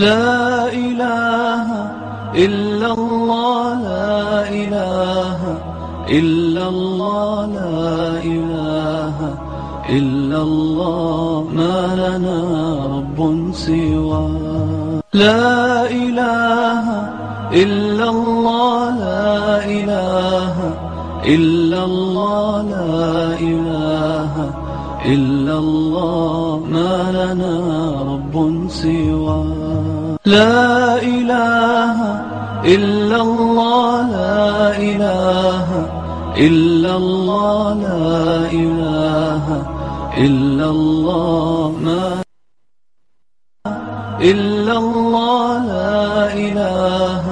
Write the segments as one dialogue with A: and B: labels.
A: لا إله إلا الله لا إله إلا الله لا إله إلا الله ما لنا رب سوى لا إله إلا الله لا إله إلا الله لا إله إلا الله ما لنا رب سوى لا إله إلا الله لا إله إلا الله لا إله إلا الله ما إلا الله لا إله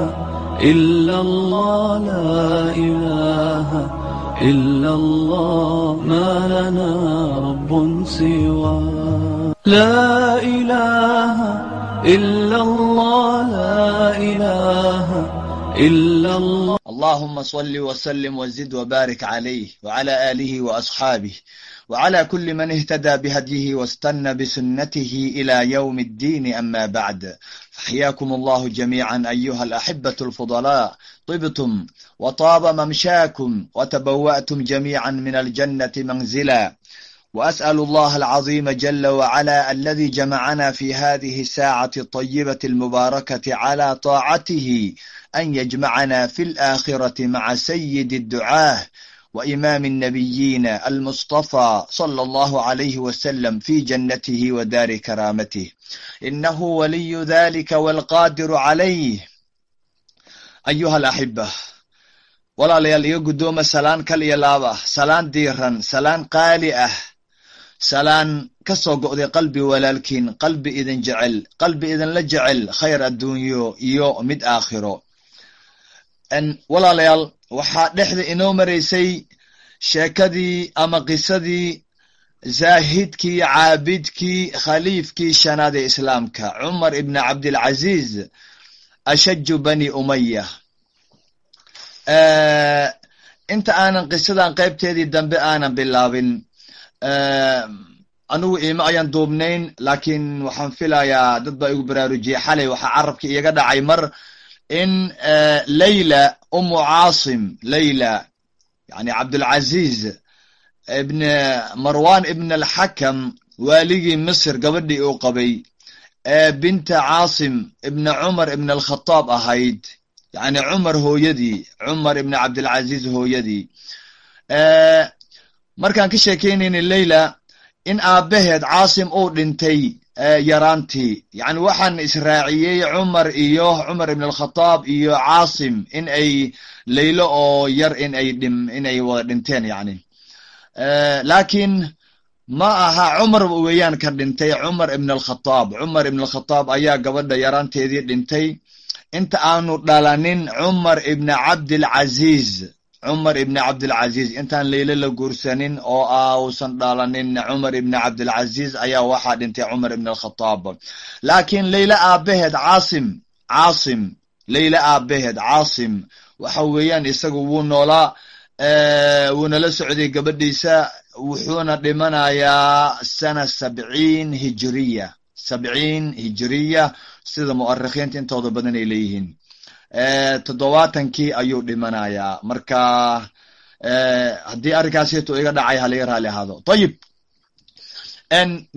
A: إلا الله لا إله إلا الله ما لنا رب سوى لا إله إلا الله لا إله إلا الله
B: اللهم صل وسلم وزد وبارك عليه وعلى آله وأصحابه وعلى كل من اهتدى بهديه واستنى بسنته إلى يوم الدين أما بعد فحياكم الله جميعا أيها الأحبة الفضلاء طبتم وطاب ممشاكم وتبوأتم جميعا من الجنة منزلا وأسأل الله العظيم جل وعلا الذي جمعنا في هذه الساعة الطيبة المباركة على طاعته أن يجمعنا في الآخرة مع سيد الدعاه وإمام النبيين المصطفى صلى الله عليه وسلم في جنته ودار كرامته إنه ولي ذلك والقادر عليه أيها الأحبة walaalayaal iga guddooma salaan kal iyo laaba salaan diiran salaan qaali ah salaan ka soo go'day qalbi walaalkiin qalbi idin jecel qalbi idinla jecel khayr adduunyo iyo mid aakhiro. Walaalayaal waxaa dhexda inoo maraysay sheekadii ama qisadii zaahidkii caabidkii khaliifkii shanaad ee islaamka cumar ibni cabdilcaziiz ashaju bani umaya inta aanan qisadan qaybteedii dambe aanan bilaabin anigu iimo ayaan duubnayn laakiin waxaan filayaa dad baa igu baraarujiyey xalay. Waxaa carabka iyaga dhacay mar in layla umu caasim layla yani cabdulcaziz ibn marwan ibn alxakam waaligii misr gabadhii uu qabay ee binta caasim ibna cumar ibn alkhataab ahayd. Yani cumar hooyadii cumar ibn cabdilcaziz hooyadii markaan ka sheekeynayna leyla in aabbaheed caasim uu dhintay yaraantii. Yani waxaan israaciyey cumar iyo cumar ibn alkhataab iyo caasim in ay leylo oo yar in ay dhim inay wada dhinteen yani laakiin ma aha cumar weeyaan ka dhintay cumar ibn alkhataab cumar ibn alkhataab ayaa gabadha yaraanteedii dhintay. Inta aanu dhalanin cumar ibn cabdilcaziz cumar ibn cabdilcaziz intaan leyle la guursanin oo ausan dhalanin cumar ibn cabdilcaziz ayaa waxaa dhintay cumar ibn alkhataab laakiin leyle aabaheed caasim caasim leyle aabaheed caasim waxa weeyaan isagu wuu noolaa wuuna la socday gabadhiisa wuxuuna dhimanayaa sana sabciin hijiriya sabciin hijiriya sida mu'arikhiinta intooda badan ay leeyihiin toddobaatankii ayuu dhimanayaa. Marka haddii arrinkaasito iga dhacay halaga raali ahaado. Ayib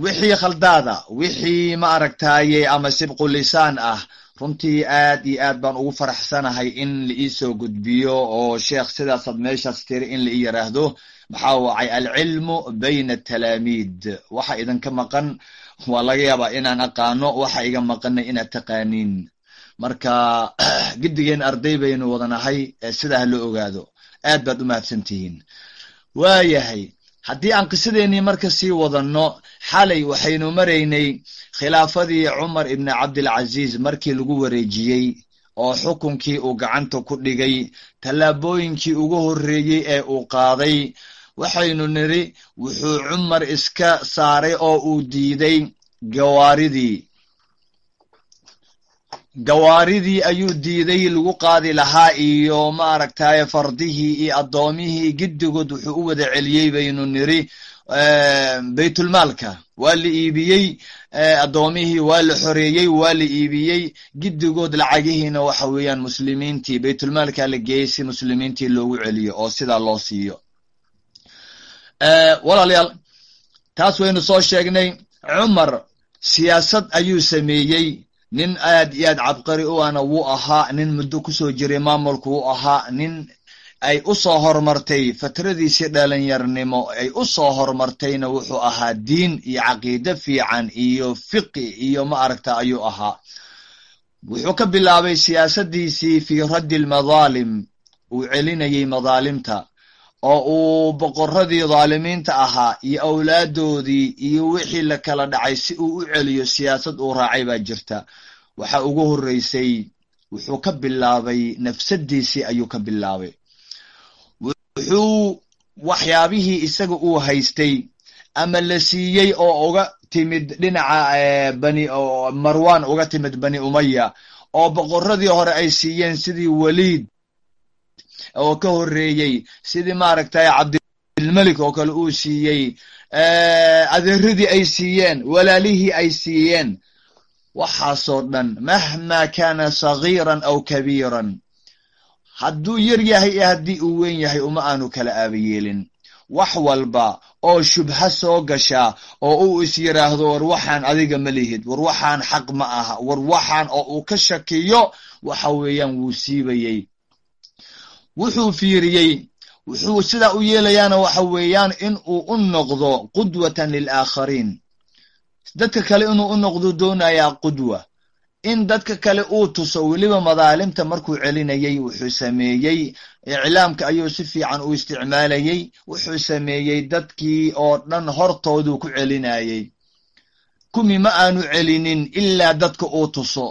B: wixii khaldaada wixii ma aragtaye ama sibqu lisaan ah runtii aad iyo aad baan ugu faraxsanahay in la iisoo gudbiyo oo sheekh sidaasaad meeshaas tiri in la ii yaraahdo. Maxaa wacay alcilmu bayna atalaamiid waxa idinka maqan waa laga yaabaa inaan aqaano waxa iga maqanay inaad taqaaniin marka gidigeen arday baynu wadanahay sidaa la ogaado aad baad u mahadsan tihiin waayahay haddii aan qisadeennii marka sii wadanno xalay waxaynu maraynay khilaafadii cumar ibni cabdilcaziz markii lagu wareejiyey oo xukunkii uu gacanta ku dhigay tallaabooyinkii ugu horreeyey ee uu qaaday. Waxaynu nidhi wuxuu cumar iska saaray oo uu diiday gawaaridii gawaaridii ayuu diiday lagu qaadi lahaa iyo maaragtaye fardihii iyo addoomihii giddigood wuxuu u wada celiyey baynu nidhi baytulmaalka. Waa la iibiyey addoomihii waa la xoreeyey waa la iibiyey. Giddigood lacagihiina waxa weeyaan muslimiintii baytulmaalka la geeyey si muslimiintii loogu celiyo oo sidaa loo siiyo. Walaalayaal taas waynu soo sheegnay cumar siyaasad ayuu sameeyey nin aad iyo aad cabqari u ana wuu ahaa nin muddo ku soo jiray maamulku wuu ahaa nin ay u soo hormartay fatradiisii dhalinyarnimo ay u soo hormartayna wuxuu ahaa diin iyo caqiide fiican iyo fiqi iyo ma aragta ayuu ahaa. Wuxuu ka bilaabay siyaasadiisii fii raddi lmadaalim uu celinayey madaalimta oo uu boqoradii dhaalimiinta ahaa iyo awlaadoodii iyo wixii la kala dhacay si uu u celiyo siyaasad uu raacay baa jirta. Waxa ugu horreysay wuxuu ka bilaabay nafsadiisii ayuu ka bilaabay. Wuxuu waxyaabihii isaga uu haystay ama la siiyey oo uga timid dhinaca bani marwan uga timid bani umaya oo boqoradii hore ay siiyeen sidii waliid oo ka horreeyey sidii maaragtay cabdilmelik oo kale uu siiyey adeeradii ay siiyeen walaalihii ay siiyeen. Waxaasoo dhan mahma kaana sagiiran aw kabiiran. Hadduu yar yahay iyo haddii uu weyn yahay uma aanu kala aabayeelin wax walba oo shubha soo gashaa oo uu is yidhaahdo war waxaan adiga ma lihid war waxaan xaq ma aha war waxaan oo uu ka shakiyo waxa weeyaan wuu siibayey wuxuu fiiriyey wuxuu sidaa u yeelayaana waxa weeyaan in uu u noqdo qudwatan lilaakhariin dadka kale inuu u noqdo doonayaa qudwa. In dadka kale uu tuso weliba madaalimta markuu celinayey wuxuu sameeyey iclaamka ayuu si fiican u isticmaalayey wuxuu sameeyey dadkii oo dhan hortooduu ku celinayey. Kumi ma aanu celinin ilaa dadka uu tuso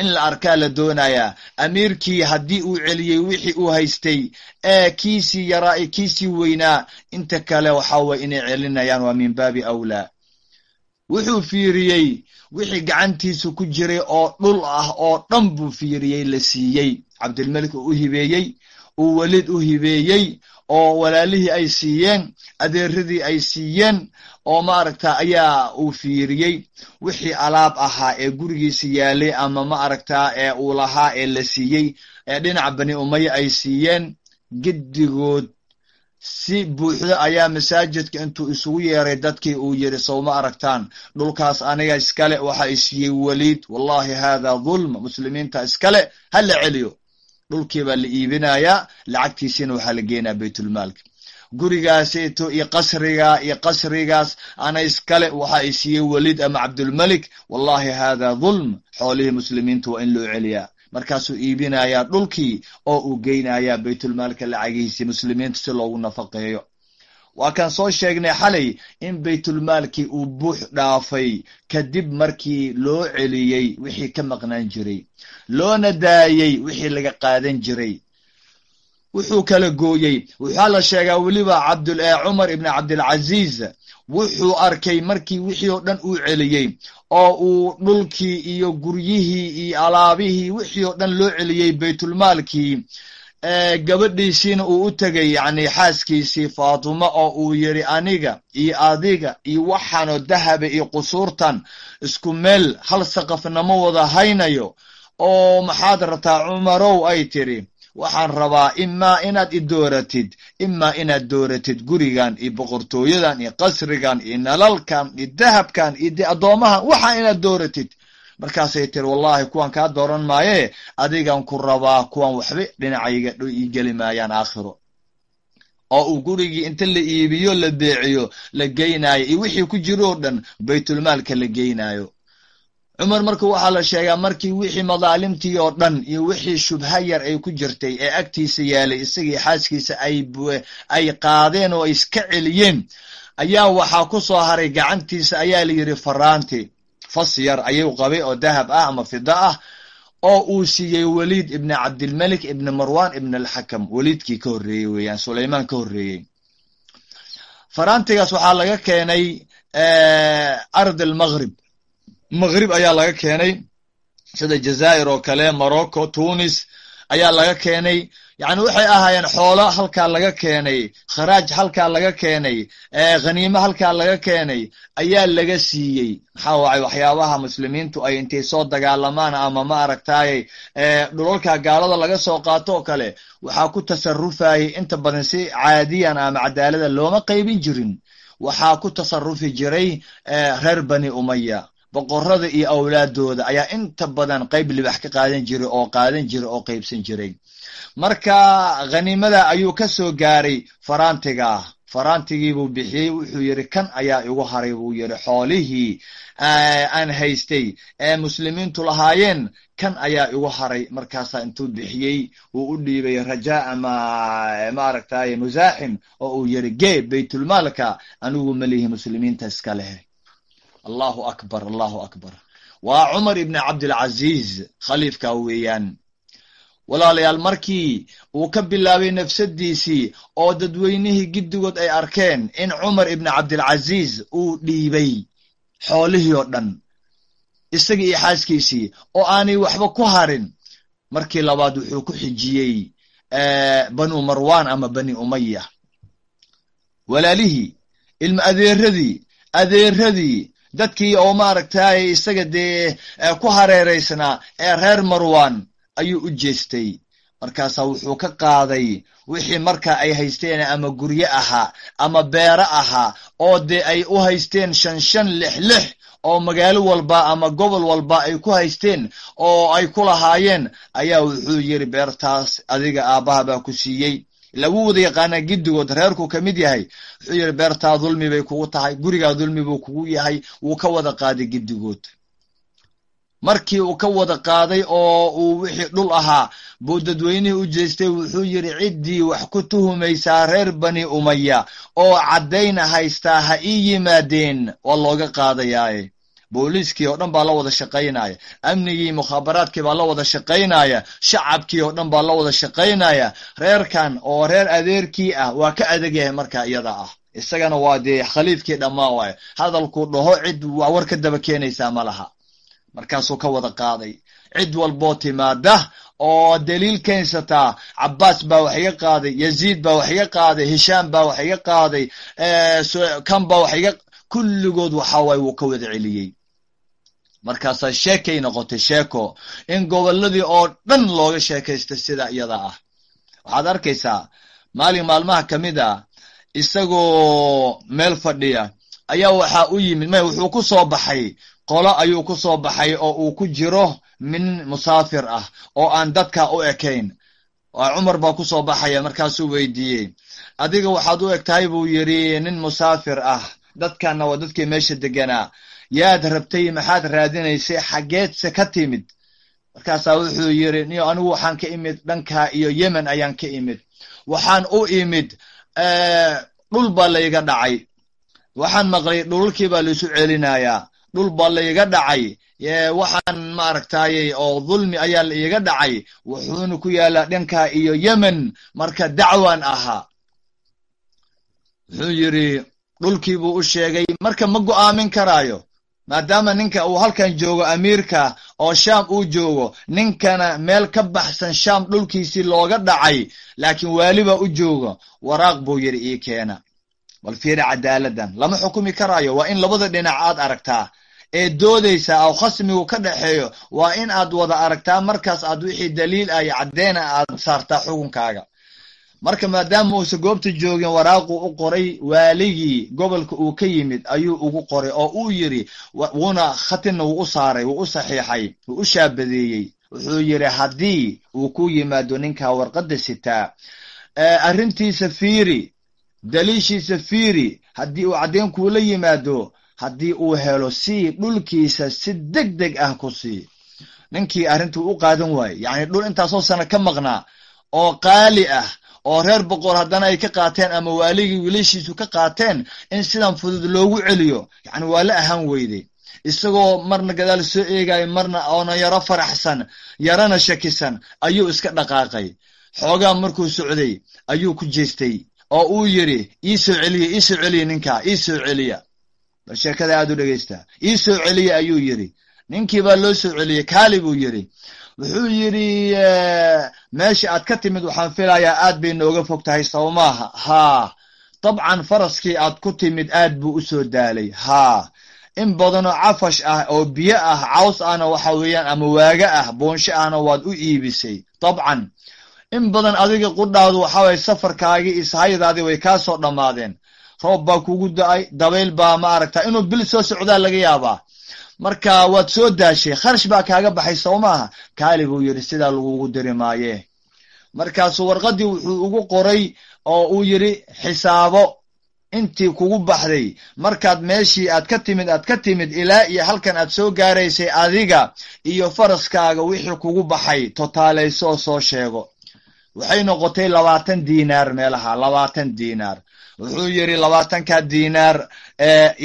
B: in la arkaa la doonayaa amiirkii haddii uu celiyey wixii uu haystay ee kiisii yaraa iyo kiisii weynaa inta kale waxa weye inay celinayaan. Waa min baabi awlaa. Wuxuu fiiriyey wixii gacantiisa ku jiray oo dhul ah oo dhan buu fiiriyey la siiyey. Cabdilmelik uu u hibeeyey uu weliid u hibeeyey oo walaalihii ay siiyeen adeeradii ay siiyeen oo maaragta ayaa uu fiiriyey wixii alaab ahaa ee gurigiisa yaalay ama ma aragtaa ee uu lahaa ee la siiyey ee dhinaca bani umaya ay siiyeen. Giddigood si buuxdo ayaa masaajidka intuu isugu yeeray dadkii uu yidhi sowma aragtaan dhulkaas aniga iskale waxa i siiyey weliid wallahi haada dhulma muslimiinta iskale ha la celiyo. Dhulkii baa la iibinayaa lacagtiisiina waxaa la geenaya baytulmaalka gurigaaseeto iyo qasriga iyo qasrigaas ana iskale waxa i siiyey weliid ama cabdulmelik wallahi haada dhulm xoolihii muslimiinta waa in loo celiyaa. Markaasuu iibinayaa dhulkii oo uu geynayaa baytulmaalka lacagihiisi muslimiinta si loogu nafaqeeyo. Waa kaan soo sheegnay xalay in baytulmaalkii uu buux dhaafay kadib markii loo celiyey wixii ka maqnaan jiray loona daayey wixii laga qaadan jiray wuxuu kala gooyey waxaa la sheegaa weliba cabdul cumar ibn cabdilcaziiz wuxuu arkay markii wixii oo dhan uu celiyey oo uu dhulkii iyo guryihii iyo alaabihii wixii oo dhan loo celiyey baytulmaalkii gabadhiisiina uu u tegay yacni xaaskiisii faatuma oo uu yidhi aniga iyo adiga iyo waxaanoo dahaba iyo qusuurtan isku meel hal saqafnama wada haynayo oo maxaad rabtaa cumarow? ay tiri waxaan rabaa imaa inaad i dooratid imaa inaad dooratid gurigan iyo boqortooyadan iyo qasrigan iyo nalalkan iyo dahabkan iyo de addoomahan waxaa inaad dooratid. Markaasay tiri wallahi kuwan kaa dooran maaye adigan ku rabaa kuwan waxba dhinacayga ii geli maayaan aakhiro. Oo uu gurigii inta la iibiyo la beeciyo la geynayo iyo wixii ku jiro oo dhan baytulmaalka la geynayo cumar marka waxaa la sheegaa markii wixii madaalimtii oo dhan iyo wixii shubha yar ay ku jirtay ee agtiisa yaalay isagii xaaskiisa ay qaadeen oo ay iska celiyeen ayaa waxaa ku soo haray gacantiisa ayaa la yidhi faraanti fas yar ayuu qabay oo dahab ah ama fida ah oo uu siiyey weliid ibni cabdilmelik ibni marwan ibn alxakam weliidkii ka horreeyey weeyaan sulaymaan ka horreeyey. Faraantigaas waxaa laga keenay ard almaghrib maghrib ayaa laga keenay sida jazaa'ir oo kale morocco tunis ayaa laga keenay. Yacni waxay ahaayeen xoolo halkaa laga keenay kharaaj halkaa laga keenay khaniimo halkaa laga keenay ayaa laga siiyey. Maxaa waay waxyaabaha muslimiintu ay intay soo dagaalamaan ama ma aragtaaye dhulalka gaalada laga soo qaato oo kale waxaa ku tasarufayay inta badan si caadiyan ama cadaalada looma qaybin jirin. Waxaa ku tasarufi jiray reer bani umaya boqorada iyo awlaadooda ayaa inta badan qayb libax ka qaadan jiray oo qaadan jiray oo qaybsan jiray. Marka khaniimada ayuu ka soo gaaray faraantiga. Faraantigiibuu bixiyey wuxuu yidhi kan ayaa igu haray? Buu yidhi xoolihii aan haystay ee muslimiintu lahaayeen kan ayaa igu haray? Markaasaa intuu bixiyey uu u dhiibay rajaa ma maaragtay musaaxim oo uu yidhi gee baytulmaalka anigu malihi muslimiinta iska leh allahu akbar allahu akbar. Waa cumar ibni cabdilcaziiz khaliifka weeyaan. Walaalayaal markii uu ka bilaabay nafsadiisii oo dadweynihii giddigood ay arkeen in cumar ibni cabdilcaziiz uu dhiibay xoolihii oo dhan isagii iyo xaaskiisii oo aanay waxba ku harin. Markii labaad wuxuu ku xijiyey banu marwan ama bani umaya walaalihii ilma adeeradii adeeradii dadkii oo maaragtay isaga dee ku hareeraysnaa ee reer marwan ayuu u jeestay. Markaasaa wuxuu ka qaaday wixii marka ay haysteen ama guryo ahaa ama beero ahaa oo dee ay u haysteen shan shan lix lix oo magaalo walba ama gobol walba ay ku haysteen oo ay ku lahaayeen. Ayaa wuxuu yidhi beertaas adiga aabbaha baa ku siiyey lagu wada yaqaanaa giddigood reerku ka mid yahay wuxuu yidhi beertaa dulmi bay kugu tahay gurigaa dulmi buu kugu yahay wuu ka wada qaaday giddigood markii uu ka wada qaaday oo uu wixii dhul ahaa buu dadweynihii u jeestay wuxuu yidhi ciddii wax ku tuhumaysaa reer bani umaya oo caddayna haystaa ha ii yimaadeen waa looga qaadayaaye booliiskii oo dhan baa la wada shaqaynaya amnigii mukhaabaraadkii baa la wada shaqaynaya shacabkii oo dhan baa la wada shaqaynaya. Reerkan oo reer adeerkii ah waa ka adag yahay markaa iyada ah. Isagana waa dee khaliifkii dhammaan waayo. Hadalkuu dhaho cid waa war ka daba keenaysaa ma laha. Markaasuu ka wada qaaday. Cid walboo timaada oo daliil keensataa cabbaas baa wax iga qaaday yaziid baa wax iga qaaday hishaam baa wax iga qaaday kan baa wax iga kulligood waxa waaye wuu ka wada celiyey markaasaa sheekay noqotay sheeko. In gobolladii oo dhan looga sheekaystay sida iyada ah. Waxaad arkaysaa maalin maalmaha ka mid a isagoo meel fadhiya ayaa waxaa u yimid. May wuxuu ku soo baxay. Qolo ayuu ku soo baxay oo uu ku jiro min musaafir ah oo aan dadka u ekayn. Cumar baa ku soo baxaya markaasuu weydiiyey. Adiga waxaad u eg tahay buu yidhi nin musaafir ah dadkanna waa dadkii meesha deganaa yaad rabtay maxaad raadinaysay xaggeedse ka timid. Markaasaa wuxuu yidhi niyo anigu waxaan ka imid dhanka iyo yemen ayaan ka imid. Waxaan u imid dhul baa layga dhacay. Waxaan maqlay dhulalkii baa laisu celinayaa dhul baa laiga dhacay. Waxaan maaragtayy oo dulmi ayaa la iiga dhacay. Wuxuuna ku yaalaa dhanka iyo yemen marka dacwan ahaa wuxuu yidhi dhulkii buu u sheegay marka ma go'aamin karaayo maadaama ninka uu halkan joogo amiirka oo shaam uu joogo ninkana meel ka baxsan shaam dhulkiisii looga dhacay laakiin waaliba u joogo. Waraaq buu yidhi ii keena. Bal fiiri cadaaladan lama xukumi karaayo waa in labada dhinac aad aragtaa. Ee doodaysa aw khasmigu ka dhaxeeyo waa in aad wada aragtaa markaas aad wixii daliil ah iyo caddeena aad saartaa xukunkaaga marka maadaama uusa goobta joogin waraaquu u qoray waaligii gobolka uu ka yimid ayuu ugu qoray oo uu yidhi wuuna khatinna wuu u saaray wuu u saxiixay wuu u shaabadeeyey. Wuxuu yidhi haddii uu ku yimaado ninkaa warqadda sitaa arrintiisa fiiri daliishiisa fiiri haddii uu caddeyn kuula yimaado haddii uu helo sii dhulkiisa si deg deg ah ku sii. Ninkii arrintuu u qaadan waaye yacni dhul intaasoo sana ka maqnaa oo qaali ah oo reer boqor haddana ay ka qaateen ama waaligii wiilashiisu ka qaateen in sidan fudud loogu celiyo yacni waa la ahaan weyday. Isagoo marna gadaal soo eegayo marna oona yaro faraxsan yarana shakisan ayuu iska dhaqaaqay. Xoogaa markuu socday ayuu ku jeestay oo uu yidhi ii soo celiya ii soo celiya ninkaa ii soo celiya. Bal sheekada aad u dhegaysta ii soo celiya ayuu yidhi. Ninkii baa loo soo celiyey kaali buu yidhi wuxuu yidhi meesha aad ka timid waxaan filayaa aad bay nooga fog tahay sow maaha haa dabcan faraskii aad ku timid aad buu u soo daalay. Haa in badanoo cafash ah oo biyo ah caws ahna waxa weeyaan ama waaga ah boonsho ahna waad u iibisay. Dabcan in badan adiga qudhaadu waxa waye safarkaagii ishaydaadii way kaa soo dhammaadeen. Roob baa kugu da'ay dabayl baa ma aragta inuu bil soo socdaa laga yaabaa marka waad soo daashay kharash baa kaaga baxay sow maaha? Kaali buu yidhi sidaa lagugu diri maaye. Markaasuu warqaddii wuxuu ugu qoray oo uu yidhi xisaabo intii kugu baxday. Markaad meeshii aad ka timid aad ka timid ilaa iyo halkan aad soo gaaraysay adiga iyo faraskaaga wixii kugu baxay totaalayso oo soo sheego. Waxay noqotay labaatan diinaar meelaha labaatan diinaar wuxuu yidhi labaatanka diinaar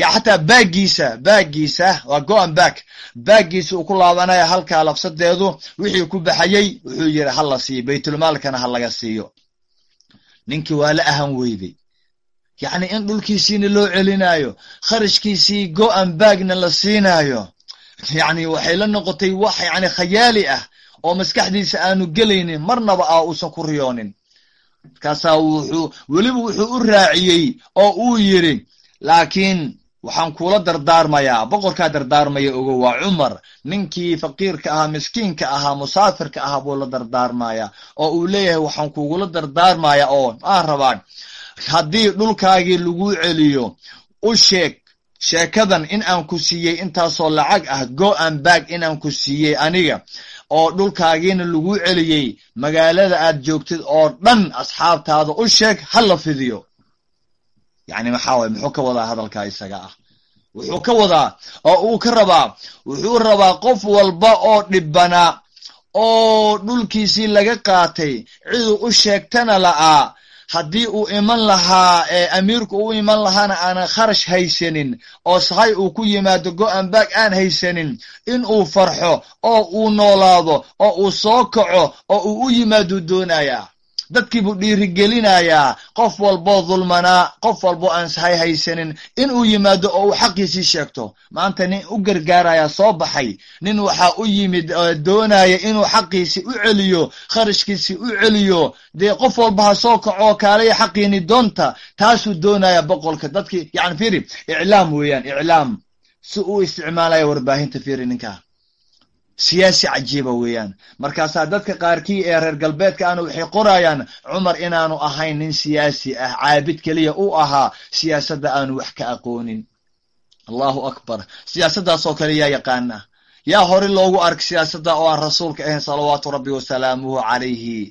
B: ya xataa baaggiisa baaggiisa waa go-an baag baaggiisa uu ku laabanaya halkaa labsadeedu wixii ku baxayey wuxuu yidhi ha la siiyo baytulmaalkana ha laga siiyo. Ninkii waa la ahan weyday yacni in dhulkiisiina loo celinaayo kharashkiisii go-an baagna la siinaayo yacni waxay la noqotay wax yani khayaali ah oo maskaxdiisa aanu gelaynin marnaba a uusan ku riyoonin markaasaa wuxuu weliba wuxuu u raaciyey oo uu yidhi laakiin waxaan kuula dardaarmayaa boqorkaa dardaarmaya ogo waa cumar. Ninkii faqiirka ahaa miskiinka ahaa musaafirka ahaa buu la dardaarmaya oo uu leeyahay waxaan kugula dardaarmaya oo maa rabaan haddii dhulkaagii lagu celiyo u sheeg sheekadan in aan ku siiyey intaasoo lacag ah go an bag in aan ku siiyey aniga oo dhulkaagiina lagu celiyey magaalada aad joogtid oo dhan asxaabtaada u sheeg ha la fidiyo. Yacni maxaa waye muxuu ka wadaa hadalkaa isaga ah? Wuxuu ka wadaa oo uu ka rabaa wuxuu rabaa qof walba oo dhibbanaa oo dhulkiisii laga qaatay ciduu u sheegtana la'aa haddii uu iman lahaa ee amiirku u iman lahaana aanan kharash haysanin oo sahay uu ku yimaado go-an baag aan haysanin in uu farxo oo uu noolaado oo uu soo kaco oo uu u yimaaduu doonayaa dadkii buu dhiirigelinayaa qof walboo dulmanaa qof walboo aan sahay haysanin in uu yimaado oo uu xaqiisii sheegto. Maanta nin u gargaarayaa soo baxay nin waxaa u yimid doonaya inuu xaqiisii u celiyo kharashkiisii u celiyo dee qof walba ha soo kacoo kaalaya xaqiini doonta taasuu doonaya boqolka. Dadkii yani firi iclaam weeyaan iclaam. Si uu isticmaalaya warbaahinta firi ninkaa siyaasi cajiiba weeyaan. Markaasaa dadka qaarkii ee reer galbeedka ana waxay qorayaan cumar inaanu ahayn nin siyaasi ah caabid keliya u ahaa siyaasadda aanu wax ka aqoonin. Allahu akbar. Siyaasaddaasoo kale yaa yaqaana. Yaa hore loogu ark siyaasadda oo aan rasuulka ahayn salawaatu rabbi wasalaamuhu calayhi.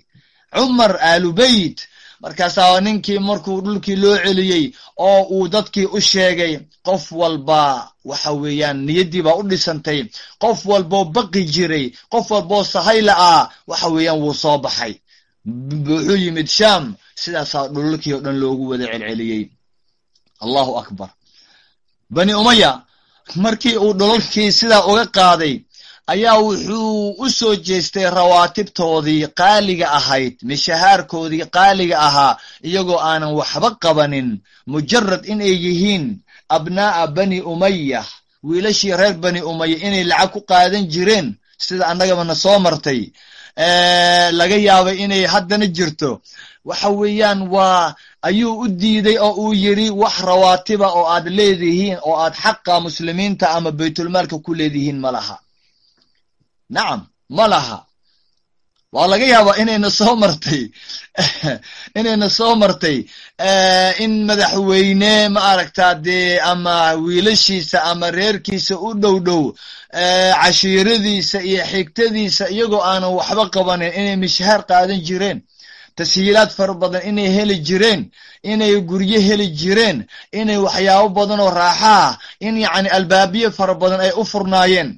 B: Cumar aalubeyt markaasaa ninkii markuu dhulkii loo celiyey oo uu dadkii u sheegay qof walba waxa weeyaan niyaddii baa u dhisantay. Qof walboo baqi jiray qof walboo sahayla ah waxa weeyaan wuu soo baxay. Wuxuu yimid sham sidaasaa dhululkii oo dhan loogu wada celceliyey. Allahu akbar. Bani umaya markii uu dhulalkii sidaa uga qaaday ayaa wuxuu u soo jeestay rawaatibtoodii qaaliga ahayd mishahaarkoodii qaaliga ahaa iyagoo aanan waxba qabanin. Mujarad inay yihiin abnaa'a bani umaya wiilashii reer bani umaya inay lacag ku qaadan jireen. Sida annagabana soo martay. Laga yaabay inay haddana jirto. Waxa weeyaan waa ayuu u diiday oo uu yidhi wax rawaatiba oo aad leedihiin oo aad xaqa muslimiinta ama baytulmaalka ku leedihiin ma laha nacam ma laha. Waa laga yaabaa inayna soo martay inayna soo martay in madaxweyne ma aragtaa dee ama wiilashiisa ama reerkiisa u dhow dhow cashiiradiisa iyo xigtadiisa iyagoo aanan waxba qabanin inay mishahaar qaadan jireen. Tashiilaad fara badan inay heli jireen inay guryo heli jireen inay waxyaabo badan oo raaxaah in yacni albaabiye fara badan ay u furnaayeen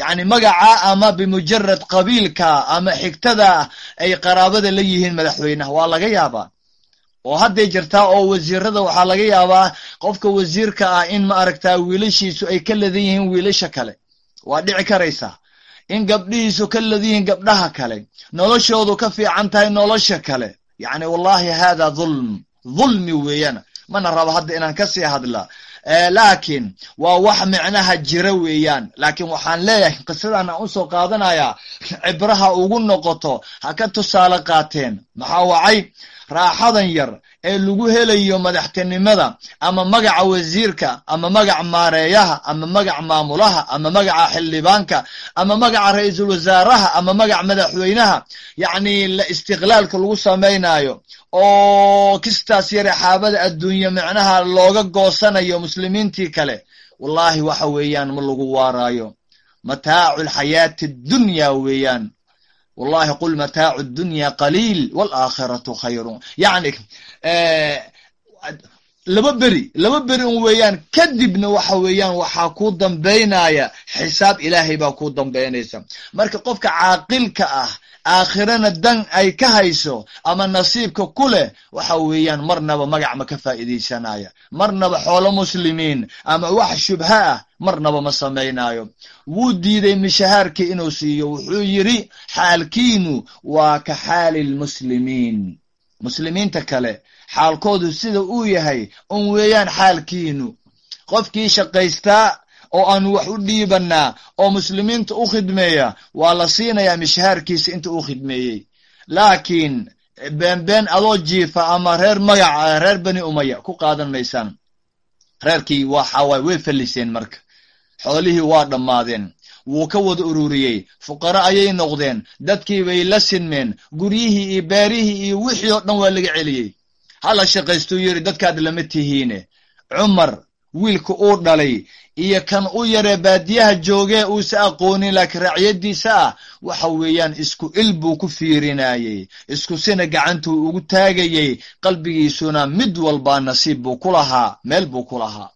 B: yacni magaca ama bimujarad qabiilka ama xigtada ay qaraabada la yihiin madaxweynaha waa laga yaabaa. Oo hadday jirtaa oo wasiirada waxaa laga yaabaa qofka wasiirka ah in ma aragtaa wiilashiisu ay ka ladan yihiin wiilasha kale. Waa dhici karaysaa in gabdhihiisu ka ladiyihiin gabdhaha kale. Noloshoodu ka fiican tahay nolosha kale. Yacni wallahi hada dhulm. Dhulmi weeyaan mana rabo hadda inaan ka sii hadla laakiin waa wax micnaha jira weeyaan. Laakiin waxaan leeyahay qisadan aan u soo qaadanayaa cibraha ugu noqoto ha ka tusaale qaateen. Maxaa wacay raaxadan yar ee lagu helayo madaxtinimada ama magaca wasiirka ama magaca maareeyaha ama magaca maamulaha ama magaca xildhibaanka ama magaca ra'iisul wasaaraha ama magaca madaxweynaha. Yacni la istiqlaalka lagu samaynayo oo kistaas yare xaabada adduunya micnaha looga goosanayo muslimiintii kale wallahi waxa weeyaan ma lagu waaraayo. Mataacu lxayaati addunya weeyaan wallahi qul mataacu dunya qaliil waalaakhiratu khayru yacni laba beri laba beri un weeyaan kadibna waxa weeyaan waxaa ku dambaynaya xisaab ilaahay baa ku dambaynaysa. Marka qofka caaqilka ah aakhirana dan ay ka hayso ama nasiibka ku leh waxa weeyaan marnaba magac ma ka faa'iidaysanaya marnaba xoolo muslimiin ama wax shubha ah marnaba ma samaynayo wuu diiday mishahaarkii inuu siiyo wuxuu yidhi xaalkiinu waa ka xaali lmuslimiin muslimiinta kale xaalkoodu sida uu yahay un weeyaan xaalkiinu. Qofkii shaqaystaa oo aanu wax u dhiibanaa oo muslimiinta u khidmeeya waa la siinayaa mishahaarkiisa inta u khidmeeyey. Laakiin beenbeen adoo jiifa ama reer magaca reer bani umaya ku qaadan maysaan reerkii waxawaay way falliseen marka. Xoolihii waa dhammaadeen. Wuu ka wada ururiyey. Fuqaro ayay noqdeen. Dadkii bay la sinmeen. Guryihii iyo beerihii iyo wixii oo dhan waa laga celiyey. Hala shaqaystuu yidhi dadkaad lama tihiine. Cumar wiilka uu dhalay iyo kan u yaree baadiyaha joogee uusa aqoonin laakiin raacyadiisa ah waxa weeyaan isku il buu ku fiirinayey. Isku sina gacantuu ugu taagayey qalbigiisuna mid walbaa nasiib buu ku lahaa meel buu ku lahaa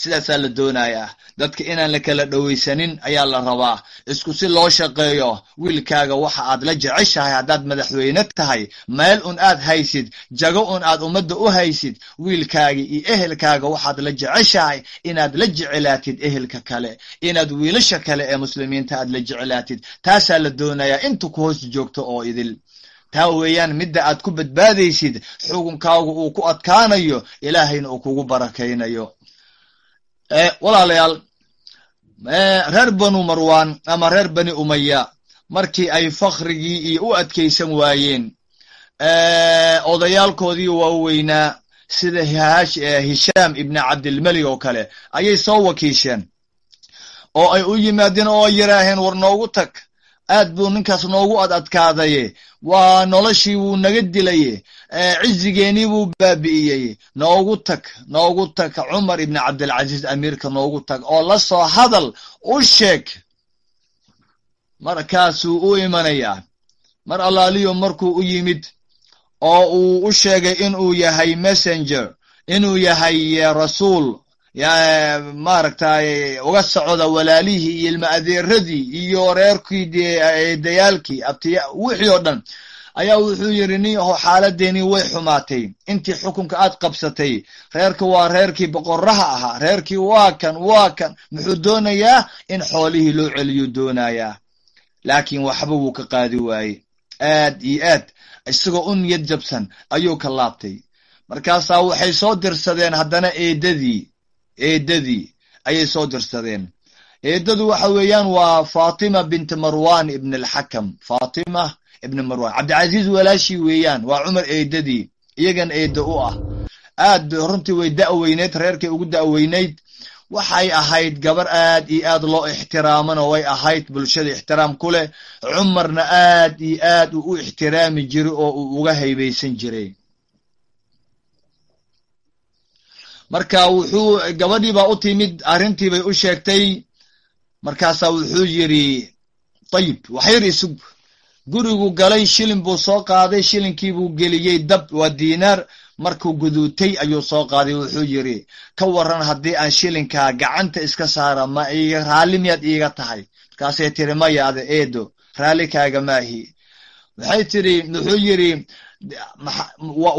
B: sidaasaa la doonayaa. Dadka inaan la kala dhowaysanin ayaa la rabaa. Isku si loo shaqeeyo wiilkaaga waxa aad la jeceshahay haddaad madaxweyne tahay. Meel un aad haysid jago un aad ummadda u haysid wiilkaaga iyo ehelkaaga waxaad la jeceshahay inaad la jecelaatid ehelka kale. Inaad wiilasha kale ee muslimiinta aad la jecelaatid. Taasaa la doonayaa. Inta ku hoos joogto oo idil. Taa weeyaan midda aad ku badbaadaysid xukunkaagu uu ku adkaanayo ilaahayna uu kugu barakaynayo walaalayaal reer banu marwan ama reer bani umaya markii ay fakrigii iyo u adkaysan waayeen odayaalkoodii waaweynaa sida hishaam ibni cabdilmelig oo kale ayay soo wakiisheen oo ay u yimaadeen oo ay yidhaaheen war noogu tag aad buu ninkaas noogu ad adkaadaye. Waa noloshii wuu naga dilaye. Cizigeenii buu baabi'iyey. Noogu tag noogu tag. Cumar ibni cabdilcaziiz amiirka noogu tag. Oo la soo hadal u sheeg. Markaasuu u imanayaa mar allaaliyo markuu u yimid oo uu u sheegay inuu yahay messenger inuu yahay rasuul maaragtay uga socda walaalihii iyo ilma adeeradii iyo reerkii dayaalkii abtiya wixii oo dhan. Ayaa wuxuu yidhi nin aho xaaladeenii way xumaatay. Intii xukunka aad qabsatay reerka waa reerkii boqoraha ahaa. Reerkii waa kan waa kan. Muxuu doonayaa in xoolihii loo celiyo doonayaa laakiin waxba wuu ka qaadi waayey. Aad iyo aad isagoo u niyad jabsan ayuu ka laabtay. Markaasaa waxay soo dirsadeen haddana eedadii eedadii ayay soo dirsadeen eedadu waxa weeyaan waa fatima binti marwan ibn alxakam fatima ibn marwan cabdilcaziiz walaashii weeyaan waa cumar eedadii iyagan eeda u ah. Aad runtii way da'weyneyd reerkay ugu da'weyneyd waxay ahayd gabar aad iyo aad loo ixtiraamana way ahayd bulshada ixtiraam ku leh. Cumarna aad iyo aad uu u ixtiraami jiray oo uu uga haybaysan jiray marka wuxuu gabadhiibaa u timid arrintiibay u sheegtay. Markaasaa wuxuu yidhi dayib waxyar isug gurigu galay shilin buu soo qaaday shilinkiibuu geliyey dab waa diinaar markuu guduutay ayuu soo qaaday. Wuxuu yidhi ka waran haddii aan shilinkaa gacanta iska saara ma raalli miyaad iiga tahay? Markaasay tiri maya ada eedo raalli kaaga maahi waxay tidhi wuxuu yidhi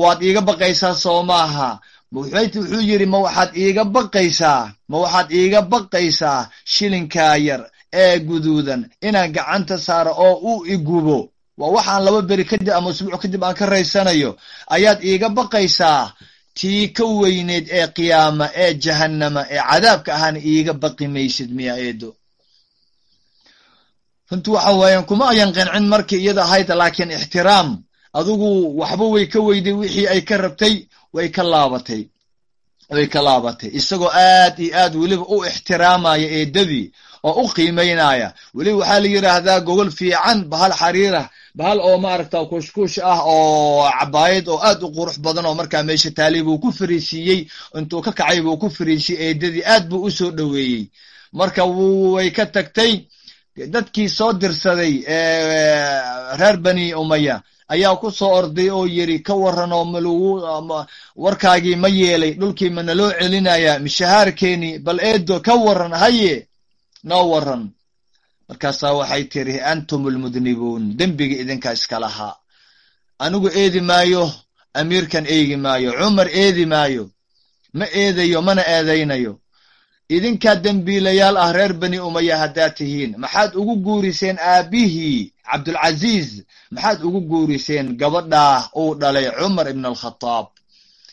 B: waad iiga baqaysaa soo maaha wuxuu yidhi ma waxaad iiga baqaysaa ma waxaad iiga baqaysaa shilinkaa yar ee guduudan inaan gacanta saaro oo u igubo waa waxaan laba beri kadib ama usbuuc kadib aan ka raysanayo. Ayaad iiga baqaysaa tii ka weyneyd ee qiyaama ee jahannama ee cadaabka ahaana iiga baqi maysid miya eedo runti waxa weeyaan kuma ayan qancin markii iyada ahayd laakiin ixtiraam adigu waxba way ka weyday wixii ay ka rabtay way ka laabatay way ka laabatay. Isagoo aad iyo aad weliba u ixtiraamaya eedadii oo u qiimaynaya weliba waxaa la yidhaahdaa gogol fiican bahal xariirah bahal oo maaragta kushkush ah oo cabaayad oo aad u qurux badan oo markaa meesha taali buu ku fariisiiyey intuu ka kacay buu ku fariisiyey eedadii aad buu u soo dhoweeyey. Marka way ka tagtay dadkii soo dirsaday reer bani umaya ayaa ku soo orday oo yidhi ka waran oo malagu warkaagii ma yeelay dhulkii ma naloo celinaya mishahaarkeeni bal eedo ka waran haye noo waran markaasaa waxay tiri antum almudnibuun dembiga idinkaa iska lahaa. Anigu eedi maayo amiirkan eegi maayo cumar eedi maayo ma eedayo mana eedaynayo. Idinkaa dembiilayaal ah reer bani umaya haddaad tihiin maxaad ugu guuriseen aabihii cabdulcaziiz maxaad ugu guuriseen gabadhaa uu dhalay cumar ibn alkhataab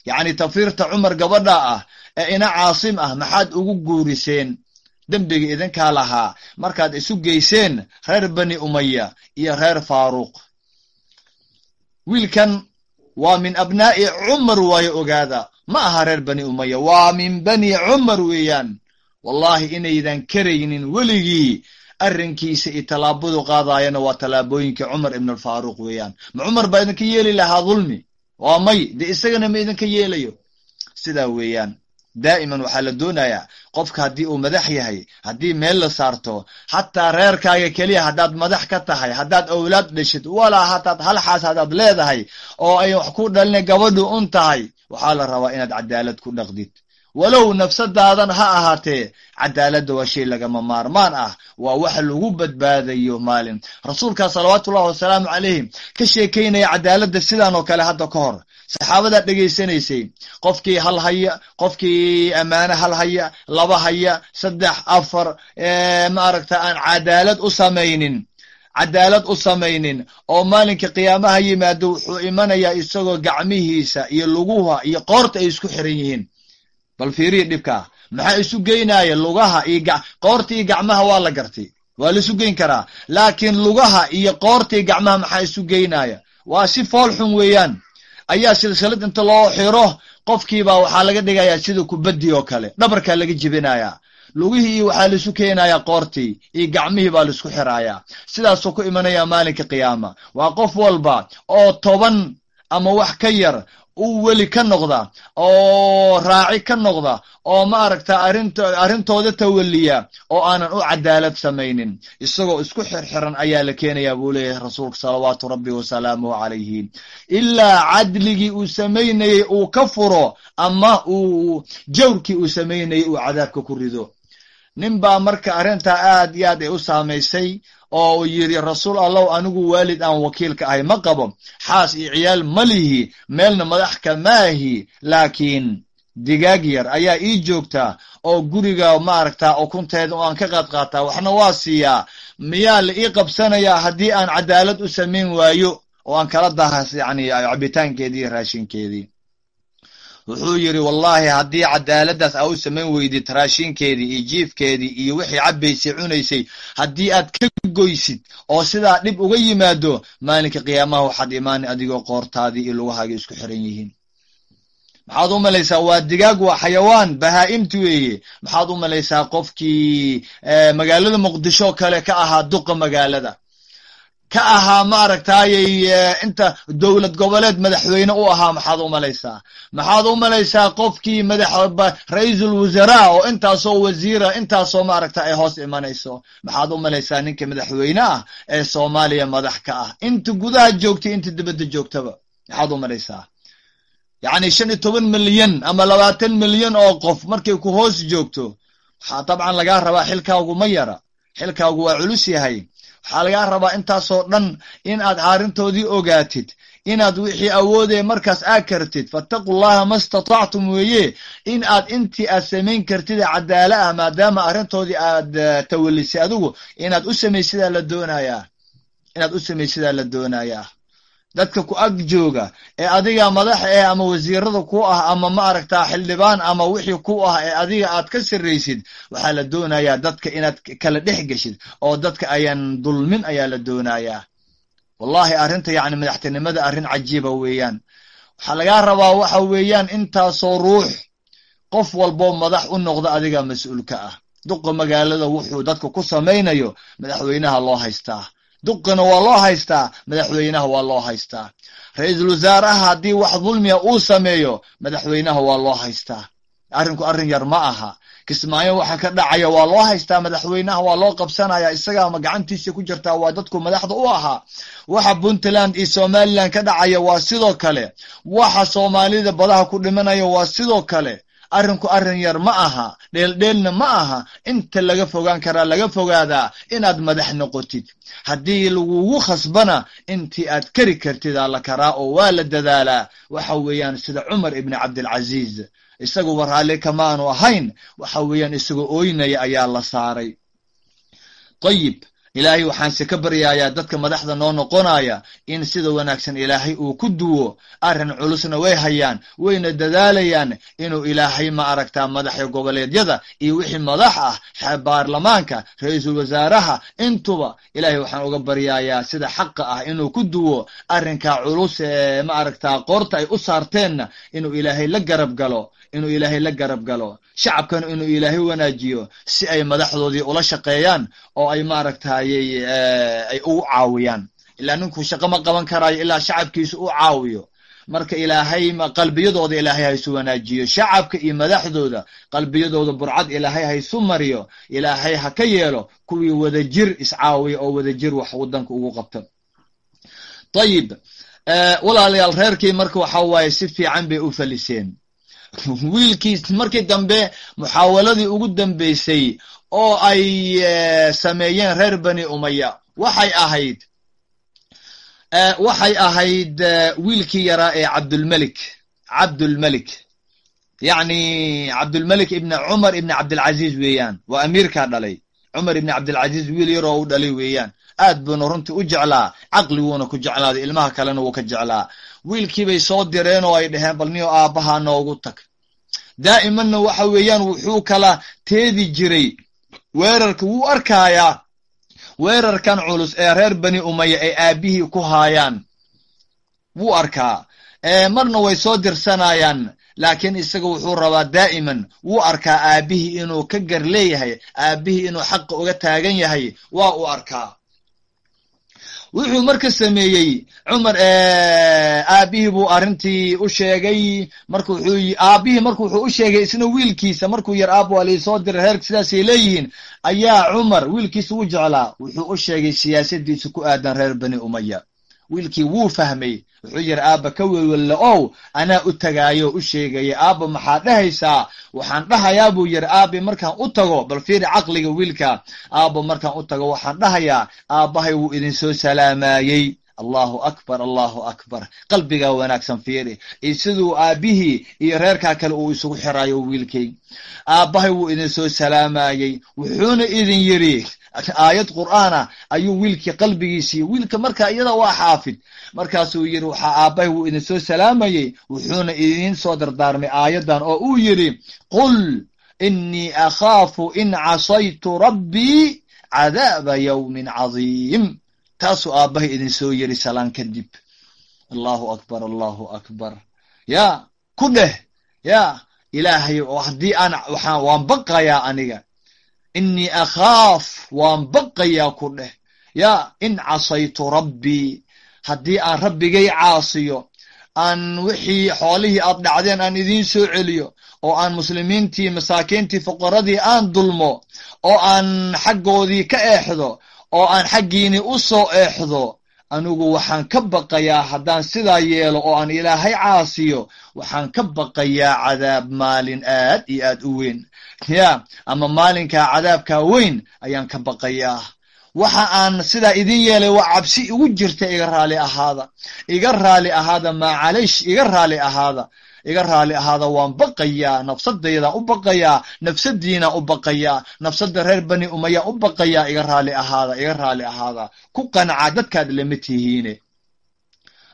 B: yacni tafiirta cumar gabadha ah ee ina caasim ah maxaad ugu guuriseen. Dembiga idinkaa lahaa. Markaad isu geyseen reer bani umaya iyo reer faaruuq wiilkan waa min abnaa'i cumar waayo ogaada. Ma aha reer bani umaya waa min bani cumar weeyaan. Wallahi inaydan karaynin weligii arrinkiisa iyo tallaabadu qaadaayana waa tallaabooyinka cumar ibn alfaaruuq weeyaan. Ma cumar baa idinka yeeli lahaa dulmi? Waa may. Dee isagana ma idinka yeelayo? Sidaa weeyaan daa'iman waxaa la doonayaa qofka haddii uu madax yahay haddii meel la saarto xataa reerkaaga keliya haddaad madax ka tahay haddaad owlaad dheshid walaa hataad hal xaas haddaad leedahay oo ay wax ku dhalina gabadhu un tahay waxaa la rabaa inaad cadaalad ku dhaqdid walow nafsadaadan ha ahaatee cadaaladda waa shay lagama maarmaan ah. Waa wax lagu badbaadayo maalin. Rasuulkaa salawaatullahi wasalaamu calayhi ka sheekaynaya cadaaladda sidan oo kale hadda ka hor. Saxaabadaa dhegaysanaysay qofkii hal haya qofkii ammaane hal haya laba haya saddex afar maaragta aan cadaalad u samaynin. Cadaalad u samaynin. Oo maalinka qiyaamaha yimaado wuxuu imanayaa isagoo gacmihiisa iyo luguha iyo qoorta ay isku xiran yihiin bal fiiriya dhibkaa maxaa isu geynaya lugaha iyo qoorta iyo gacmaha waa la gartay. Waa la isu geyn karaa. Laakiin lugaha iyo qoorta gacmaha maxaa isu geynaya waa si fool xun weeyaan. Ayaa silsilad inta loo xiro qofkiibaa waxaa laga dhigayaa sida kubaddi oo kale. Dhabarkaa laga jebinayaa lugihii iyo waxaa laisu keenayaa qoortii. Iyo gacmihii baa la isku xirayaa sidaasuu ku imanaya maalinka qiyaama. Waa qof walba oo toban ama wax ka yar u weli ka noqda oo raaci ka noqda oo maaragta arrinto arrintooda tawaliya oo aanan u cadaalad samaynin. Isagoo isku xirxiran ayaa la keenayaa buu leeyahay rasuulka salawaatu rabbi wasalaamuhu calayhi. Ilaa cadligii uu samaynayey uu ka furo ama uu jawrkii uu samaynayey uu cadaabka ku rido. Nin baa marka arrintaa aad iyo aad ay u saamaysay oo uu yidhi rasuul allow anigu waalid aan wakiilka ahay ma qabo. Xaas iyo ciyaal ma lihi meelna madax ka maahi laakiin digaag yar ayaa ii joogtaa oo guriga maaragta ukunteeda oo aan ka qaad qaataa. Waxna waa siiyaa miyaa la ii qabsanayaa haddii aan cadaalad u samayn waayo? Oo aan kala dahas yacni cabitaankeedii iyo raashinkeedii wuxuu yidhi wallahi haddii cadaaladdaas aa u samayn weydid raashinkeedii iyo jiifkeedii iyo wixii cabbaysay cunaysay haddii aad ka goysid oo sidaa dhib uga yimaado maalinka qiyaamaha waxaad imaani adigoo qoortaadii iyo lugahaagii isku xiran yihiin. Maxaad u malaysaa waa digaag waa xayawaan bahaa'imti weeye. Maxaad u malaysaa qofkii magaalada muqdisho kale ka ahaa duqa magaalada ka ahaa maaragtaayey inta dowlad goboleed madaxweyne u ahaa maxaad u malaysaa maxaad u malaysaa qofkii madax ra'iisul wasaraa oo intaasoo wasiira intaasoo maaragta ay hoos imanayso? Maxaad u malaysaa ninka madaxweyne ah ee soomaaliya madax ka ah? Inta gudaha joogtay inta dibadda joogtaba maxaad u malaysaa yacni shan iyo toban milyan ama labaatan milyan oo qof markay ku hoos joogto waxaa dabcan lagaa rabaa xilkaagu ma yara? Xilkaagu waa culus yahay waxaa lagaa rabaa intaasoo dhan in aad arrintoodii ogaatid inaad wixii awoodee markaas aad kartid. Fattaqu llaha ma istatactum weeye in aad intii aad samayn kartid cadaala ah maadaama arrintoodii aad tawalisay adigu inaad u samaysidaa la doonayaa. Inaad u samaysidaa la doonayaa dadka ku ag jooga ee adiga madax eh ama wasiirada ku ah ama ma aragtaa xildhibaan ama wixii ku ah ee adiga aad ka sarraysid waxaa la doonayaa dadka inaad kala dhex geshid oo dadka ayaan dulmin ayaa la doonayaa. Wallahi arrinta yacni madaxtinimada arrin cajiiba weeyaan. Waxaa lagaa rabaa waxa weeyaan intaasoo ruux qof walboo madax u noqda adiga mas'uulka ah. Duqa magaalada wuxuu dadka ku samaynayo madaxweynaha loo haystaa duqina waa loo haystaa madaxweynaha waa loo haystaa. Ra'iisul wasaaraha haddii wax dulmiya uu sameeyo madaxweynaha waa loo haystaa. Arrinku arrin yar ma aha. Kismaayo waxa ka dhacaya waa loo haystaa madaxweynaha waa loo qabsanaya isagaama gacantiisa ku jirtaa waa dadku madaxda u ahaa. Waxa puntland iyo somaliland ka dhacaya waa sidoo kale. Waxa soomaalida badaha ku dhimanaya waa sidoo kale arrinku arrin yar ma aha dheeldheelna ma aha inta laga fogaan karaa laga fogaadaa inaad madax noqotid. Haddii lagugu khasbana intii aad kari kartid aa la karaa oo waa la dadaalaa. Waxa weeyaan sida cumar ibni cabdilcaziiz isaguba raalli kamaanu ahayn waxa weeyaan isagoo ooynaya ayaa la saaray. Ayib ilaahay waxaanse ka baryayaa dadka madaxda noo noqonaya in sida wanaagsan ilaahay uu ku duwo. Arrin culusna way hayaan wayna dadaalayaan inuu ilaahay ma aragtaa madaxa goboleedyada iyo wixii madax ah baarlamaanka ra'iisul wasaaraha intuba. Ilaahay waxaan uga baryayaa sida xaqa ah inuu ku duwo. Arrinkaa culus ee ma aragtaa qoorta ay u saarteenna inuu ilaahay la garab galo inuu ilaahay la garab galo shacabkana inuu ilaahay wanaajiyo si ay madaxdoodii ula shaqeeyaan oo ay maaragtayy ay ugu caawiyaan. Ilaa ninku shaqo ma qaban karaayo ilaa shacabkiisa u caawiyo. Marka ilaahay qalbiyadooda ilaahay haysu wanaajiyo. Shacabka iyo madaxdooda qalbiyadooda burcad ilaahay haysu mariyo. Ilaahay ha ka yeelo kuwii wadajir iscaawiya oo wadajir wax wadanka ugu qabta ayib walaalayaal reerkii marka waxa waaye si fiican bay u faliseen wiilkiis markii dambe muxaawaladii ugu dambeysay oo ay sameeyeen reer bani umaya waxay ahayd waxay ahayd wiilkii yaraa ee cabdulmelik cabdulmelik yacni cabdulmelik ibni cumar ibni cabdilcaziiz weeyaan. Waa amiirkaa dhalay. Cumar ibni cabdilcaziiz wiil yaroo u dhalay weeyaan aad buuna runtii u jeclaa. Caqliguuna ku jeclaaday ilmaha kalena wuu ka jeclaa. Wiilkiibay soo direen oo ay dhaheen bal niyo aabbaha noogu tag. Daa'imanna waxa weeyaan wuxuu kala teedi jiray. Weerarka wuu arkayaa weerarkan culus ee reer bani umaya ay aabbihii ku haayaan. Wuu arkaa. Marna way soo dirsanayaan laakiin isaga wuxuu rabaa daa'iman. Wuu arkaa aabbihii inuu ka gar leeyahay aabbihii inuu xaqa uga taagan yahay waa uu arkaa wuxuu marka sameeyey cumar aabbihii buu arrintii u sheegay. Marka wuxuu aabbihii marka wuxuu u sheegay isna wiilkiisa markuu yar aabbo waa laysoo diray reerka sidaasay leeyihiin ayaa cumar wiilkiisa u jeclaa. Wuxuu u sheegay siyaasadiisa ku aadan reer bani umaya wiilkii wuu fahmay wuxuu yidhi aabba ka welwelle ow anaa u tagaayo u sheegaya. Aabba maxaad dhahaysaa? Waxaan dhahayaa buu yidhi. Aabbi markaan u tago bal fiiri caqliga wiilka. Aabba markaan u tago waxaan dhahayaa aabbahay wuu idin soo salaamayey allahu akbar allahu akbar. Qalbigaa wanaagsan fiiri. Iyo siduu aabbihii iyo reerkaa kale uu isugu xiraayo wiilkay. Aabbahay wuu idin soo salaamayey wuxuuna idin yidhi aayad qur'aana ayuu wiilkii qalbigiisiiy wiilka markaa iyada waa xaafid markaasuu yidhi waxaa aabbahay wuu idin soo salaamayey wuxuuna idiin soo dardaarmay aayaddan oo uu yidhi qul innii akhaafu in casaytu rabbii cadaaba yawmin cadiim. Taasuu aabbahay idin soo yidhi salaan kadib. Allahu akbar allahu akbar. Ya ku dheh. Ya ilaahay haddii aan waxaan waan baqayaa aniga. Innii akhaaf waan baqayaa ku dheh. Yaa in casaytu rabbii haddii aan rabbigay caasiyo aan wixii xoolihii aad dhacdeen aan idiin soo celiyo oo aan muslimiintii masaakiintii fuqaradii aan dulmo oo aan xaggoodii ka eexdo oo aan xaggiinii u soo eexdo anigu waxaan ka baqayaa haddaan sidaa yeelo oo aan ilaahay caasiyo waxaan ka baqayaa cadaab maalin aad iyo aad u weyn. Ya ama maalinkaa cadaabkaa weyn ayaan ka baqayaa waxa aan sidaa idin yeelay waa cabsi igu jirta iga raali ahaada. Iga raali ahaada maacalish iga raali ahaada. Iga raali ahaada waan baqayaa nafsadaydaan u baqayaa nafsadiinaan u baqayaa nafsada reer bani umayaan u baqayaa iga raali ahaada iga raali ahaada. Ku qanaca dadkaad lama tihiine.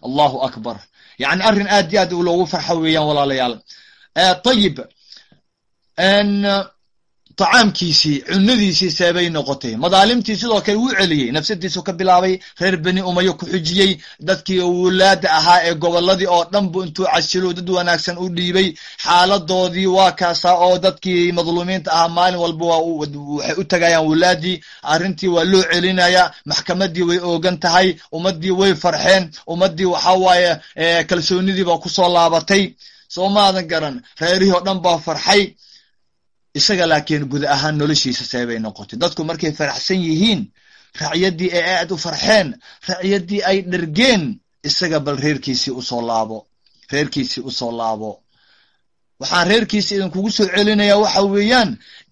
B: Allahu akbar. Yani arrin aad iyo aad loogu farxo weeyaan walaalayaal ayib tacaamkiisii cunadiisii seebay noqotay. Madaalimtii sidoo kale wuu celiyey. Nafsadiisu ka bilaabay reer beni umayo ku xujiyey. Dadkii wulaada ahaa ee gobolladii oo dhan bu intuu casilo dad wanaagsan u dhiibay. Xaaladoodii waa kaasaa oo dadkii madluumiinta ahaa maalin walba waxay u tagayaan wulaadii. Arrintii waa loo celinaya maxkamadii way oogan tahay. Ummadii way farxeen. Ummadii waxa waaye kalsoonidiiba ku soo laabatay. Soo maadan garan. Reerihii oo dhan baa farxay isaga laakiin guud ahaan noloshiisa seebay noqotay. Dadku markay faraxsan yihiin racyadii ay aad u farxeen racyadii ay dhergeen isaga bal reerkiisii u soo laabo reerkiisii u soo laabo. Waxaan reerkiisi idinkugu soo celinayaa waxa weeyaan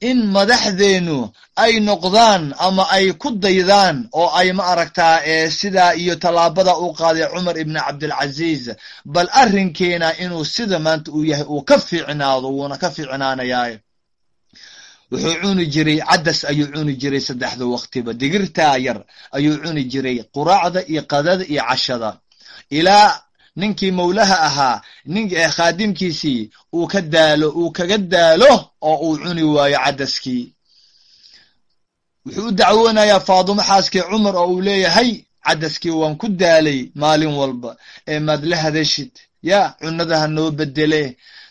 B: in madaxdeennu ay noqdaan ama ay ku daydaan oo ay ma aragtaa sidaa iyo tallaabada u qaaday cumar ibni cabdilcaziiz bal arrinkeena inuu sida maanta uu yahay uu ka fiicnaado wuuna ka fiicnaanayaa wuxuu cuni jiray cadas ayuu cuni jiray saddexda waqtiba. Digirtaa yar ayuu cuni jiray quraacda iyo qadada iyo cashada. Ilaa ninkii mawlaha ahaa nin khaadimkiisii uu ka daalo uu kaga daalo oo uu cuni waayo cadaskii wuxuu u dacwoonayaa faadumo xaaskii cumar oo uu leeyahay cadaskii waan ku daalay maalin walba ee maad la hadashid yaa cunadaha noo bedele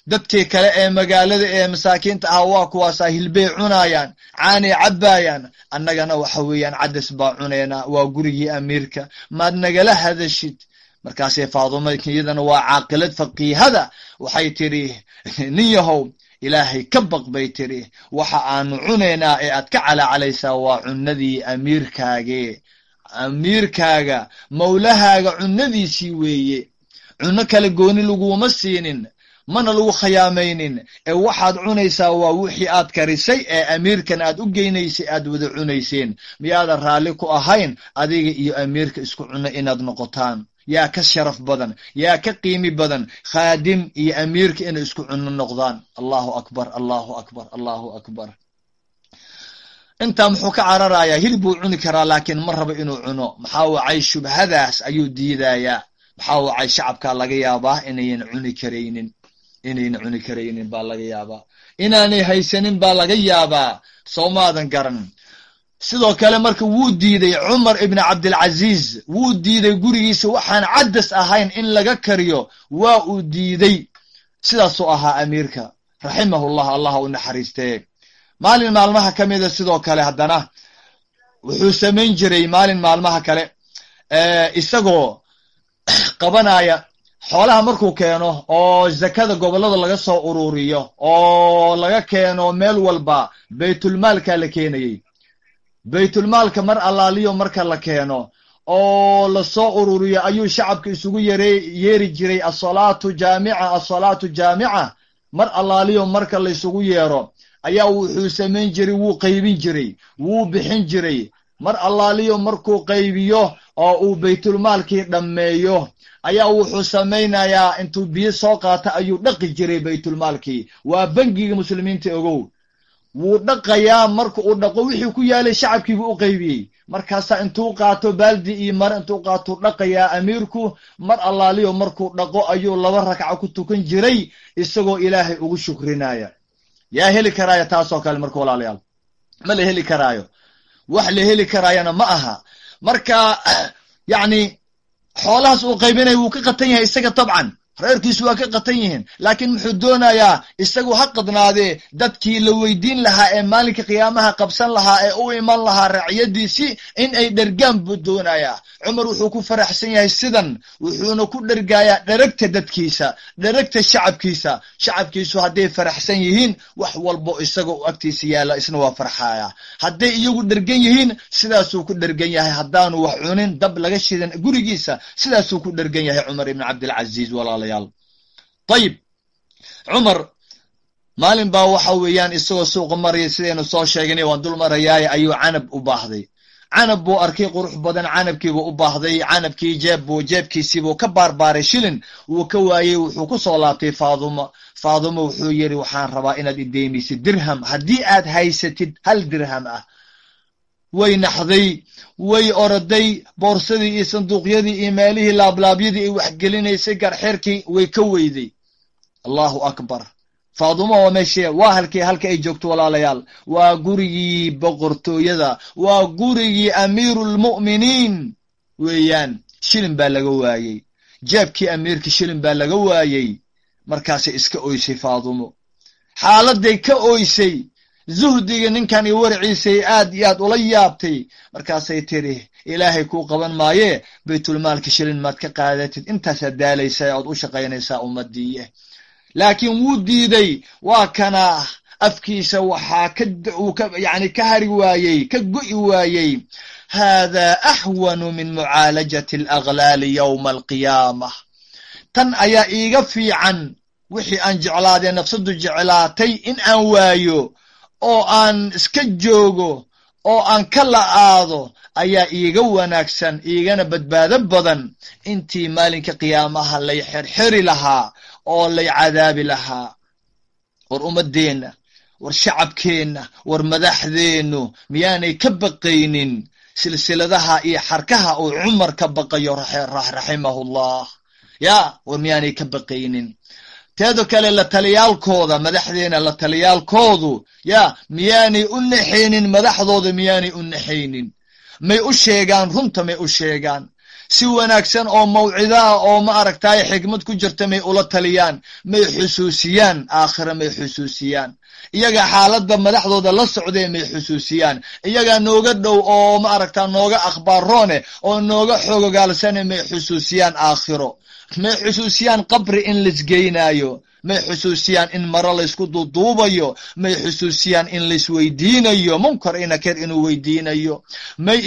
B: dadkii kale ee magaalada ee masaakiinta ah waa kuwaasaa hilbey cunaayaan caanay cabbaayaan annagana waxa weeyaan cadas baa cunaynaa waa gurigii amiirka. Maad nagala hadashid. Markaasee faaduma iyadana waa caaqilad faqiihada. Waxay tidhi nin yahow ilaahay ka baq bay tidhi waxa aanu cunaynaa ee aad ka calaacalaysaa waa cunadii amiirkaage. Amiirkaaga mawlahaaga cunadiisii weeye. Cunno kale gooni laguma siinin mana lagu khayaamaynin ee waxaad cunaysaa waa wixii aad karisay ee amiirkan aad u geynaysay aad wada cunayseen miyaadan raalli ku ahayn adiga iyo amiirka isku cunno inaad noqotaan. Yaa ka sharaf badan yaa ka qiimi badan khaadim iyo amiirka inay isku cunno noqdaan. Allahu akbar allahu akbar allahu akbar. Intaa muxuu ka cararayaa hilib buu cuni karaa laakiin ma rabo inuu cuno. Maxaa wacay shubhadaas? Ayuu diidayaa. Maxaa wacay shacabka laga yaabaa inayan cuni karaynin inayna cuni karaynin baa laga yaabaa. Inaanay haysanin baa laga yaabaa. Soo maadan garan. Sidoo kale marka wuu diiday cumar ibni cabdilcaziiz wuu diiday gurigiisa. Waxaan caddas ahayn in laga kariyo. Waa uu diiday. Sidaasuu ahaa amiirka. Raximahullah allah u naxariistee. Maalin maalmaha ka mida sidoo kale haddana wuxuu samayn jiray maalin maalmaha kale. Isagoo qabanaya xoolaha markuu keeno oo zakada gobollada laga soo ururiyo oo laga keeno meel walba baytulmaalka la keenayey. Baytulmaalka mar allaaliyo marka la keeno oo la soo ururiyo ayuu shacabka isugu yeeri jiray asalaatu jaamica asalaatu jaamica. Mar allaaliyo marka laysugu yeero ayaa wuxuu samayn jiray wuu qaybin jiray wuu bixin jiray mar allaaliyo markuu qaybiyo oo uu baytulmaalkii dhammeeyo. Ayaa wuxuu samaynayaa intuu biyo soo qaata ayuu dhaqi jiray baytulmaalkii. Waa bangiga muslimiinta ogow. Wuu dhaqayaa marka uu dhaqo wixii ku yaalay shacabkiibuu u qaybiyey. Markaasaa intuu qaato baaldi iyo mar intuu qaatuu dhaqayaa amiirku mar allaaliyo markuu dhaqo ayuu laba ragca ku tukan jiray isagoo ilaahay ugu shukrinaya yaa heli karaayo taasoo kale marka walaalayaal. Ma la heli karaayo wax la heli karaayana ma aha. Marka yacni xoolahaas uu qaybinaya wuu ka qatan yahay isaga tabcan reerkiisu waa ka qatan yihiin. Laakiin muxuu doonayaa isagu ha qadnaadee dadkii la weydiin lahaa ee maalinka qiyaamaha qabsan lahaa ee u iman lahaa racyadiisii in ay dhergaan buu doonayaa. Cumar wuxuu ku faraxsan yahay sidan wuxuuna ku dhergayaa dheragta dadkiisa dheragta shacabkiisa. Shacabkiisu hadday faraxsan yihiin wax walbo isaga u agtiisa yaalla isna waa farxaya hadday iyagu dhergan yihiin sidaasuu ku dhergan yahay. Haddaanu wax cunin dab laga shidan gurigiisa sidaasuu ku dhergan yahay cumar ibn cabdilcaziiz walaal ayib cumar maalin baa waxa weeyaan isagoo suuqa maraya sidaynu soo sheegnay waan dul marayaaye ayuu canab u baahday. Canab buu arkay qurux badan canabkiibuu u baahday canabkii jeeb buu jeebkiisiibuu ka baarbaaray shilin. Wuu ka waayey wuxuu ku soo laabtay faadumo faadumo wuxuu yidhi waxaan rabaa inaad ideymaysid dirham. Haddii aad haysatid hal dirham ah way naxday way oroday boorsadii iyo sanduuqyadii iyo meelihii laablaabyadii ay waxgelinaysay garxeerkii way ka weyday. Allahu akbar. Faaduma waa meeshe waa halkii halka ay joogto walaalayaal. Waa gurigii boqortooyada waa gurigii amiirulmu'miniin weeyaan shilin baa laga waayey jeebkii amiirka shilin baa laga waayey markaasay iska oysay faadumo. Xaaladay ka oysay zuhdiga ninkan iyo waraciisay aad iyo aad ula yaabtay. Markaasay tiri ilaahay kuu qaban maayee baytulmaalka shilin maad ka qaadatid. Intaasaad daalaysaa oad u shaqaynaysaa ummadiiye laakiin wuu diiday waa kana afkiisa waxaa ka yani ka hari waayey ka go'i waayey. Haadaa axwanu min mucaalajati alaglaali yowma alqiyaamah tan ayaa iiga fiican wixii aan jeclaadee nafsadu jeclaatay in aan waayo oo aan iska joogo oo aan ka la'aado ayaa iiga wanaagsan iigana badbaado badan. Intii maalinka qiyaamaha lay xerxeri lahaa oo lay cadaabi lahaa. War ummadeenna war shacabkeenna war madaxdeennu miyaanay ka baqaynin. Silsiladaha iyo xarkaha uu cumar ka baqayo raximahullah. Ya war miyaanay ka baqaynin teedo kale la taliyaalkooda madaxdeena la taliyaalkoodu ya miyaanay u naxaynin madaxdooda miyaanay u naxaynin may u sheegaan runta may u sheegaan. Si wanaagsan oo mawcido ah oo ma aragtaay xikmad ku jirta may ula taliyaan may xusuusiyaan aakhira may xusuusiyaan. Iyagaa xaaladda madaxdooda la socdee may xusuusiyaan. Iyagaa nooga dhow oo ma aragtaa nooga akhbaaroone oo nooga xogogaalsane may xusuusiyaan aakhiro may xusuusiyaan qabri in laisgeynaayo may xusuusiyaan in maro laysku duuduubayo. May xusuusiyaan in laisweydiinayo munkar iyo nakir inuu weydiinayo. May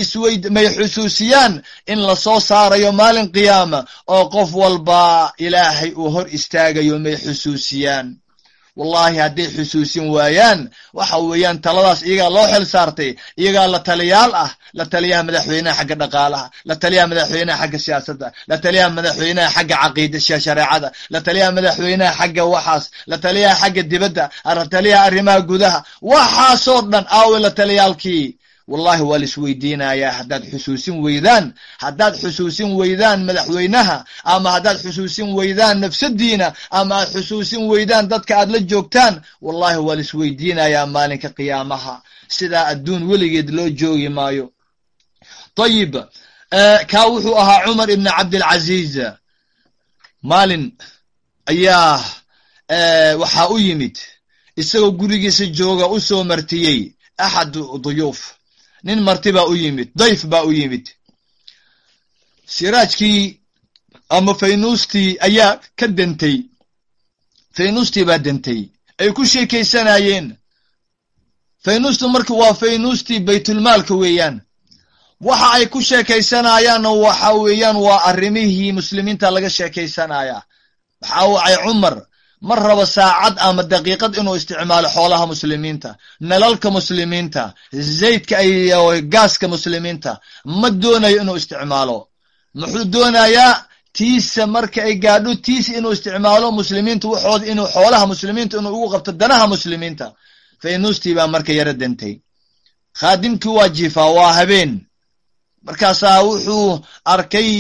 B: xusuusiyaan in la soo saarayo maalin qiyaama oo qof walba ilaahay uu hor istaagayo may xusuusiyaan wallahi hadday xusuusin waayaan waxa weeyaan taladaas iyagaa loo xil saartay iyagaa la taliyaal ah la taliyaha madaxweynaha xagga dhaqaalaha la taliyaha madaxweynaha xagga siyaasadda la taliyaha madaxweynaha xagga caqiida shareecada la taliyaha madaxweynaha xagga waxaas la taliyaha xagga dibadda la taliyaha arrimaha gudaha waxaasoo dhan aawe la taliyaalkii wallahi waa laisweydiinayaa haddaad xusuusin weydaan haddaad xusuusin weydaan madaxweynaha ama haddaad xusuusin weydaan nafsadiina ama aad xusuusin weydaan dadka aad la joogtaan wallahi waa laisweydiinayaa maalinka qiyaamaha. Sidaa adduun weligeed loo joogi maayo. Ayib kaa wuxuu ahaa cumar ibn cabdilcaziiz maalin ayaa waxaa u yimid isagoo gurigiisa jooga u soo martiyey axad duyuuf nin marti baa u yimid dayf baa u yimid. Siraajkii ama faynuustii ayaa ka dentay. Faynuustii baa dentay. Ay ku sheekaysanayeen. Faynuustu marka waa faynuustii baytulmaalka weeyaan. Waxa ay ku sheekaysanayaanna waxa weeyaan waa arrimihii muslimiinta laga sheekaysanaya waxaa wacay cumar ma rabo saacad ama daqiiqad inuu isticmaalo xoolaha muslimiinta nalalka muslimiinta zaydka iyo gaaska muslimiinta ma doonayo inuu isticmaalo. Muxuu doonayaa tiisa marka ay gaadho tiisa inuu isticmaalo muslimiinta waxooda inuu xoolaha muslimiinta inuu ugu qabto danaha muslimiinta. Faynuustii baa marka yaro dentay khaadimkii waa jiifaa waa habeen markaasaa wuxuu arkay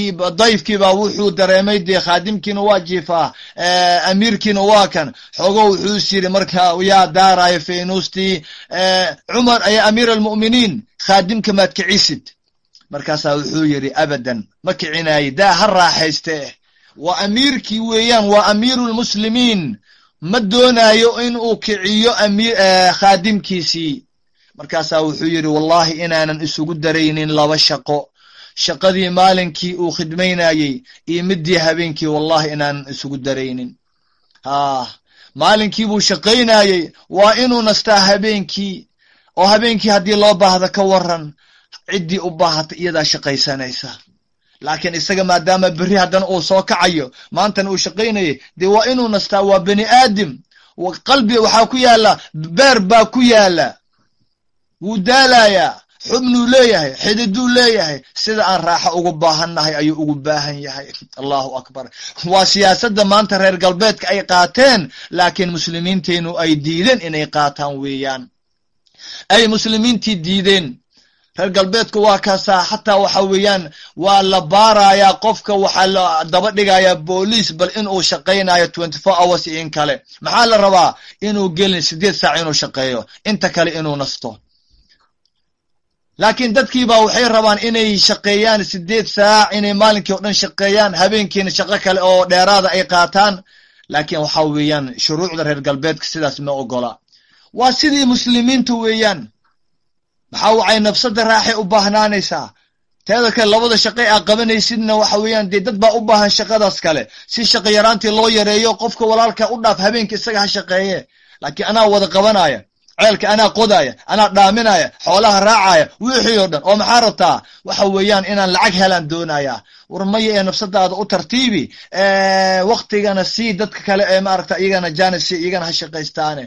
B: dayfkiibaa wuxuu dareemay dee khaadimkiina waa jiifaa amiirkiina waa kan. Xoogo wuxuu is yidhi marka yaa daarayo faynuustii cumar aya amiir almu'miniin khaadimka maad kicisid. Markaasaa wuxuu yidhi abadan ma kicinaye daa ha raaxayste. Waa amiirkii weeyaan waa amiiru lmuslimiin ma doonayo in uu kiciyo khaadimkiisii markaasaa wuxuu yidhi wallahi inaanan isugu daraynin laba shaqo. Shaqadii maalinkii uu khidmaynayey iyo midii habeenkii wallahi inaanan isugu daraynin. Ha maalinkii buu shaqaynayey. Waa inuu nastaa habeenkii oo habeenkii haddii loo baahda ka waran ciddii u baahata iyadaa shaqaysanaysa. Laakiin isaga maadaama berri haddana uu soo kacayo maantana uu shaqaynayay dee waa inuu nastaa waa bani aadim. Qalbi waxaa ku yaalla beer baa ku yaalla wuu daalayaa xubnuu leeyahay xididuu leeyahay. Sida aan raaxo ugu baahannahay ayuu ugu baahan yahay. Allahu akbar. Waa siyaasadda maanta reer galbeedka ay qaateen laakiin muslimiinteennu ay diideen inay qaataan weeyaan. Ay muslimiintii diideen. Reer galbeedku waa kaasaa xataa waxa weeyaan waa la baarayaa qofka waxaa la daba dhigayaa booliis bal inuu shaqaynayo twenty four hours in kale. Maxaa la rabaa? Inuu gelin sideed saac inuu shaqeeyo. Inta kale inuu nasto laakiin dadkiiba waxay rabaan inay shaqeeyaan sideed saac inay maalinkii o dhan shaqeeyaan habeenkiina shaqo kale oo dheeraada ay qaataan. Laakiin waxa weeyaan shuruucda reer galbeedka sidaas ma ogola. Waa sidii muslimiintu weeyaan. Maxaa wacay nafsada raaxay u baahnaanaysaa. Teeda kale labada shaqay aa qabanaysidna waxa weeyaan dee dad baa u baahan shaqadaas kale. Si shaqo yaraantii loo yareeyo qofka walaalka u dhaaf habeenka isaga ha shaqeeye. Laakiin anaa wada qabanaya ceelka anaa qodaya anaa dhaaminaya xoolaha raacaya wixii oo dhan. Oo maxaa rabtaa? Waxa weeyaan inaan lacag helaan doonaya. War maya ee nafsadaada u tartiibi. Waktigana sii dadka kale ee maaragta iyagana janis iyagana ha shaqaystaane.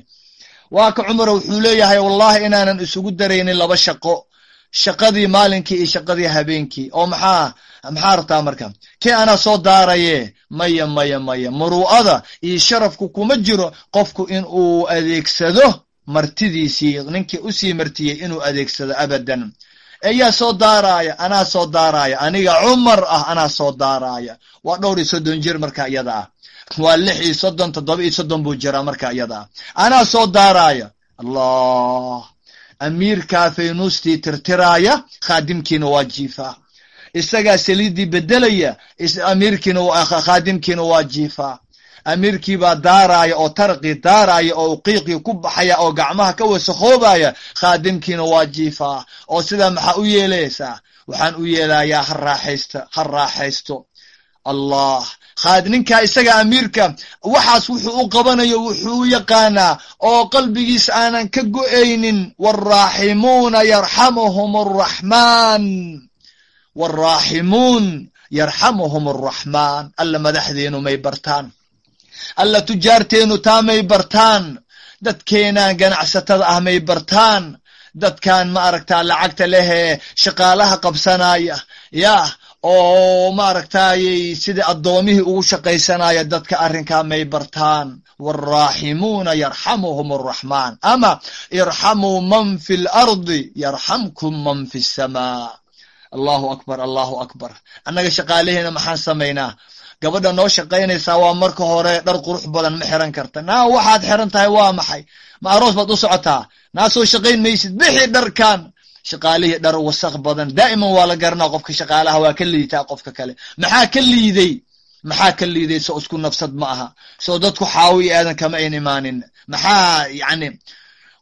B: Waa ka cumar wuxuu leeyahay wallahi inaanan isugu daraynin laba shaqo. Shaqadii maalinkii iyo shaqadii habeenkii. Oo maxaa maxaa rabtaa marka? Kii anaa soo daaraye? Maya maya maya. Muru'ada iyo sharafku kuma jiro qofku in uu adeegsado martidiisii ninkii u sii martiyey inuu adeegsado abadan. Eyaa soo daaraaya anaa soo daaraaya aniga cumar ah anaa soo daaraaya waa dhowr iyo soddon jir marka iyada ah. Waa lix iyo soddon toddoba iyo soddon buu jiraa marka iyada ah. Anaa soo daaraaya allah! Amiirkaa faynuustii tirtiraaya khaadimkiina waa jiifaa isagaa saliiddii bedelaya amiirkiina khaadimkiina waa jiifaa amiirkii baa daaraaya oo tarqii daaraaya oo qiiqii ku baxaya oo gacmaha ka wasakhoobaya khaadimkiina waa jiifaa oo sidaa maxaa u yeelaysaa waxaan u yeelayaa ha raaxaysta ha raaxaysto. Allah. Khaad ninkaa isaga amiirka waxaas wuxuu u qabanayo wuxuu u yaqaanaa oo qalbigiisa aanan ka go'aynin waalraaximuuna yarxamuhum arraxmaan waalraaximuun yarxamuhum arraxmaan alla madaxdeenu may bartaan alla tujaarteenu taa may bartaan. Dadkeenaan ganacsatada ah may bartaan. Dadkan ma aragtaa lacagta lehee shaqaalaha qabsanaya yah oo maaragtayy sida addoomihii ugu shaqaysanaya dadka arrinkaa may bartaan. Waalraaximuuna yarxamuhum arraxmaan ama irxamuu man fi lardi yarxamkum man fi samaa. Allahu akbar allahu akbar. Annaga shaqaalaheena maxaan samaynaa gabadha noo shaqaynaysaa waa marka hore dhar qurux badan ma xiran karta. Naa waxaad xiran tahay waa maxay? Ma aroos baad u socotaa? Naa soo shaqayn maysid bixi dharkan. Shaqaalihii dhar wasaq badan daa'iman waa la garanaa qofka shaqaalaha waa ka liitaa qofka kale. Maxaa ka liiday? Maxaa ka liiday? Soo isku nafsad ma aha. Soo dadku xaawi aadan kama ayn imaanin. Maxaa yacni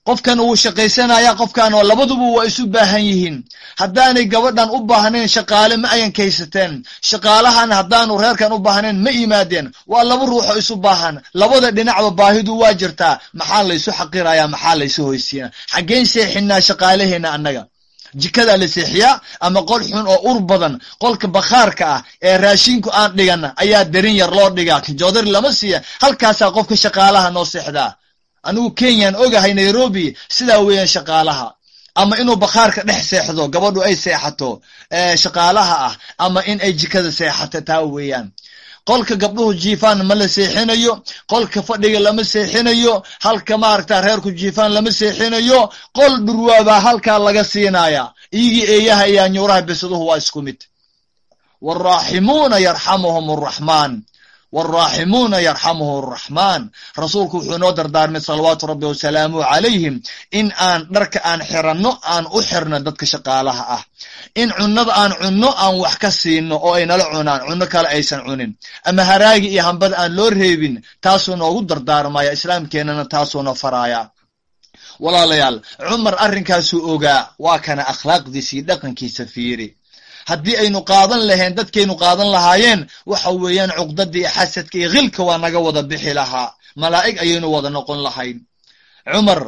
B: qofkan wuu shaqaysanaya qofkan oo labaduba waa isu baahan yihiin. Haddaanay gabadhan u baahnayn shaqaale ma ayan kaysateen. Shaqaalahan haddaanu reerkan u baahnayn ma yimaadeen. Waa laba ruuxoo isu baahan. Labada dhinacba baahidu waa jirtaa. Maxaa laysu xaqiraya? Maxaa laysu hoysiina xaggeen seexinaa shaqaalaheena annaga. Jikadaa la seexiyaa ama qol xun oo ur badan qolka bakhaarka ah ee raashinku aan dhigana ayaa darin yar loo dhigaa. Joodari lama siiya. Halkaasaa qofka shaqaalaha noo seexdaa anigu kenyaan ogahay nairobi sidaa weeyaan shaqaalaha. Ama inuu bakhaarka dhex seexdo gabadhu ay seexato shaqaalaha ah ama in ay jikada seexato taa weeyaan. Qolka gabdhuhu jiifaan ma la seexinayo qolka fadhiga lama seexinayo halka maaragta reerku jiifaan lama seexinayo qol dhurwaabaa halkaa laga siinaya iyagii eeyaha iyo anyuuraha besaduhu waa isku mid. Waalraaximuuna yarxamuhum arraxmaan waalraaximuuna yarxamuhu araxmaan rasuulku wuxuu noo dardaarmay salawaatu rabbi wasalaamuhu calayhim in aan dharka aan xiranno aan u xirno dadka shaqaalaha ah in cunnada aan cunno aan wax ka siino oo ay nala cunaan cunno kale aysan cunin ama haraagi iyo hambada aan loo reebin taasuu noogu dardaarmaya islaamkeennana taasuuna faraaya walaalayaal cumar arrinkaasuu ogaa waa kana akhlaaqdiisii dhaqankiisa fiiri haddii aynu qaadan lahayn dadkaynu qaadan lahaayeen waxa weeyaan cuqdadii xasadka iyo khilka waa naga wada bixi lahaa. Malaa'ig ayaynu wada noqon lahayn. Cumar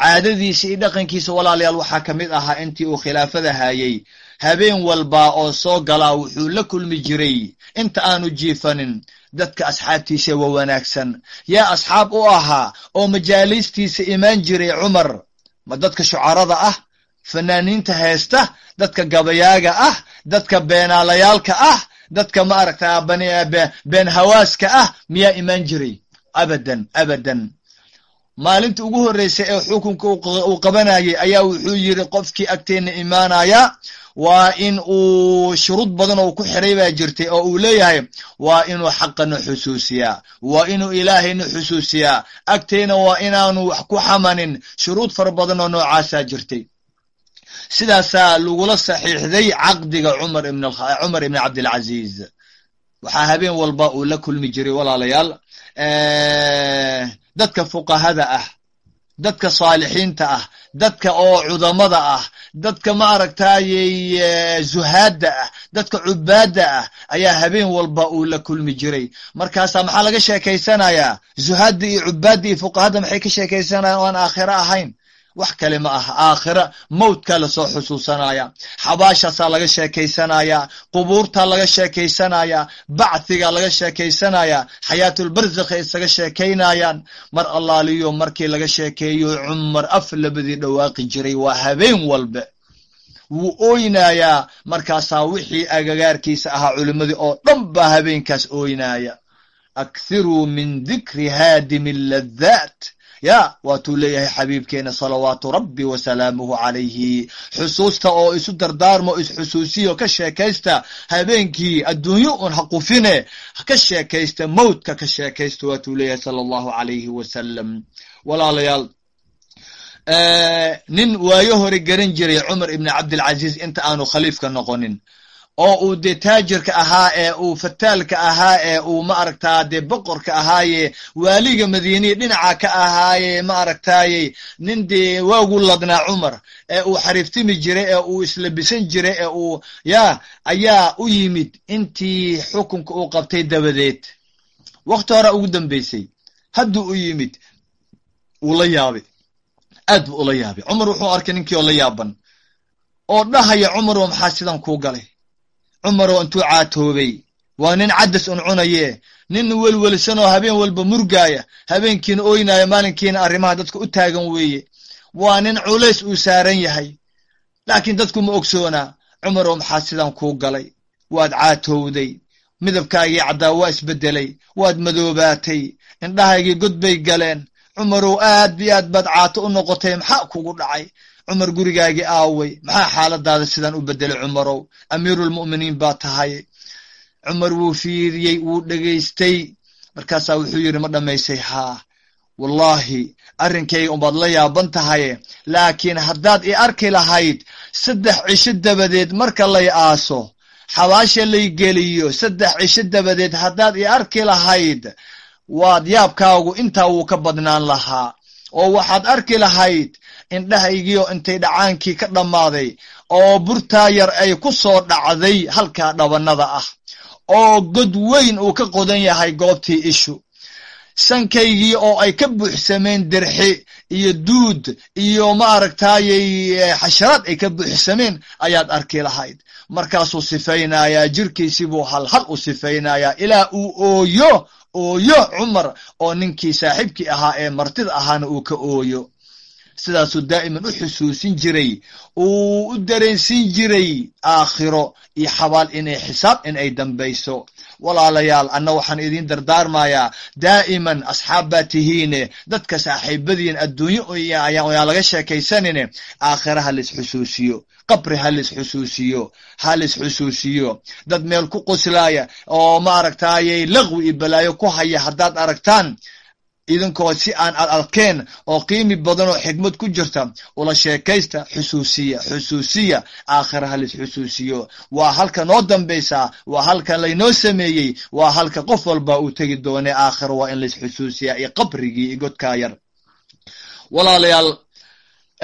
B: caadadiisa iyo dhaqankiisa walaalayaal waxaa ka mid ahaa intii uu khilaafada haayey. Habeen walbaa oo soo galaa wuxuu la kulmi jiray inta aanu jiifanin dadka asxaabtiisa waa wanaagsan. Yaa asxaab u ahaa oo majaaliistiisa imaan jiray cumar ma dadka shucarada ah fanaaniinta heesta dadka gabayaaga ah dadka beenaalayaalka ah dadka maaragta been hawaaska ah miyaa imaan jiray? Abadan abadan. Maalinta ugu horreysay ee xukunka uu qabanayay ayaa wuxuu yidhi qofkii agteenna imaanaya waa in uu shuruud badan oo ku xiray baa jirtay oo uu leeyahay waa inuu xaqana xusuusiyaa waa inuu ilaahayna xusuusiyaa. Agteyna waa inaanu wax ku xamanin shuruud fara badan oo noocaasaa jirtay sidaasaa lagula saxiixday caqdiga cumar ibn cabdilcaziiz waxaa habeen walba uu la kulmi jiray walaalayaal. Dadka fuqahada ah dadka saalixiinta ah dadka oo cudamada ah dadka ma aragtayey zuhaadda ah dadka cubaadda ah ayaa habeen walba uu la kulmi jiray. Markaasaa maxaa laga sheekaysanayaa zuhaadda iyo cubaadda iyo fuqahadda maxay ka sheekaysanayaan? O aan aakhiro ahayn wax kale ma aha. Aakhira mawdkaa la soo xusuusanaya xabaashaasaa laga sheekaysanaya qubuurtaa laga sheekaysanaya bacthigaa laga sheekaysanaya xayaatulbarzakha isaga sheekaynayaan. Mar allaaliyo markii laga sheekeeyo cumar af labadii dhawaaqi jiray. Waa habeen walba. Wuu ooynayaa. Markaasaa wixii agagaarkiisa ahaa culimmadii oo dhan baa habeenkaas ooynaya akhiruu min dikri haadimi ladhaat ya waatuu leeyahay xabiibkeena salawaatu rabbi wasalaamuhu calayhi. Xusuusta oo isu dardaarmo isxusuusiyo ka sheekaysta habeenkii adduunyo un ha qufine ka sheekaysta mawdka ka sheekaysta waatuu leeyahay sala allahu calayhi wasalam walaalayaal nin waayo hore garan jiray cumar ibni cabdilcaziiz inta aanu khaliifka noqonin oo uu dee taajirka ahaa ee uu fataalka ahaa ee uu ma aragtaa dee boqorka ahaaye waaliga madiiniya dhinaca ka ahaaye ma aragtaaye nin dee waagu ladnaa cumar ee uu xariiftimi jiray ee uu islabisan jiray ee uu ya ayaa u yimid intii xukunka uu qabtay dabadeed. Wakti hora ugu dambeysay hadduu u yimid wuu la yaabay. Aad buu ula yaabay. Cumar wuxuu arkay ninkii oo la yaaban. Oo dhahaya cumaroo maxaa sidan kuu galay cumaroo intuu caatoobay. Waa nin caddas un cunaye. Nin welwelsanoo habeen walba murgaaya. Habeenkiina ooynaya maalinkiina arrimaha dadka u taagan weeye. Waa nin culays uu saaran yahay. Laakiin dadku ma ogsoonaa cumaroo maxaa sidan kuu galay? Waad caatowday midabkaagii caddaa waa isbeddelay waad madoobaatay. Indhahaygii god bay galeen. Cumarow aad iyo aad baad caato u noqotay. Maxaa kugu dhacay cumar gurigaagii aaway. Maxaa xaaladaada sidan u beddelay cumarow? Amiirulmu'miniin baa tahay. Cumar wuu fiiriyey wuu dhegaystay. Markaasaa wuxuu yidhi ma dhammaysay haa. Wallaahi arrinkayga umbaad la yaaban tahaye. Laakiin haddaad i arki lahayd saddex cisho dabadeed marka lay aaso xabaasha lay geliyo saddex cisho dabadeed haddaad i arki lahayd waad yaabkaagu intaa wuu ka badnaan lahaa. Oo waxaad arki lahayd indhahaygiioo intay dhacaankii ka dhammaaday oo burtaa yar ay ku soo dhacday halkaa dhabannada ah oo god weyn uu ka qodan yahay goobtii ishu. Sankaygii oo ay ka buuxsameen dirxi iyo duud iyo ma aragtaayey xasharaad ay ka buuxsameen ayaad arki lahayd. Markaasuu sifaynayaa jirkiisii buu halhal u sifaynayaa ilaa uu ooyo ooyo cumar oo ninkii saaxiibkii ahaa ee martida ahaana uu ka ooyo sidaasuu daa'iman u xusuusin jiray. Uu u dareensin jiray aakhiro iyo xabaal inay xisaab in ay dambayso. Walaalayaal anna waxaan idiin dardaarmayaa. Daa'iman asxaab baa tihiine. Dadka saaxiibadiin adduunyo ayaan laga sheekaysanine. Aakhira ha lis xusuusiyo qabri ha lis xusuusiyo ha lis xusuusiyo dad meel ku qoslaaya oo ma aragtaayey laqwi iyo balaayo ku haya haddaad aragtaan idinkoo si aan ad arkeen oo qiimi badan oo xigmad ku jirta ula sheekaysta xusuusiya xusuusiya aakhira ha lis xusuusiyo. Waa halka noo dambaysaa waa halka laynoo sameeyey waa halka qof walba uu tegi doone aakhira waa in lais xusuusiya iyo qabrigii iyo godkaa yar. Walaalayaal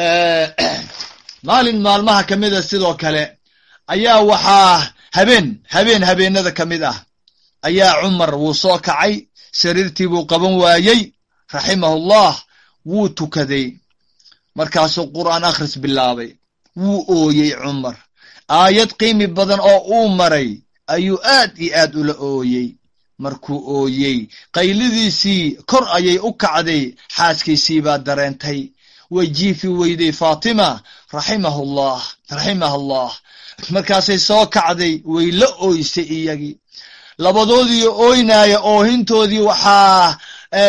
B: maalin maalmaha ka mida sidoo kale ayaa waxaa habeen habeen habeenada ka mid ah ayaa cumar wuu soo kacay sariirtii buu qaban waayey raximahullah wuu tukaday. Markaasuu qur'aan akhris bilaabay. Wuu ooyey cumar. Aayad qiimi badan oo uu maray ayuu aad iyo aad ula ooyey. Markuu ooyey qaylidiisii kor ayay u kacday xaaskiisii baa dareentay. Way jiifi weyday faatima raximahullah raximahullah markaasay soo kacday way la ooysay iyagii labadoodii ooynaaya oohintoodii waxaa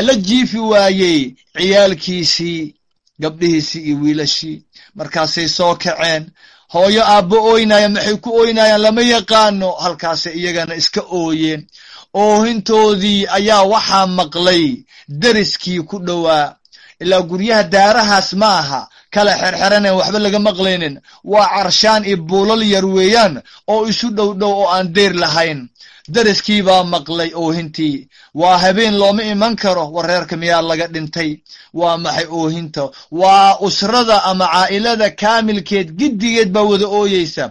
B: la jiifi waayey ciyaalkiisii gabdhihiisii iyo wiilashii. Markaasay soo kaceen. Hooyo aabbo ooynaya maxay ku ooynayaan lama yaqaano halkaasay iyagana iska ooyeen. Oohintoodii ayaa waxaa maqlay deriskii ku dhowaa. Ilaa guryaha daarahaas ma aha. Kala xerxeranen waxba laga maqlaynin. Waa carshaan iyo buulal yar weeyaan oo isu dhow dhow oo aan deyr lahayn deriskii baa maqlay oohintii waa habeen looma iman karo wareerka miyaa laga dhintay? Waa maxay oohinta waa usrada ama caa'ilada kaamilkeed giddigeed baa wada ooyeysa.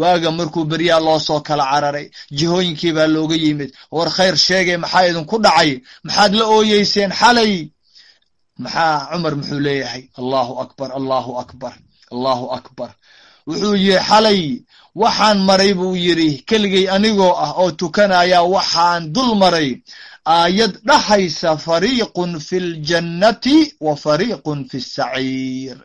B: Waaga markuu beryaa loo soo kala cararay jihooyinkii baa looga yimid war khayr sheegay maxaa idinku dhacay? Maxaad la ooyeyseen xalay? Maxaa cumar muxuu leeyahay allahu akbar allahu akbar allahu akbar. Wuxuu yihi xalay waxaan maray buu yidhi. Keligay anigoo ah oo tukanaya waxaan dul maray. Aayad dhaxaysa fariiqun fi ljannati wa fariiqun fi saciir.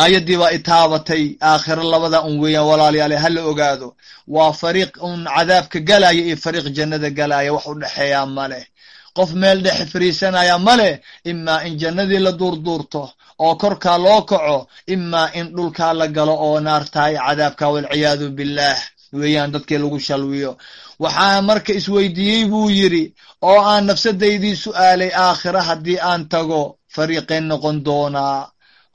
B: Aayaddii baa itaabatay aakhiro labada un weeyaan walaalayaale ha la ogaado. Waa fariiq un cadaabka galaya iyo fariiq jannada galaya wax u dhexeeyaa maleh qof meel dhexe fariisanaya maleh imaa in jannadii la duurduurto oo korkaa loo kaco imaa in dhulkaa la galo oo naartahay cadaabka walciyaadu billaah weeyaan dadkii lagu shalwiyo. Waxaa marka isweydiiyey buu yidhi oo aan nafsadaydii su'aalay aakhira haddii aan tago fariiqeen noqon doonaa.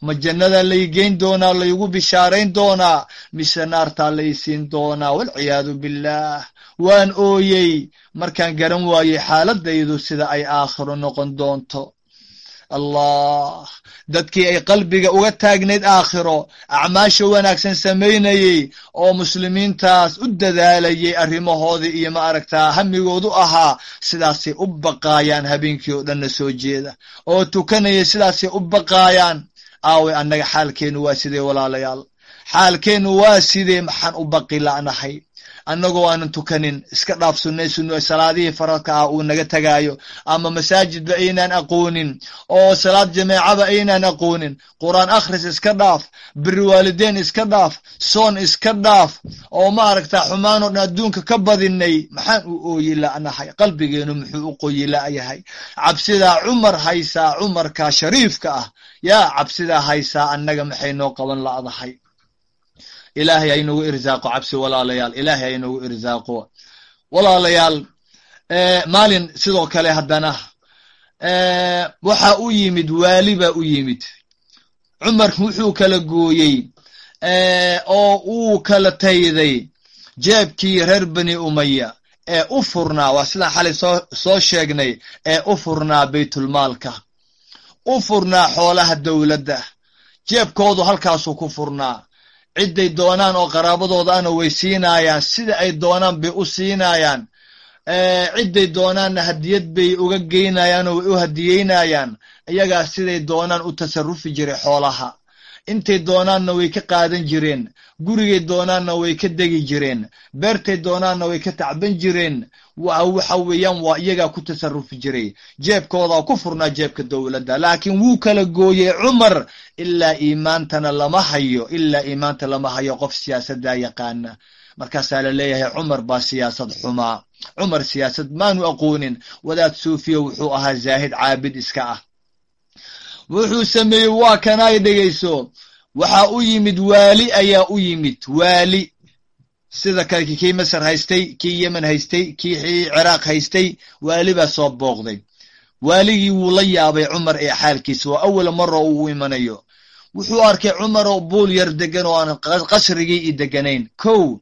B: Ma jannada laygeyn doonaa laygu bishaarayn doonaa mise naartaa laysiin doonaa walciyaadu billaah. Waan ooyey markaan garan waayey xaaladaydu sida ay aakhiro noqon doonto allah dadkii ay qalbiga uga taagnayd aakhiro acmaasha wanaagsan samaynayey oo muslimiintaas u dadaalayay arrimahoodii iyo ma aragtaa hamigoodu ahaa sidaasay u baqaayaan habeenkii oo dhanna soo jeeda. Oo tukanayay sidaasay u baqaayaan. Aaway annaga xaalkeennu waa sidee walaalayaal? Xaalkeennu waa sidee maxaan u baqi la'nahay annagoo aanan tukanin iska dhaaf sunno salaadihii faradka ah uu naga tegaayo ama masaajidba aynaan aqoonin oo salaad jameecaba aynaan aqoonin. Qur'aan akhris iska dhaaf biri waalideen iska dhaaf soon iska dhaaf oo ma aragtaa xumaanoo dhan adduunka ka badinay maxaan u ooyi la'nahay qalbigeenu muxuu u qoyi la'yahay cabsidaa cumar haysaa cumarka shariifka ah. Yaa cabsidaa haysaa annaga maxay noo qaban la'dahay ilaahay haynagu irsaaqo cabsi walaalayaal. Ilaahay haynagu irsaaqo walaalayaal. Maalin sidoo kale haddana waxa u yimid waali baa u yimid. Cumar wuxuu kala gooyey oo uu kala tayday jeebkii reer bani umaya ee u furnaa waa sidaan xalay soo soo sheegnay ee u furnaa baytulmaalka. U furnaa xoolaha dowladda. Jeebkoodu halkaasuu ku furnaa cidday doonaan oo qaraabadoodaana way siinaayaan sida ay doonaan bay u siinaayaan cidday doonaanna hadiyad bay uga geynayaanoo way u hadiyeynayaan. Iyagaa siday doonaan u tasarufi jiray xoolaha intay doonaanna way ka qaadan jireen. Gurigay doonaanna way ka degi jireen. Beertay doonaanna way ka tacban jireen. Waxa weeyaan waa iyagaa ku tasarufi jiray. Jeebkoodaa ku furnaa jeebka dowladda. Laakiin wuu kala gooyey cumar ilaa iimaantana lama hayo ilaa iimaanta lama hayo qof siyaasaddaa yaqaana. Markaasaa la leeyahay cumar baa siyaasad xumaa. Cumar siyaasad maanu aqoonin. Wadaad suufiya wuxuu ahaa zaahid caabid iska ah wuxuu sameeyey waa kanaay dhegayso. Waxaa u yimid waali ayaa u yimid waali. Sida kale kii masar haystay kii yemen haystay kii ciraaq haystay waali baa soo booqday. Waaligii wuu la yaabay cumar ee xaalkiisa waa awala maro uu imanayo. Wuxuu arkay cumaroo buul yar degan oo aan qasrigii i deganayn kow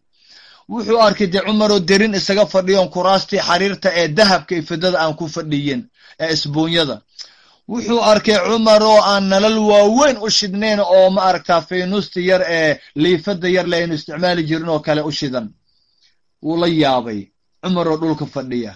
B: wuxuu arkay dee cumaroo derin isaga fadhiyoon kuraastii xariirta ee dahabka iyo fidada aan ku fadhiyin ee isbuunyada wuxuu arkay cumar oo aan nalal waaweyn u shidnayn oo ma aragtaa faynuusta yar ee liifada yar leaynu isticmaali jirin oo kale u shidan. Wuu la yaabay. Cumar oo dhulka fadhiya.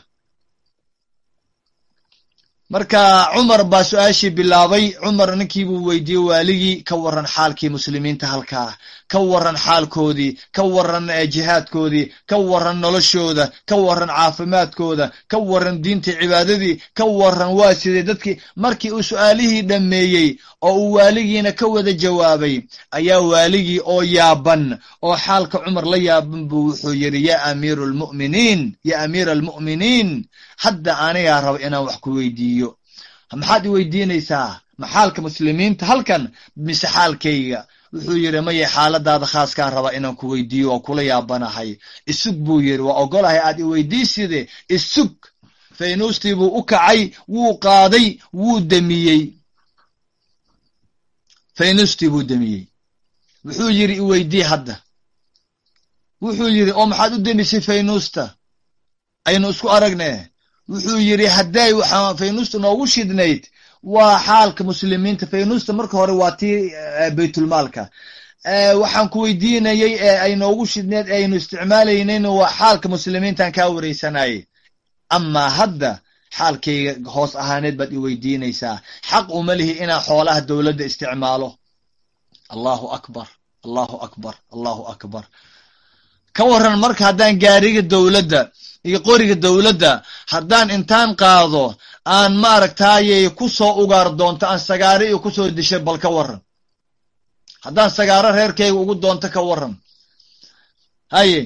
B: Marka cumar baa su'aashii bilaabay. Cumar ninkii buu weydiiyey waaligii ka waran xaalkii muslimiinta halkaa ka waran xaalkoodii ka waran jihaadkoodii ka waran noloshooda ka waran caafimaadkooda ka waran diintii cibaadadii ka waran waa sidee dadkii. Markii uu su'aalihii dhammeeyey oo uu waaligiina ka wada jawaabay ayaa waaligii oo yaaban oo xaalka cumar la yaaban buu wuxuu yidhi yaa amiiru almu'miniin ya amiira almu'miniin hadda anigaa raba inaan wax ku weydiiyo. Maxaad i weydiinaysaa? Ma xaalka muslimiinta halkan? Mise xaalkayga wuxuu yidhi maya xaaladaada khaaskaan rabaa inaan ku weydiiyo waa kula yaabanahay? Isug buu yidhi waa ogolahay aad i isug. Faynuustii buu u kacay wuu qaaday wuu demiyey. Faynuustii buu demiyey. Wuxuu yidhi i weydii hadda. Wuxuu yidhi oo maxaad u demisay faynuusta? Aynu isku aragne wuxuu yidhi hadday waxaa faynuusta noogu shidnayd waa xaalka muslimiinta faynuusta marka hore waa tii baytulmaalka. Waxaan ku weydiinayey ee ay noogu shidneed ee aynu isticmaalaynayna waa xaalka muslimiintaan kaa wareysanayay amaa hadda xaalkayga hoos ahaaneed baad i weydiinaysaa. Xaq uma lihi inaan xoolaha dowladda isticmaalo. Allahu akbar allahu akbar allahu akbar. Ka waran marka haddaan gaariga dowladda iyo qoriga dowladda haddaan intaan qaado aan maaragtaayey ku soo ugaar doonto aan sagaaro iyo ku soo dishay bal ka waran haddaan sagaaro reerkayga ugu doonto ka waran haye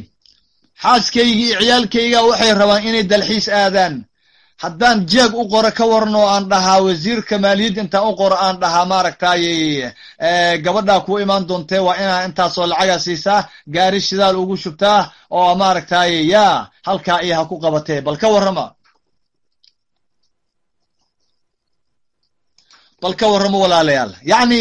B: xaaskayga iyo ciyaalkayga waxay rabaan inay dalxiis aadaan. Haddaan jeeg u qoro ka waran oo aan dhahaa wasiirka maaliyadda intaan u qoro aan dhahaa maaragtaayey gabadhaa kuu imaan doontee waa inaa intaasoo lacagaa siisaa gaari shidaal ugu shubtaa oo maaragtaayey yaa halkaa iyo ha ku qabatee bal ka warrama bal ka warramo walaalayaal. Yacni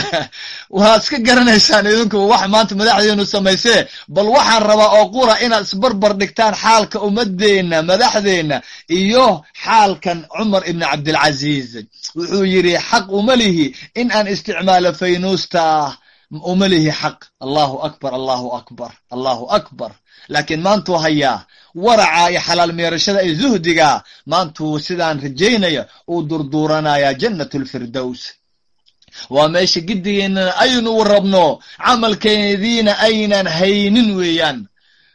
B: waad iska garanaysaan idinku wax maanta madaxdeenu samaysee bal waxaan rabaa oo qura inaad isbarbar dhigtaan xaalka ummadeenna madaxdeenna iyo xaalkan cumar ibni cabdilcaziiz wuxuu yidhi xaq uma lihi in aan isticmaalo faynuusta. Uma lihi xaq. Allahu akbar allahu akbar allahu akbar. Laakiin maantuu hayaa waraca iyo xalaal meerashada iyo zuhdiga maantuu sidaan rajaynaya uu durduuranayaa jannat lfirdows waa meesha giddigeennana aynu rabno camalkeediina aynan haynin weeyaan.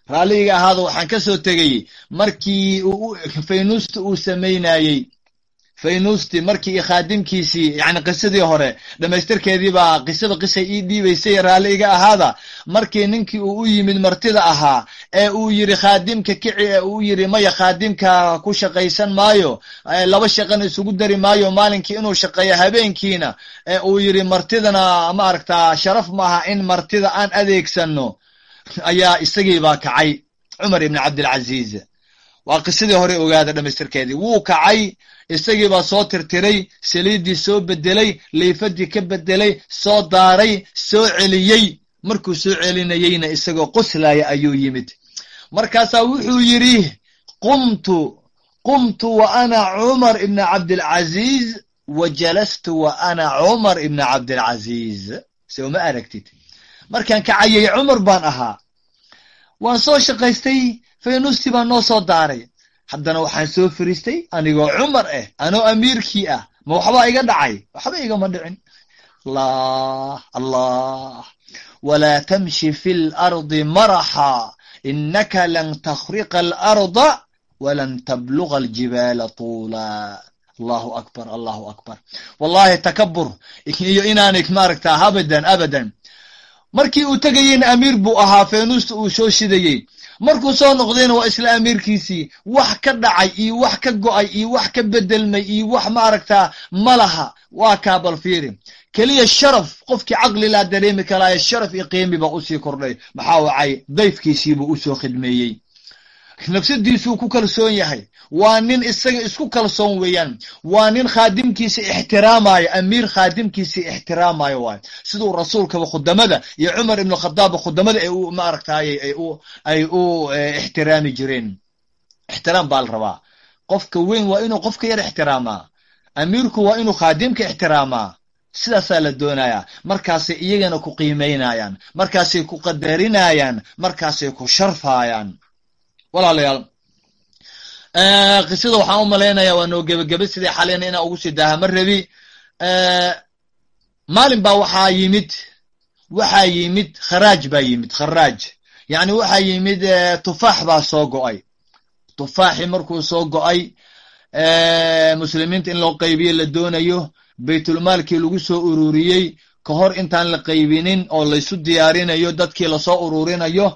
B: Raalliga ahaada waxaan ka soo tegay markii faynuusta uu samaynayey faynuusti markii khaadimkiisii yani qisadii hore dhamaystirkeedii baa qisada qisay ii dhiibaysay raalli iga ahaada. Markii ninkii uu u yimid martida ahaa ee uu yidhi khaadimka kici ee uu yidhi maya khaadimka ku shaqaysan maayo laba shaqana isugu dari maayo maalinkii inuu shaqeeyo habeenkiina. Ee uu yidhi martidana ma aragtaa sharaf maaha in martida aan adeegsano ayaa isagii baa kacay cumar ibni cabdilcaziiz waa qisadii hore ogaada dhamaystirkeedii wuu kacay isagii baa soo tirtiray saliiddii soo bedelay liifadii ka bedelay soo daaray soo celiyey. Markuu soo celinayeyna isagoo qoslaya ayuu yimid. Markaasaa wuxuu yidhi qumtu qumtu wa ana cumar ibna cabdilcaziiz wa jalastu wa ana cumar ibna cabdilcaziiz. Soo ma aragtid. Markaan kacayay cumar baan ahaa. Waan soo shaqaystay faynuusti baa noo soo daaray. Haddana waxaan soo fariistay anigoo cumar ah anoo amiirkii ah. Ma waxbaa iga dhacay? Waxba igama dhicin. Allah allah walaa tamshi fi lardi maraxa. Inaka lan takhriqa alarda walan tabluga aljibaala tuula. Allahu akbar allahu akbar. Wallahi takabur iyo inaanay maaragtaa abadan abadan. Markii uu tegayeyna amiir buu ahaa feenuusta uu soo shidayey markuu soo noqdayna waa isla amiirkiisii wax ka dhacay iyo wax ka go'ay iyo wax ka bedelmay iyo wax maaragtaa ma laha. Waa kaa bal fiiri keliya sharaf qofkii caqli laa dareemi karaayo sharaf iyo qiimi baa u sii kordhay. Maxaa wacay? Dayfkiisiibuu u soo khidmeeyey nafsadiisuu ku kalsoon yahay. Waa nin isaga isku kalsoon weeyaan. Waa nin khaadimkiisa ixtiraamayo amiir khaadimkiisa ixtiraamayo waayo siduu rasuulkaba khudamada iyo cumar ibnu khadaabba khudamada ay u maaragtaaye ay u ixtiraami jireen. Ixtiraam baa la rabaa. Qofka weyn waa inuu qofka yar ixtiraamaa. Amiirku waa inuu khaadimka ixtiraamaa. Sidaasaa la doonayaa markaasay iyagana ku qiimaynayaan markaasay ku qadarinayaan. Markaasay ku sharfaayaan walaalayaal. Qisada waxaan u malaynaya waa noo gebagebe sidii xalina inaa ugu sii daahama rabi maalin baa waxaa yimid waxaa yimid kharaaj baa yimid kharaaj. Yacni waxaa yimid tufaax baa soo go'ay. Tufaaxi markuu soo go'ay muslimiinta in loo qaybiyo la doonayo baytulmaalkii lagu soo ururiyey ka hor intaan la qaybinin oo laysu diyaarinayo dadkii la soo ururinayo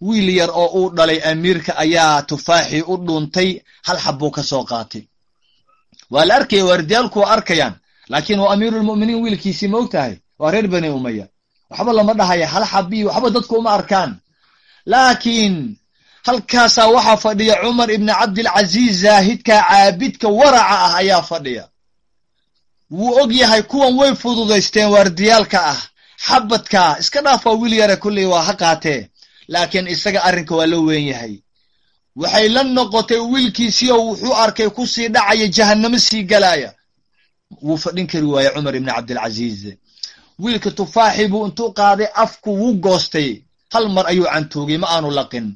B: wiil yar oo uu dhalay amiirka ayaa tufaaxii u dhuuntay hal xab buu ka soo qaatay. Waa la arkaya waardiyaalku waa arkayaan. Laakiin waa amiirulmu'miniin wiilkiisii ma og tahay waa reer bani umaya waxba lama dhahaya hal xabiyi waxba dadku uma arkaan. Laakiin halkaasaa waxaa fadhiya cumar ibni cabdilcaziiz zaahidka caabidka waraca ah ayaa fadhiya. Wuu og yahay kuwan way fududaysteen waardiyaalka ah. Xabadka iska dhaaf wiil yare kulley waa ha qaatee laakiin isaga arrinka waa la weyn yahay. Waxay la noqotay wiilkiisii oo wuxuu arkay ku sii dhacaya jahannamo sii galaaya wuu fadhin kari waaye cumar ibni cabdilcaziiz wiilka tufaaxi buu intuu qaaday afku wuu goostay. Hal mar ayuu cantoogay ma aanu laqin.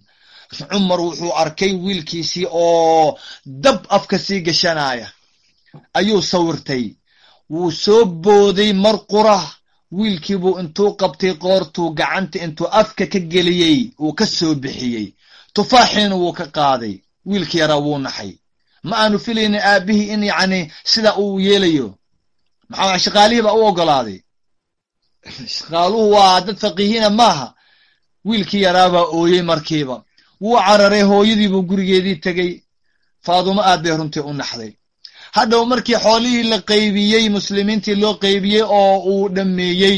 B: Cumar wuxuu arkay wiilkiisii oo dab afka sii gashanaya. Ayuu sawirtay. Wuu soo booday mar qura wiilkiibuu intuu qabtay qoortuu gacanta intuu afka ka geliyey wuu ka soo bixiyey. Tufaaxiina wuu ka qaaday. Wiilki yaraa wuu naxay. Ma aanu filaynin aabihii in yacni sida uu yeelayo. Maxaa shaqaalihii baa u ogolaaday. Shaqaaluhu waa dad faqiihiina maaha. Wiilkii yaraabaa ooyey markiiba. Wuu cararay hooyadiibuu gurigeedii tegey. Faadumo aad bay runtii u naxday hadhow markii xoolihii la qaybiyey muslimiintii loo qaybiyey oo uu dhammeeyey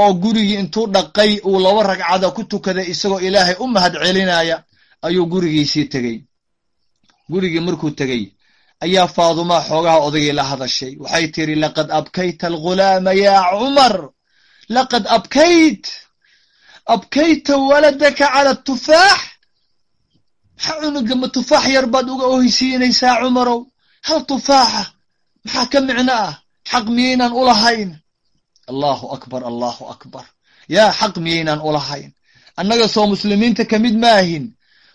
B: oo gurigii intuu dhaqay uu laba ragcada ku tukaday isagoo ilaahay u mahad celinaya ayuu gurigiisii tegey. Gurigii markuu tegey ayaa faadumaa xoogaha odagii la hadashay. Waxay tiri laqad abkayta algulaama yaa cumar. Laqad abkayt. Abkayta waladaka cala atufaax maxaa cunuga ma tufaax yar baad uga ohaysiinaysaa cumarow hal tufaaxa? Maxaa ka micno ah? Xaq miyaynaan u lahayn? Allahu akbar allahu akbar. Yaa xaq miyaynaan u lahayn. Annaga soo muslimiinta ka mid maahin.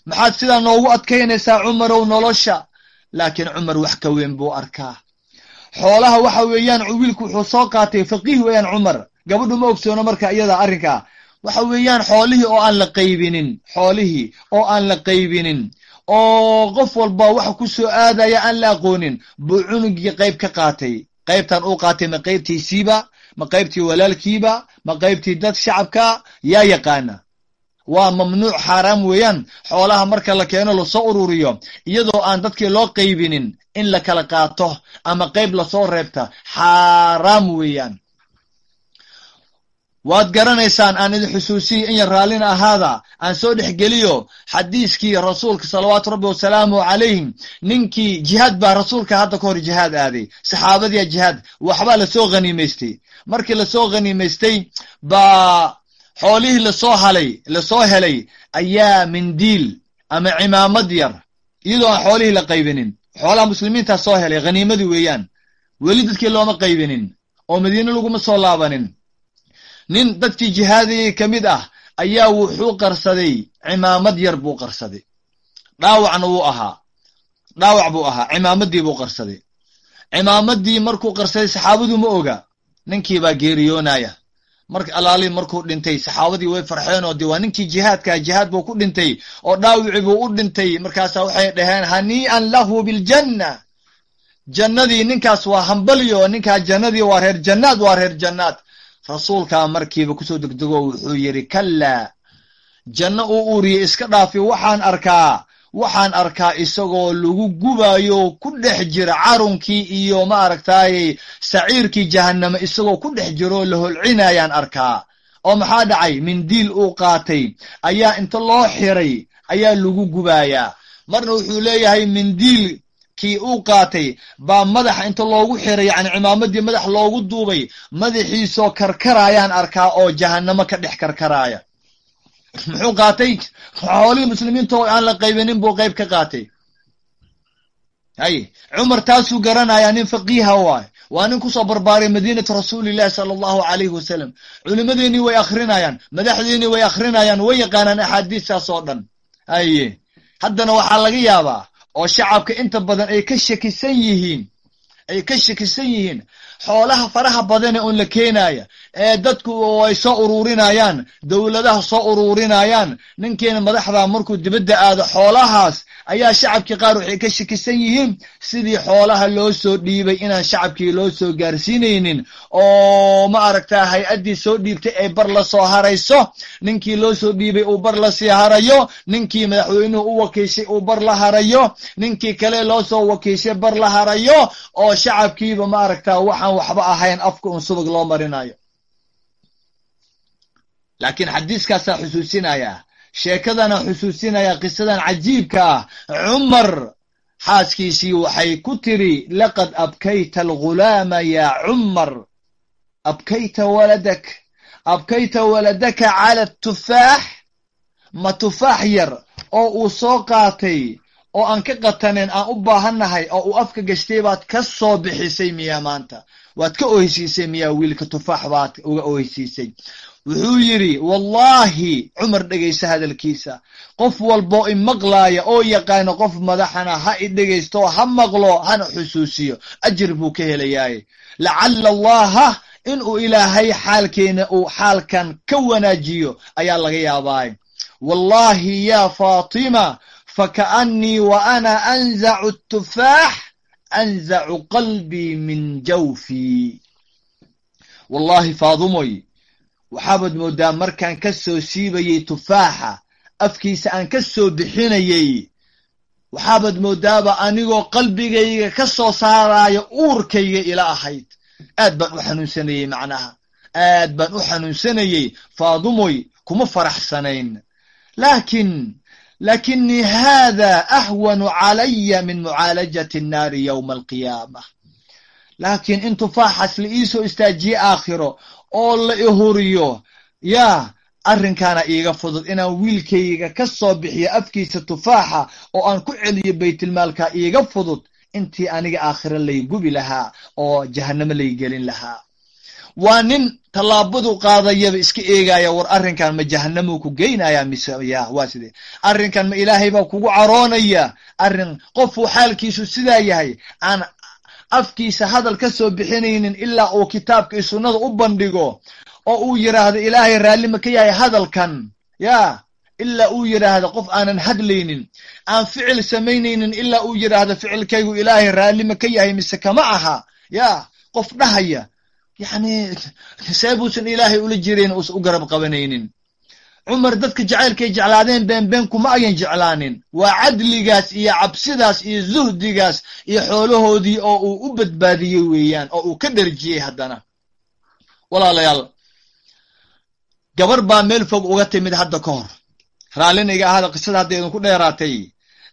B: Maxaad sidaa noogu adkaynaysaa cumarow nolosha? Laakiin cumar wax ka weyn buu arkaa. Xoolaha waxa weeyaan wiilku wuxuu soo qaatay faqiih weeyaan cumar. Gabadhu ma ogsoono marka iyada arrinkaa. Waxa weeyaan xoolihii oo aan la qaybinin. Xoolihii oo aan la qaybinin oo qof walba waxa ku soo aadaya aan la aqoonin buu cunugii qayb ka qaatay. Qaybtan uu qaatay ma qaybtiisiiba ma qaybtii walaalkiiba ma qaybtii dad shacabka yaa yaqaana. Waa mamnuuc xaaraam weeyaan xoolaha marka la keeno la soo ururiyo iyadoo aan dadkii loo qaybinin in la kala qaato ama qayb la soo reebta xaaraam weeyaan waad garanaysaan aan idin xusuusiyo in yar raallina ahaada aan soo dhexgeliyo xadiiskii rasuulka salawaatu rabbi wasalaamu calayhim. Ninkii jihaad baa rasuulka hadda ka hor jihaad aaday. Saxaabadiya jihaad. Waxbaa la soo khaniimaystay markii la soo khaniimaystay baa xoolihii la soo halay la soo helay ayaa mindiil ama cimaamad yar. Iyadoo aan xoolihii la qaybinin. Xoolaha muslimiintaa soo helay khaniimadii weeyaan. Weli dadkii looma qaybinin oo madiine laguma soo laabanin nin dadkii jihaadayay ka mid ah ayaa wuxuu qarsaday cimaamad yar buu qarsaday. Dhaawacna wuu ahaa. Dhaawac buu ahaa. Cimaamaddii buu qarsaday. Cimaamaddii markuu qarsaday saxaabadu ma oga. Ninkii baa geeriyoonaya marka alaali markuu dhintay saxaabadii way farxeen oo de waa ninkii jihaadkaa jihaad buu ku dhintay oo dhaawicii buu u dhintay. Markaasa waxay dhaheen hanii'an lahu biljanna. Jannadii ninkaas waa hambalyo ninkaa jannadii waa reer jannaad waa reer jannaad rasuulkaa markiiba ku soo degdego wuxuu yidhi kallaa janno uu uuriyey iska dhaafi waxaan arkaa waxaan arkaa isagoo lagu gubayo ku dhex jira carunkii iyo ma aragtaaye saciirkii jahanname isagoo ku dhex jiroo la holcinayaan arkaa. Oo maxaa dhacay? Mindiil uu qaatay. Ayaa inta loo xiray ayaa lagu gubayaa. Marna wuxuu leeyahay mindiil kii uu qaatay baa madaxa inta loogu xiray yani cimaamadii madax loogu duubay madaxiisoo karkarayaan arkaa oo jahannamo ka dhex karkaraya. Muxuu qaatay? Xoolihii muslimiinta oo aan la qaybinin buu qayb ka qaatay. Hay cumar taasuu garanayaa nin faqiiha waay waa nin ku soo barbaaray madiinatu rasuulillahi sala allahu calayhi wasalam culimmadeennii way akrinayaan madaxdeennii way akrinayaan way yaqaanaan axaadiistaas oo dhan. Haye haddana waxaa laga yaabaa oo shacabka inta badan ay ka shakisan yihiin ay ka shakisan yihiin xoolaha faraha badane un la keenaya ee dadku ay soo ururinayaan dowladaha soo ururinayaan ninkiina madaxda markuu dibadda aado xoolahaas ayaa shacabkii qaar waxay ka shakisan yihiin sidii xoolaha loo soo dhiibay inaan shacabkii loo soo gaarsiinaynin oo ma aragtaa hay'addii soo dhiibtay ay bar la soo harayso. Ninkii loo soo dhiibay uu bar la sii harayo. Ninkii madaxweynuhu u wakiishay uu bar la harayo. Ninkii kale loo soo wakiishay bar la harayo oo shacabkiiba ma aragtaa waxaan waxba ahayn afka un subag loo marinayo. Laakiin xadiiskaasaa xusuusinaya sheekadana xusuusinaya qisadan cajiibka ah. Cumar xaaskiisii waxay ku tiri laqad abkayta algulaama yaa cumar. Abkayta waladak abkayta waladaka cala tufaax. Ma tufaax yar oo uu soo qaatay oo aan ka qatanen aan u baahannahay oo uu afka gashtay baad ka soo bixisay miyaa maanta. Waad ka oheysiisay miyaa wiilka tufaax baad uga oheysiisay wuxuu yidhi wallaahi cumar dhegaysa hadalkiisa. Qof walboo i maqlaaya oo yaqaano qof madaxana ha i dhegaysto ha maqlo hana xusuusiyo. Ajir buu ka helayaaye lacalla allaha inuu ilaahay xaalkeena uu xaalkan ka wanaajiyo ayaa laga yaabaaye wallaahi yaa faatima fakaannii wa ana anzacu tufaax anzacu qalbii min jawfii wallaahi faadumoy waxaabaad mooddaa markaan ka soo siibayey tufaaxa afkiisa aan ka soo bixinayey waxaabaad mooddaaba anigoo qalbigayga ka soo saaraayo uurkayga ila ahayd. Aad baan u xanuunsanayey macnaha. Aad baan u xanuunsanayey faadumoy kuma faraxsanayn. Laakin lakinii hada ahwanu calaya min mucaalajati annaari yowma alqiyaama. Laakiin in tufaaxaas la iisoo istaajiye aakhiro oo la ihuriyo yaa arrinkaana iiga fudud inaan wiilkayga ka soo bixiyo afkiisa tufaaxa oo aan ku celiyo baytulmaalka iiga fudud intii aniga aakhiro lay gubi lahaa oo jahannamo lay gelin lahaa. Waa nin tallaabadu qaadayaba iska eegaya war arrinkan ma jahanamuu ku geynaya mise? Ya waa sidee? Arrinkan ma ilaahay baa kugu caroonaya? Arrin qofuu xaalkiisu sidaa yahay aan afkiisa hadal ka soo bixinaynin ilaa uu kitaabka iyo sunnada u bandhigo oo uu yidhaahdo ilaahay raalli ma ka yahay hadalkan. Ya ilaa uu yidhaahdo qof aanan hadlaynin aan ficil samaynaynin ilaa uu yidhaahdo ficilkaygu ilaahay raalli ma ka yahay mise kama aha. Ya qof dhahaya yacni see buusan ilaahay ula jirayn uusan u garab qabanaynin cumar dadka jacaylkay jeclaadeen beenbeen kuma ayan jeclaanin. Waa cadligaas iyo cabsidaas iyo zuhdigaas iyo xoolahoodii oo uu u badbaadiyey weeyaan oo uu ka dherjiyey haddana. Walaalayaal gabar baa meel fog uga timid hadda ka hor. Raallinayga ahada qisada hadda idinku dheeraatay.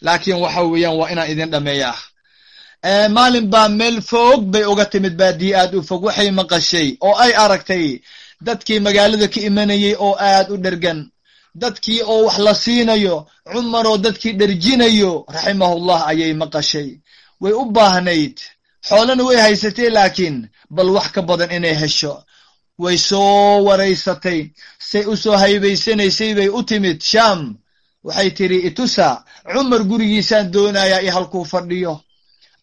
B: Laakiin waxa weeyaan waa inaan idin dhameeyaa. Maalin baa meel fog bay uga timid baadiye aad u fog waxay maqashay oo ay aragtay dadkii magaalada ka imanayey oo aad u dhergan. Dadkii oo wax la siinayo cumar oo dadkii dherjinayo raximahullah ayay maqashay. Way u baahnayd. Xoolana way haysatay laakiin bal wax ka badan inay hesho. Way soo waraysatay. Say u soo haybaysanaysay bay u timid. Sham waxay tidhi itusa cumar gurigiisaan doonayaa iyo halkuu fadhiyo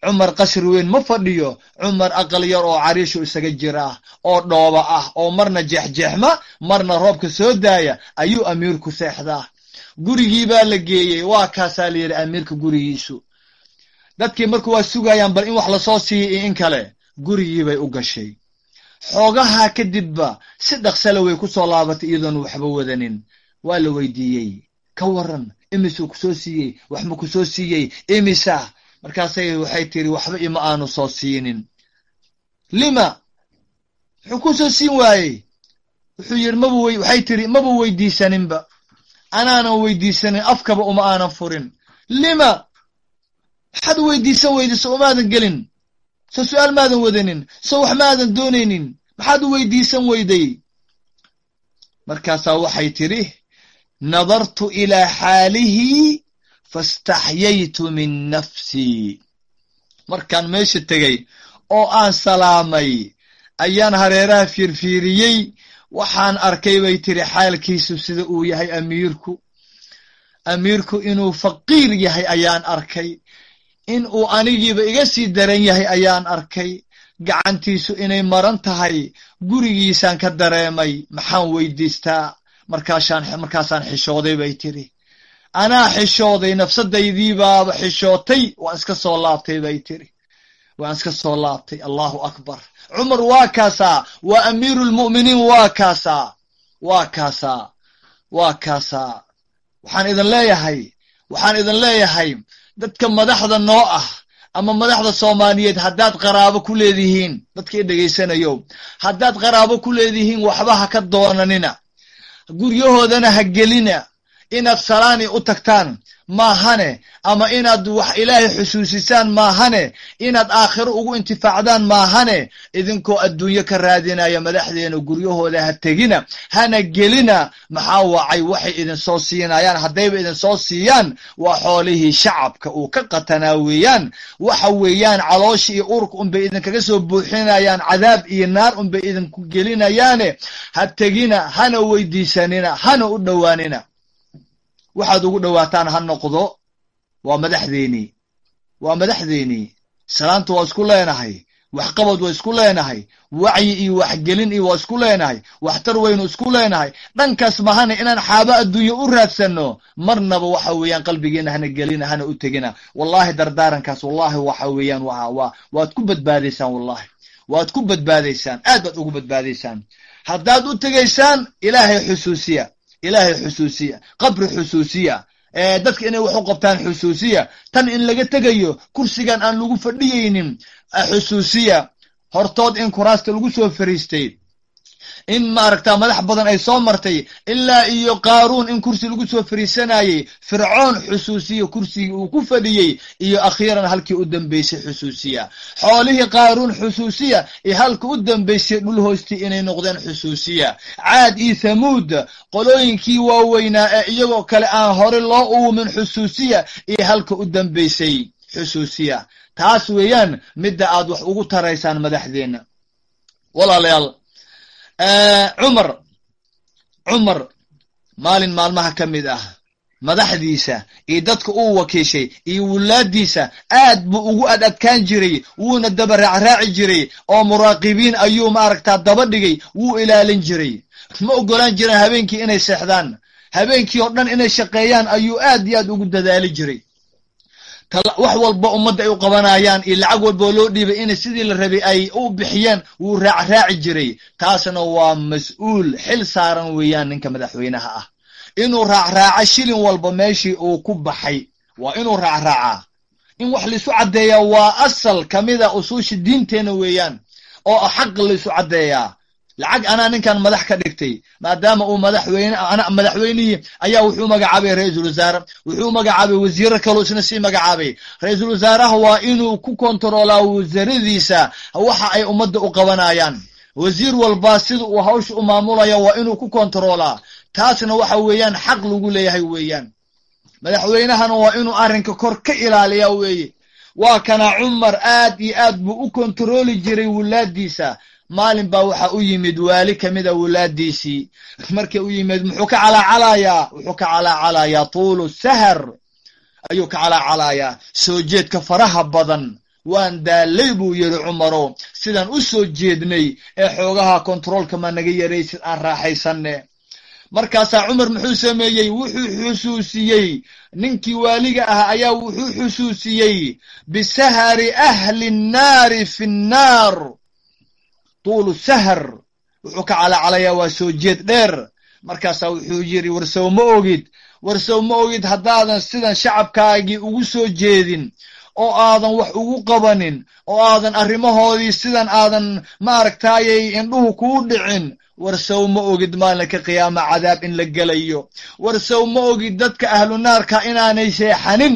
B: cumar qasri weyn ma fadhiyo. Cumar aqal yar oo cariishu isaga jira oo dhooba ah oo marna jeexjeexma marna roobka soo daaya ayuu amiirku seexdaa. Gurigii baa la geeyey. Waa kaasaa la yidhi amiirka gurigiisu. Dadkii marka waa sugayaan bal in wax la soo siiya iyo in kale gurigii bay u gashay. Xoogaha kadibba si dhaqsale way ku soo laabatay iyadoon waxba wadanin. Waa la weydiiyey. Ka waran imisuu ku soo siiyey wax ma ku soo siiyey. Imisa markaasay waxay tiri waxba ima aanu soo siinin. Lima? Muxuu ku soo siin waayey. Wuxuu yidhi wey waxay tiri maba weydiisaninba. Anaanan weydiisanin afkaba uma aanan furin. Lima? Maxaad weydiisan weyday so umaadan gelin. So su'aal maadan wadanin so wax maadan doonaynin. Maxaad weydiisan weyday? Markaasaa waxay tidhi nadartu ilaa xaalihi fastaxyaytu min nafsii markaan meesha tegey oo aan salaamay ayaan hareeraha fiirfiiriyey waxaan arkay bay tiri xaalkiisu sida uu yahay amiirku. Amiirku inuu faqiir yahay ayaan arkay. In uu anigiiba iga sii daran yahay ayaan arkay. Gacantiisu inay maran tahay gurigiisaan ka dareemay. Maxaan weydiistaa? Markaasaan xishooday bay tiri anaa xishooday nafsadaydiibaaba xishootay waan iska soo laabtay bay tiri. Waan iska soo laabtay allahu akbar. Cumar waa kaasaa. Waa amiiru lmu'miniin waa kaasaa. Waa kaasaa. Waa kaasaa. Waxaan idin leeyahay waxaan idin leeyahay dadka madaxda noo ah ama madaxda soomaaliyeed haddaad qaraabo ku leedihiin dadka i dhegaysanayo haddaad qaraabo ku leedihiin waxba ha ka doonanina. Guryahoodana ha gelina inaad salaani u tagtaan maahane? Ama inaad wax ilaahay xusuusisaan maahane? Inaad aakhiro ugu intifaacdaan maahane? Idinkoo adduunyo ka raadinaya madaxdeena guryahooda ha tegina hana gelina. Maxaa wacay waxay idin soo siinayaan haddayba idin soo siiyaan waa xoolihii shacabka uu ka qatanaa weeyaan waxa weeyaan caloosha iyo urka unbay idinkaga soo buuxinayaan cadaab iyo naar unbay idinku gelinayaane. Ha tegina hana weydiisanina hana u dhowaanina waxaad ugu dhowaataan ha noqdo. Waa madaxdeenii waa madaxdeenii salaanta waa isku leenahay. Waxqabad waa isku leenahay. Wacyi iyo waxgelin iyo waa isku leenahay. Waxtar waynu isku leenahay. Dhankaas mahana inaan xaabo adduunye u raadsanno. Marnaba waxa weeyaan qalbigeena hana gelina hana u tegina. Wallahi dardaarankaas wallahi waxa weeyaan waa waa waad ku badbaadaysaan wallahi waad ku badbaadaysaan. Aad baad ugu badbaadaysaan. Haddaad u tegaysaan ilaahay xusuusiya ilaahay xusuusiya qabri xusuusiya. Dadka inay wax u qabtaan xusuusiya. Tan in laga tegayo kursigan aan lagu fadhiyaynin xusuusiya. Hortood in kuraasta lagu soo fariistay in maaragta madax badan ay soo martay ilaa iyo qaaruun in kursi lagu soo fariisanayey fircoon xusuusiya kursigii uu ku fadhiyey iyo akhiiran halkii u dambeysay xusuusiya. Xoolihii qaaruun xusuusiya iyo halka u dambeysay dhul hoostii inay noqdeen xusuusiya. Caad iyo thamuud qolooyinkii waaweynaa ee iyagoo kale aan hore loo uumin xusuusiya iyo halka u dambeysay xusuusiya. Taas weeyaan midda aad wax ugu taraysaan madaxdeenna walaalayaal cumar. Cumar maalin maalmaha ka mid ah madaxdiisa iyo dadka uu wakiishay iyo wulaadiisa aad buu ugu ad adkaan jiray wuuna daba raacraaci jiray oo muraaqibiin ayuu maaragtaa daba dhigay wuu ilaalin jiray. Ma ogolaan jireen habeenkii inay seexdaan? Habeenkii oo dhan inay shaqeeyaan ayuu aad iyo aad ugu dadaali jiray wax walba ummadda ay u qabanayaan iyo lacag walboo loo dhiibay inay sidii la rabay ay u bixiyeen wuu raacraaci jiray. Taasna waa mas'uul xil saaran weeyaan ninka madaxweynaha ah. Inuu raacraaco shilin walba meeshii uu ku baxay. Waa inuu raacraacaa in wax laisu caddeeyaa waa asal kamida usuusha diinteenna weeyaan oo xaq laisu caddeeyaa lacag anaa ninkan madax ka dhigtay maadaama uu madaxweyne madaxweynihii ayaa wuxuu magacaabay ra'iisul wasaare wuxuu magacaabay wasiiro kaloo isna sii magacaabay. Ra'iisul wasaaraha waa inuu ku kontaroolaa wasaaradiisa waxa ay ummadda u qabanayaan. Wasiir walba sida uu hawsha u maamulaya waa inuu ku kontaroolaa taasna waxa weeyaan xaq lagu leeyahay weeyaan. Madaxweynahana waa inuu arrinka kor ka ilaaliya weeye. Waa kana cumar aad iyo aad buu u kontarooli jiray wulaadiisa maalin baa waxa u yimid waali kamida wulaadiisii markii u yimid muxuu ka calaacalayaa wuxuu ka calaacalayaa tuulu sahar ayuu ka calaacalayaa soo jeedka faraha badan. Waan daalay buu yidhi cumaro. Sidaan u soo jeednay ee xoogaha kontaroolka ma naga yaraysid aan raaxaysanne. Markaasaa cumar muxuu sameeyey? Wuxuu xusuusiyey. Ninkii waaliga ah ayaa wuxuu xusuusiyey. Bisahari ahli nnaari fi nnaar tuulu sahar wuxuu ka calacalayaa waa soo jeed dheer markaasaa wuxuu yidhi warsow ma ogid warsow ma ogid haddaadan sidan shacabkaagii ugu soo jeedin oo aadan wax ugu qabanin oo aadan arrimahoodii sidan aadan maaragtaayay indhuhu kuu dhicin warsow ma ogid maalinka qiyaama cadaab in la gelayo warsow ma ogid dadka ahlu naarka inaanay seexanin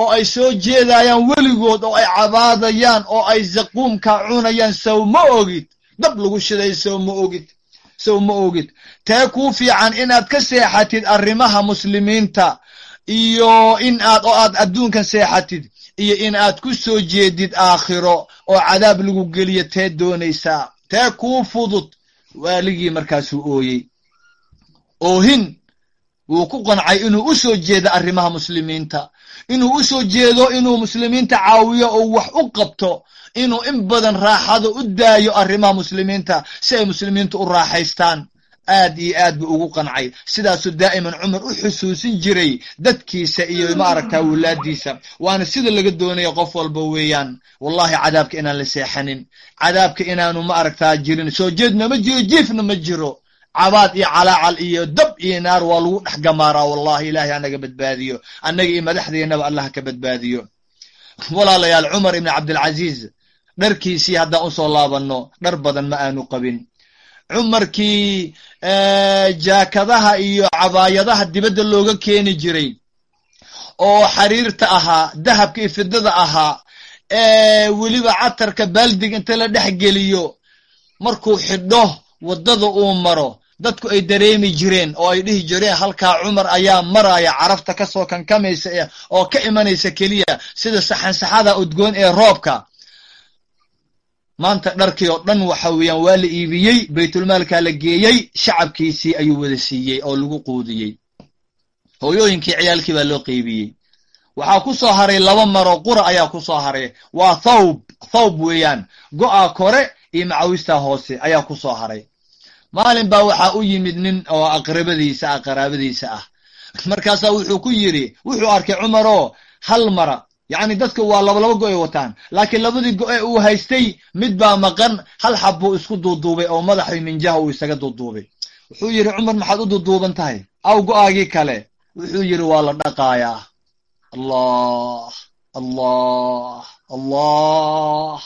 B: oo ay soo jeedayaan weligood oo ay cabaadayaan oo ay zaquumka cunayaan sow ma ogid dab lagu shiday sow ma ogid sow ma ogid. Tee kuu fiican inaad ka seexatid arrimaha muslimiinta iyo in aad oo aad adduunkan seexatid iyo in aad ku soo jeedid aakhiro oo cadaab lagu geliyo tee doonaysaa. Tee kuu fudud waaligii markaasuu ooyey. Oohin wuu ku qancay inuu u soo jeeda arrimaha muslimiinta. Inuu u soo jeedo inuu muslimiinta caawiyo oo wax u qabto inuu in badan raaxado u daayo arrimaha muslimiinta si ay muslimiintu u raaxaystaan. Aad iyo aad buu ugu qancay. Sidaasuu daa'iman cumar u xusuusin jiray dadkiisa iyo maaragtaa wulaadiisa waana sida laga doonaya qof walba weeyaan. Wallahi cadaabka inaan la seexanin. Cadaabka inaanu maaragtaa jirin. Soo jeedna ma jiro jiifna ma jiro. Cabaad iyo calaacal iyo dab iyo naar waa lagu dhex gamaaraa. Wallahi ilaahay anaga badbaadiyo. Annaga iyo madaxdeennaba allah ka badbaadiyo. Walaalayaal cumar ibni cabdilcaziiz dharkiisii haddaan u soo laabanno dhar badan ma aanu qabin. Cumarkii jaakadaha iyo cabaayadaha dibadda looga keeni jiray oo xariirta ahaa dahabka iyo fidada ahaa weliba catarka baaldiga inta la dhex geliyo markuu xidho waddada uu maro. Dadku ay dareemi jireen oo ay dhihi jireen halkaa cumar ayaa maraya carafta ka soo kankamaysa oo ka imanaysa keliya sida saxansaxada udgoon ee roobka maanta dharkii oo dhan waxa weeyaan waa la iibiyey baytulmaalkaa la geeyey shacabkiisii ayuu wada siiyey oo lagu quudiyey. Hooyooyinkii ciyaalkii baa loo qeybiyey. Waxaa ku soo haray laba maro qura ayaa ku soo haray. Waa thawb thawb weeyaan. Go'a kore iyo macawistaa hoose ayaa ku soo haray. Maalin baa waxaa u yimid nin oo aqrabadiisa ah qaraabadiisa ah. Markaasaa wuxuu ku yidhi wuxuu arkay cumar oo hal mara yacni dadka waa laba laba go'ay wataan. Laakiin labadii go-e uu haystay mid baa maqan hal xab buu isku duuduubay oo madaxii minjaha uu isaga duuduubay. Wuxuu yidhi cumar maxaad u duuduuban tahay? Aw go'aagii kale. Wuxuu yidhi waa la dhaqaayaa allah allah allah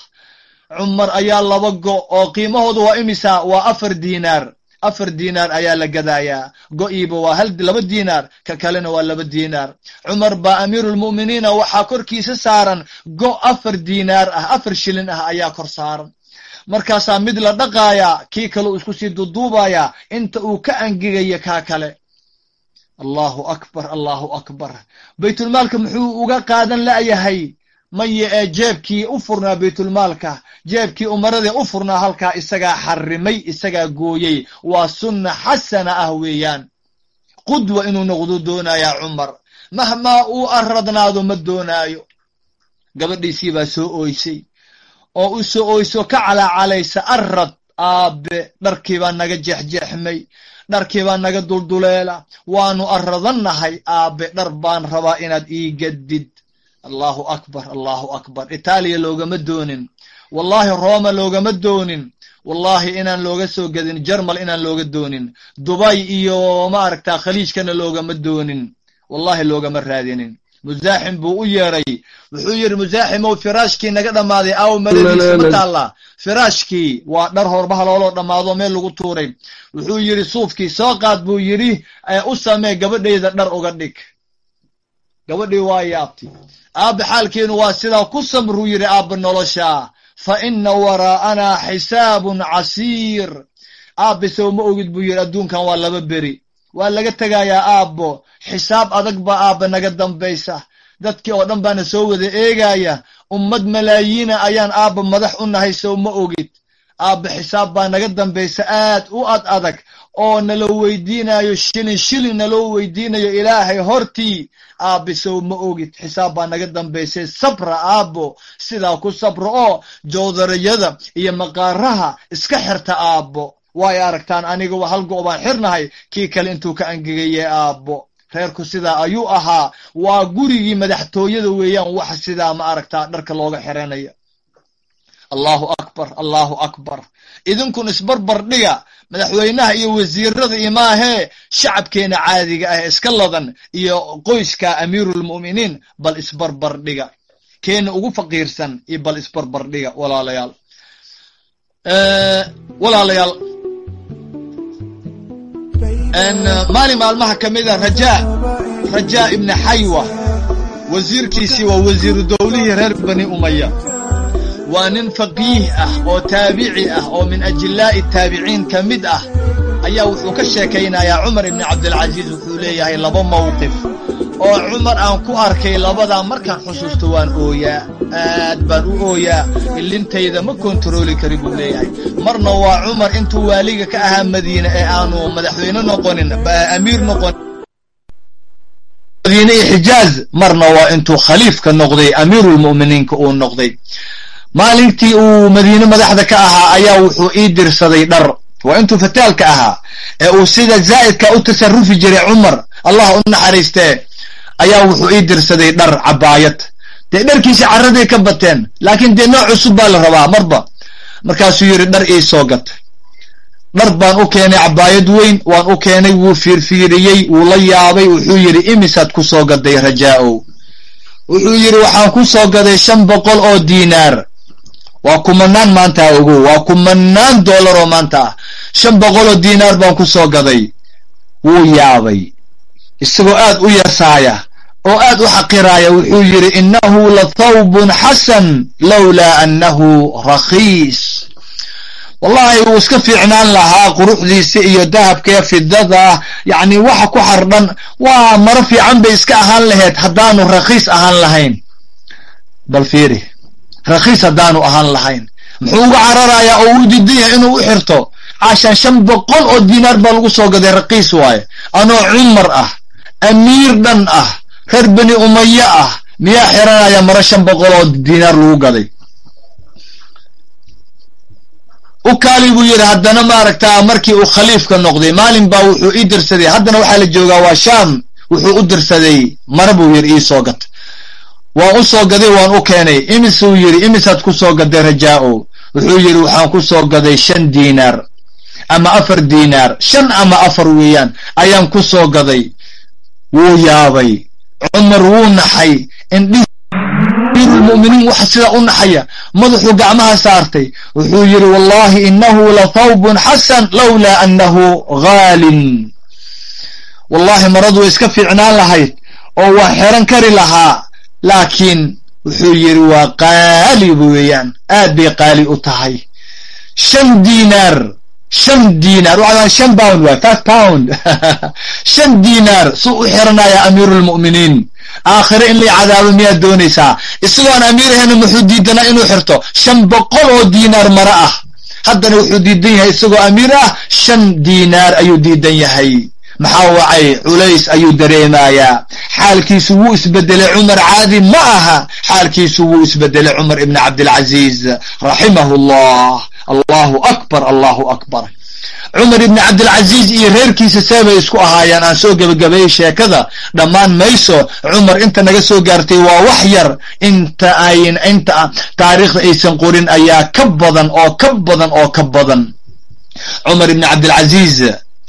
B: cumar ayaa laba go oo qiimahooda waa imisa waa afar diinaar afar diinaar ayaa la gadayaa go-iiba waa hal laba diinaar ka kalena waa laba diinaar cumar baa amiiruulmu'miniina waxaa korkiisa saaran go afar diinaar ah afar shilin ah ayaa kor saaran. Markaasaa mid la dhaqaayaa kii kale uu isku sii duuduubayaa inta uu ka angegaya kaa kale. Allahu akbar allahu akbar. Baytulmaalka muxuu uga qaadan la'yahay maye ee jeebkii u furnaa baytulmaalka jeebkii umaradii u furnaa halkaa isagaa xarimay isagaa gooyey. Waa sunna xasana ah weeyaan. Qudwa inuu noqdo doonayaa cumar. Mahmaa uu arradnaado ma doonaayo. Gabadhiisii baa soo ooysay oo u soo oyso ka calaacalaysa arrad aabe dharkii baa naga jeexjeexmay dharkii baa naga dulduleela. Waanu arradannahay aabe dhar baan rabaa inaad ii gaddid allahu akbar allahu akbar. Itaaliya loogama doonin. Wallahi roma loogama doonin. Wallahi inaan looga soo gedin jermal inaan looga doonin. Dubay iyo maaragta khaliijkana loogama doonin. Wallahi loogama raadinin. Musaaxim buu u yeedhay wuxuu yidhi musaaximow firaashkii naga dhammaaday aaw maradiisa ma taallaa? Firaashkii waa dhar horbaha looloo dhammaado meel lagu tuuray. Wuxuu yidhi suufkii soo qaad buu yidhi u samee gabadhayda dhar uga dhig gabadhii waa yaabti aabbe xaalkeenu waa sidaa ku samruu yidhi aabbe nolosha fa ina waraa'anaa xisaabun casiir. Aabbe sow ma ogid buu yidhi adduunkan waa laba beri. Waa laga tegayaa aabbo xisaab adag baa aabbe naga dambaysa. Dadkii oo dhan baana soo wada eegaya ummad malaayiina ayaan aabba madax u nahay sow ma ogid. Aabbe xisaab baa naga dambaysa aad u ad adag oo nala weydiinayo shilin shilin naloo weydiinayo ilaahay hortii. Aabbe sow ma ogid xisaab baa naga dambaysay. Sabra aabbo sidaa ku sabra oo jowdarayada iyo maqaaraha iska xirta aabbo. Waay aragtaan aniga hal go' baan xirnahay kii kale intuu ka angegaye aabbo. Reerku sidaa ayuu ahaa. Waa gurigii madaxtooyada weeyaan waxa sidaa ma aragtaa dharka looga xiranaya. Allahu akbar allahu akbar. Idinkun isbarbar dhiga madaxweynaha iyo wasiirada iyo maahee shacabkeena caadiga ah iska ladan iyo qoyska amiirulmu'miniin bal isbarbar dhiga. Keena ugu faqiirsan iyo bal isbarbar dhiga walaalayaal. Walaalayaal. Maalin maalmaha ka mida rajaa rajaa ibni xaywa wasiirkiisii waa wasiiru dowlihii reer bani umaya waa nin faqiih ah oo taabici ah oo min ajilaa'i taabiciin ka mid ah. Ayaa wuxuu ka sheekaynayaa cumar ibni cabdilcaziiz wuxuu leeyahay laba mawqif. Oo cumar aan ku arkay labadaa markaan xusuusto waan ooyaa. Aad baan u ooyaa. Ilintayda ma kontarooli kari buu leeyahay. Marna waa cumar intuu waaliga ka ahaa madiine ee aanu madaxweyne noqonin amiir noqonin madiine iyo xijaaz marna waa intuu khaliifka noqday amiirulmu'miniinka uu noqday maalintii uu madiine madaxda ka ahaa ayaa wuxuu ii dirsaday dhar. Waa intuu fataalka ahaa ee uu sida zaa'idka u tasarufi jiray cumar allah u naxariistee ayaa wuxuu ii dirsaday dhar cabaayad dee dharkiisi carraday ka bateen laakiin dee nooc cusub baa la rabaa marba. Markaasuu yidhi dhar ii soo gatay. Dhar baan u keenay cabaayad weyn waan u keenay wuu fiirfiiriyey wuu la yaabay wuxuu yidhi imisaad ku soo gaday rajaa-ow. Wuxuu yidhi waxaan ku soo gaday shan boqol oo diinaar waa kumanaan maanta ogow waa kumanaan dollar oo maanta. Ah shan boqol oo diinaar baan ku soo gaday. Wuu yaabay. Isagoo aad u yasaaya oo aad u xaqiraaya wuxuu yidhi innahu la thawbun xasan lowlaa annahu rakhiis. Wallahi wuu iska fiicnaan lahaa quruxdiisa iyo dahabkee fidada yacni waxa ku xardhan waa maro fiican bay iska ahaan lahayd haddaanu rakhiis ahaan lahayn. Bal fiiri rakhiis haddaanu ahaan lahayn. Muxuu uga cararayaa oo uu diidan yahay inuu u xirto caashaan shan boqol oo diinaar baa lagu soo gaday raqiis waaye. Anoo cumar ah amiir dhan ah reer beni umaye ah miyaa xiranaya maro shan boqol oo diinaar lagu gaday? U kaali buu yidhi haddana maaragtaa markii uu khaliifka noqday maalin baa wuxuu ii dirsaday. Haddana waxaa la joogaa waa shaam wuxuu u dirsaday mara buu yidhi ii soo gatay waan u soo gaday waan u keenay. Imisuu yidhi imisaad ku soo gaday rajaa-o wuxuu yidhi waxaan ku soo gaday shan diinaar ama afar diinaar. Shan ama afar weeyaan ayaan ku soo gaday. Wuu yaabay. Cumar wuu naxay. Indhihi amiirulmu'miniin waxa sidaa u naxaya madaxuu gacmaha saartay. Wuxuu yidhi wallahi innahu la thawbun xasan lowlaa annahu haalin wallahi maradu way iska fiicnaan lahayd oo waa xeran kari lahaa laakiin wuxuu yidhi waa qaali weeyaan aad bay qaali u tahay. Shan diinaar shan diinaar waxaa shan pound waay five pound. Shan diinaar suu u xiranaya amiirulmu'miniin aakhire in lay cadaabo miyaad doonaysaa? Isagoo aan amiir ahayna muxuu diidanaa inuu xirto? Shan boqol oo diinaar mara ah. Haddana wuxuu diidan yahay isagoo amiir ah. Shan diinaar ayuu diidan yahay maxaa wacay? Culays ayuu dareemayaa. Xaalkiisu wuu isbedelay cumar caadi ma aha. Xaalkiisu wuu isbedelay cumar ibn cabdilcaziiz. Raximahu llah allahu akbar allahu akbar. Cumar ibni cabdilcaziiz iyo reerkiisa seebay isku ahaayeen aan soo gebagabeeyey sheekada. Dhammaan mayso cumar inta naga soo gaartay waa wax yar. Inta ayn inta taariikhda aysan qorin ayaa ka badan oo ka badan oo ka badan. Cumar ibni cabdilcaziiz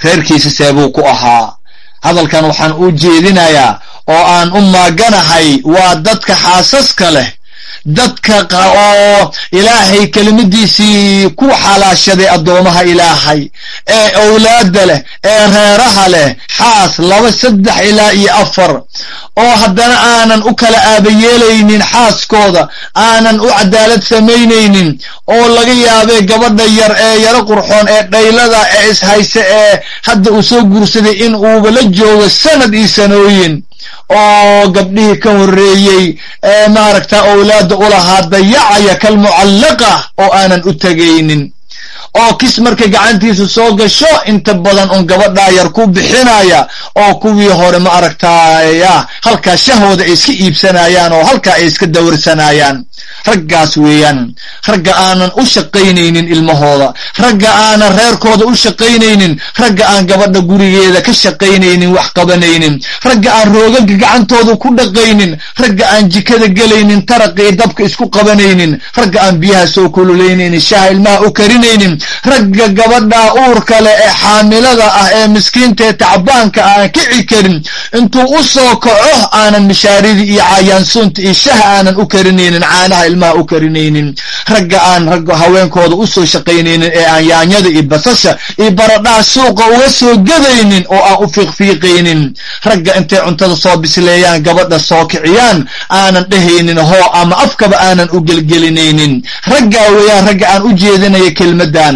B: reerkiisa seebuu ku ahaa. Hadalkan waxaan u jeedinayaa oo aan u maaganahay waa dadka xaasaska leh dadka oo ilaahay kelimadiisii ku xalaashaday addoomaha ilaahay. Ee owlaadda leh ee reeraha leh xaas laba saddex ilaa iyo afar. Oo haddana aanan u kala aabayeelaynin xaaskooda aanan u cadaalad samaynaynin oo laga yaabay gabadha yar ee yaro qurxoon ee dhaylada ee ishayse ee hadda uu soo guursaday in uuba la joogo sanad iyo sanooyin oo gabdhihii ka horreeyey ee maaragta owlaadda lahaa dayacaya kalmucallaqa oo aanan u tegaynin oo kis markay gacantiisu soo gasho inta badan un gabadhaa yar ku bixinaya oo kuwii hore ma aragtaya halkaa shahooda ay iska iibsanayaan oo halkaa ay iska dawrsanayaan raggaas weeyaan ragga aanan u shaqaynaynin ilmahooda ragga aanan reerkooda u shaqaynaynin ragga aan gabadha gurigeeda ka shaqaynaynin wax qabanaynin ragga aan roogaga gacantooda ku dhaqaynin ragga aan jikada gelaynin taraqii dabka isku qabanaynin ragga aan biyaha soo kululaynin shaha ilmaha u karinaynin ragga gabadha uurka leh ee xaamilada ah ee miskiintaee tacbaanka aan kici karin. Intuu u soo kaco aanan mishaaridii iyo cayaansuunta iyo shaha aanan u karinaynin caanaha ilmaha u karinaynin. Ragga aan haweenkooda u soo shaqaynaynin ee aan yaanyada iyo basasha iyo baradhaha suuqa uga soo gadaynin oo aan u fiiqfiiqaynin. Ragga intay cuntada soo bisleeyaan gabadha soo kiciyaan aanan dhehaynin hoo ama afkaba aanan u gelgelinaynin. Raggaa weeyaan ragga aan u jeedinaya kelmaddan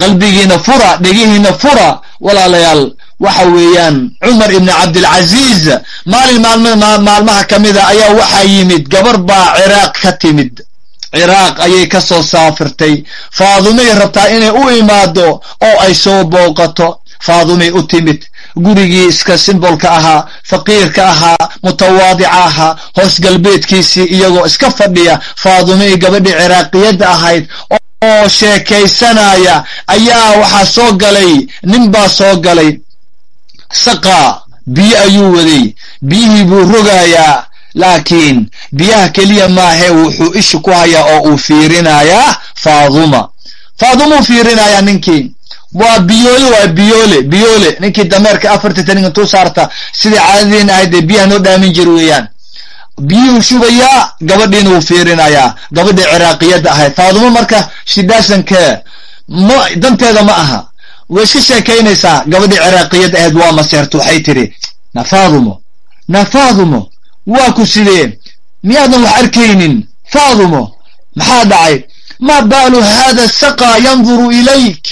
B: qalbigiina fura dhegihiina fura walaalayaal. Waxa weeyaan cumar ibni cabdilcaziiz maalin maalmaha ka mida ayaa waxaa yimid gabar baa ciraaq ka timid. Ciraaq ayay ka soo saafirtay. Faadumay rabtaa inay u imaado oo ay soo booqato. Faadumay u timid. Gurigii iska simbolka ahaa faqiirka ahaa mutawaadica ahaa hoos galbeedkiisii iyagoo iska fadhiya faadumii gabadhii ciraaqiyadda ahayd oo sheekaysanaya ayaa waxaa soo galay nin baa soo galay saqa biyo ayuu waday biyihii buu rogayaa laakiin biyaha keliya maahe wuxuu isha ku hayaa oo uu fiirinayaa faaduma. Faadumuu fiirinayaa ninkii. Waa biyoole waa biyoole biyoole. Ninkii dameerka afarta tanin intuu saarta sidai caadadiin ahayd dee biyaha noo dhaamin jir weeyaan biyuhu shubayaa gabadhiina wuu fiirinayaa gabadhii ciraaqiyadda ahayd faadumo marka shidaasankee ma danteeda ma aha. Way iska sheekaynaysaa gabadhii ciraaqiyadda ahayd waa maseerta waxay tidhi na faadumo na faadumo waa ku sidee miyaadan wax arkaynin? Faadumo maxaa dhacay? Maa baalu haada saqa yanduru ilayk.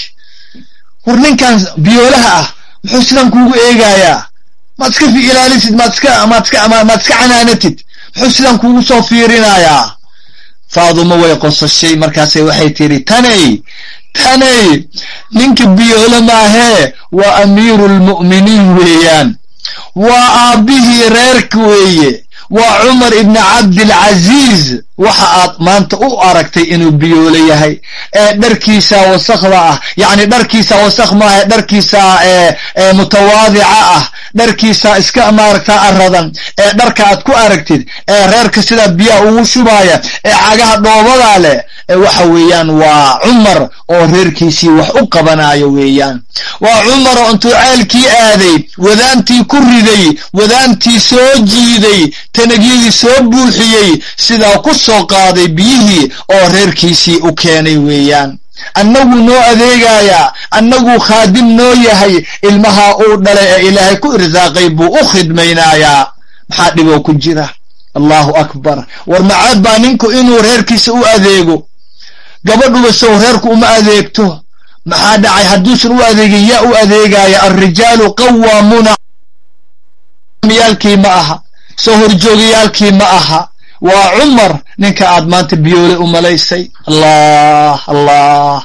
B: War ninkan biyoolaha ah muxuu sidan kuugu eegayaa? Maad iska ilaalisid maad iska maad iska maad iska canaanatid muxuu sidan kuugu soo fiirinayaa. Faadumo way qosashay markaasay waxay tidhi tanay tanay ninka biyoole maahee waa amiiru lmu'miniin weeyaan. Waa aabbihii reerka weeye waa cumar ibni cabdilcaziiz. Waxa aad maanta u aragtay inuu biyoole yahay. Ee dharkiisa wasakda ah. Yacni dharkiisa wasakh maaha dharkiisa ee mutawaadica ah. Dharkiisa iska maaragta aradan ee dharka aad ku aragtid ee reerka sidaa biyaha ugu shubaaya ee cagaha dhoobadaa leh waxa weeyaan waa cumar oo reerkiisii wax u qabanayo weeyaan. Waa cumar oo intuu ceelkii aaday wadaantii ku riday wadaantii soo jiiday tanagyadii soo buuxiyey sidaa ku soo qaaday biyihii oo reerkiisii u keenay weeyaan. Annagu noo adeegayaa annagu khaadim noo yahay ilmaha uu dhalay ee ilaahay ku irsaaqay buu u khidmaynayaa maxaa dhiboo ku jira? Allahu akbar. War macaad baa ninku inuu reerkiisa u adeego. Gabadhuba sow reerku uma adeegto. Maxaa dhacay? Hadduusan u adeegin yaa u adeegaya alrijaalu qawaamuuna yaalkii ma aha soo horjoogayaalkii ma aha. Waa cumar ninka aad maanta biyoole u malaysay. Allah allah.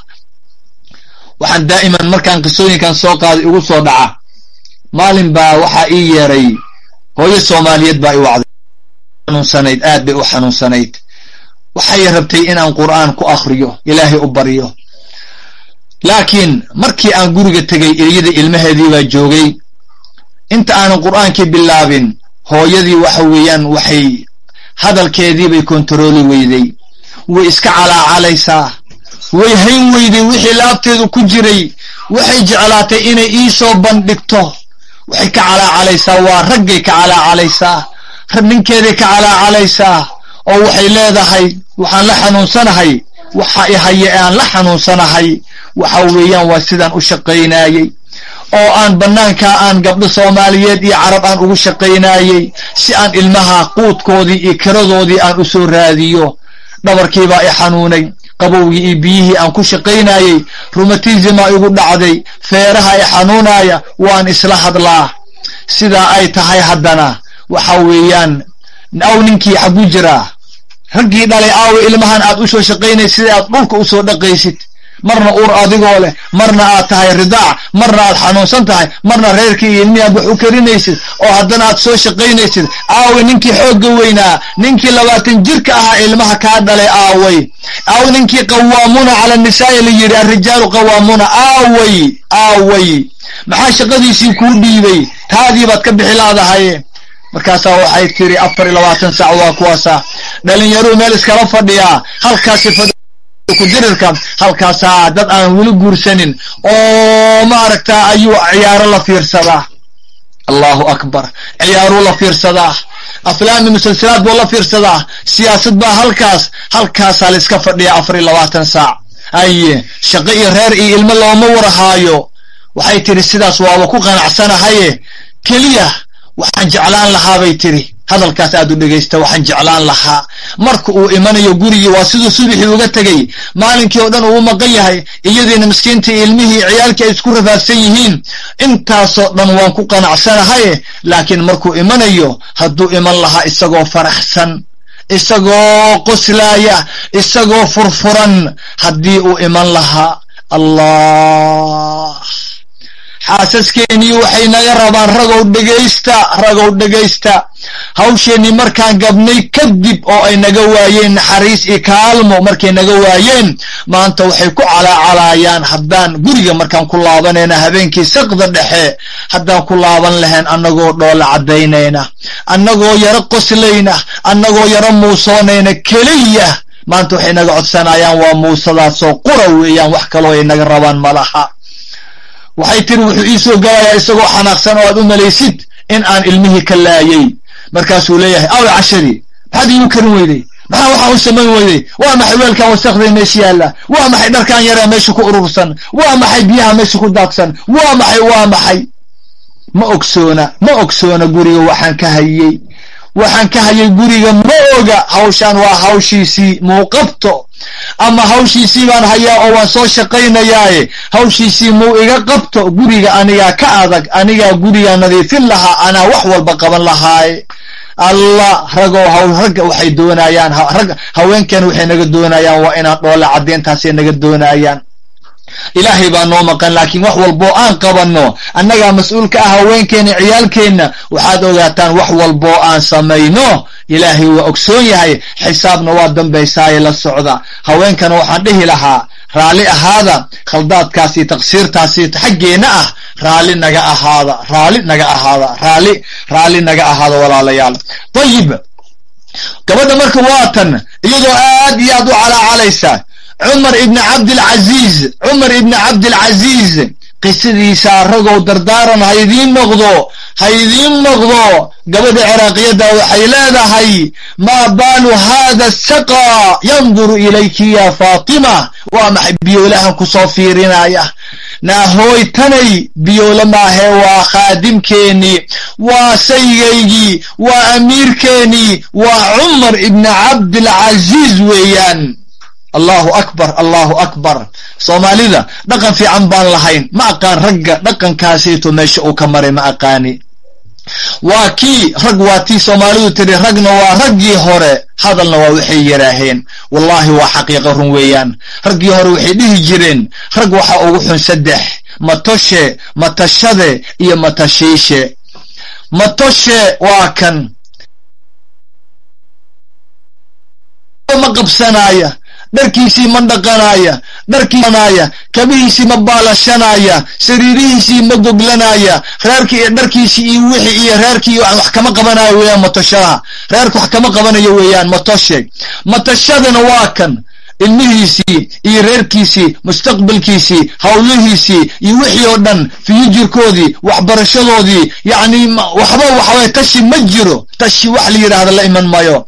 B: Waxaan daa'iman markaan qisooyinkan soo qaaday igu soo dhaca. Maalin baa waxaa ii yeeray hooyo soomaaliyeed baa i wacday. Aad bay u xanuunsanayd. Waxay rabtay inaan qur'aan ku akhriyo ilaahay u baryo laakiin markii aan guriga tegay iyada ilmaheedii baa joogay. Inta aanan qur'aankii bilaabin hooyadii waxa weeyaan waxay hadalkeediibay kontarooli weyday. Way iska calaacalaysaa way hayn weyday wixii laabteedu ku jiray. Waxay jeclaatay inay ii soo bandhigto. Waxay ka calaacalaysaa. Waa raggay ka calaacalaysaa. Ninkeeday ka calaacalaysaa. Oo waxay leedahay waxaan la xanuunsanahay. Waxa i haya ee aan la xanuunsanahay. Waxa weeyaan waa sidaan u shaqaynayey oo aan bannaankaa aan gabdho soomaaliyeed iyo carab aan ugu shaqaynayey si aan ilmaha quudkoodii iyo kiradoodii aan u soo raadiyo. Dhabarkiibaa i xanuunay qabowgii iyo biyihii aan ku shaqaynayey rumatismaa igu dhacday feeraha i xanuunaya waan isla hadlaa. Sidaa ay tahay haddana waxa weeyaan aw ninkii xagu jiraa. Raggii dhalay aawa ilmahan aad u soo shaqaynay sida aad dhulka u soo dhaqaysid marna uur adigoo leh marna aad tahay ridaac marna aad xanuunsan tahay marna reerkii iyo ilmihii aad wax u karinaysid oo haddana aad soo shaqaynaysid. Aaway ninkii xoogga weynaa ninkii labaatan jirka ahaa ilmaha kaa dhalay aaway aaw ninkii qawaamuuna cala nisaa'i la yidhi alrijaalu qawaamuuna aaway aaway maxaa shaqadiisii kuu dhiibay? Taadii baad ka bixi laadahaye markaasaa waxay tiri afar iyo labaatan saac waa kuwaasa dhalinyaruu meel iskala fadhiyaa halkaasi kudirirka halkaasaa dad aan weli guursanin. Oo maaragta ayuu ciyaaro la fiirsadaa. Allahu akbar. Ciyaaruu la fiirsadaa. Aflaami musalsalaad buu la fiirsadaa. Siyaasad baa halkaas halkaasaa la iska fadhiya afar iyo labaatan saac. Aye shaqo iyo reer iyo ilmo looma warahaayo. Waxay tiri sidaas waaba ku qanacsanahaye keliya waxaan jeclaan lahaa bay tiri hadalkaas aad u dhegaysta waxaan jeclaan lahaa. Marka uu imanayo gurigii waa siduu subaxii uga tegay maalinkii oo dhan uu maqan yahay iyadiina miskiintii ilmihii ciyaalkii ay isku rafaadsan yihiin. Intaasoo dhan waan ku qanacsanahaye laakiin markuu imanayo hadduu iman lahaa isagoo faraxsan isagoo qoslaaya isagoo furfuran haddii uu iman lahaa allah xaasaskeenii waxay naga rabaan ragow dhegaysta ragow dhegaysta hawsheenii markaan gabnay kadib oo ay naga waayeen naxariis iyo kaalmo markay naga waayeen maanta waxay ku calaacalaayaan haddaan guriga markaan ku laabanayna habeenkii saqda dhexe haddaan ku laaban lahayn annagoo dhoola caddaynayna annagoo yaro qoslayna annagoo yaro muusoonayna keliya. Maanta waxay naga codsanayaan waa muusadaasoo qura weeyaan wax kaloo ay naga rabaan malaha waxay tiri wuxuu iisoo galayaa isagoo xanaaqsan oo aad u malaysid in aan ilmihii ka laayay. Markaasuu leeyahay aw cashadii maxaad iigu karin weyday? Maxaa waxaa u samayn weyday? Waa maxay weelkan wasakday meesha yaalla? Waa maxay dharkan yaree meesha ku urursan? Waa maxay biyaha meesha ku daadsan waa maxay waa maxay? Ma ogsoona ma ogsoona guriga waxaan ka hayey waxaan ka hayay guriga ma oga hawshaan waa hawshiisii muuqabto. Ama hawshiisii baan hayaa oo waan soo shaqaynayaaye. Hawshiisii muu iga qabto. Guriga anigaa ka adag anigaa guriga nadiifin lahaa anaa wax walba qaban lahaaye allah ragow haw ragga waxay doonayaan rag haweenkeena waxay naga doonayaan waa inaan dhoola caddeyntaasay naga doonayaan ilaahay baa noo maqan laakiin wax walboo aan qabanno annagaa mas'uulka ah haweenkeenna ciyaalkeenna waxaad ogaataan wax walboo aan samayno. Ilaahay waa ogsoon yahay xisaabna waa dambaysaaye la socda. Haweenkana waxaan dhihi lahaa raalli ahaada khaldaadkaasi taqsiirtaasi xaggeenna ah raalli naga ahaada raalli naga ahaada raalli raalli naga ahaada walaalayaal. Dayib gabadha marka waatan iyadoo aad iyo aad u calaacalaysa cumar ibni cabdilcaziiz cumar ibni cabdilcaziiz qisadiisa ragow dardaaran ha idiin noqdo ha idiin noqdo gabadha ciraaqiyadda waxay leedahay maa baalu haada saqa yanduru ilayki ya faatima. Waa maxay biyoolahan ku soo fiirinaya? Naahooy tanay biyoole maahe waa khaadimkeenii waa saygaygii waa amiirkeenii waa cumar ibni cabdilcaziiz weeyaan allahu akbar allahu akbar. Soomaalida dhaqan fiican baan lahayn. Ma aqaan ragga dhaqankaasayto meesha uu ka maray ma aqaani. Waa kii rag waa tii soomaalidu tiri ragna waa raggii hore. Hadalna waa waxay yidhaaheen wallahi waa xaqiiqa run weeyaan. Raggii hore waxay dhihi jireen rag waxa ugu xun saddex matoshe matashade iyo matashiishe matoshe waa kan. Ma qabsanaya dharkiisii ma dhaqanaya dharkiisanaya kabihiisii ma baalashanaya sariirihiisii ma goglanaya reerkii iyo dharkiisii iyo wixii iyo reerkii wax kama qabanayo weeyaan matoshaha reerka wax kama qabanayo weeyaan matoshe. Matashadana waa kan ilmihiisii iyo reerkiisii mustaqbalkiisii hawlihiisii iyo wixii oo dhan fiyujirkoodii waxbarashadoodii yacni waxba waxaway tashi ma jiro tashi wax la yidhaahda la iman mayo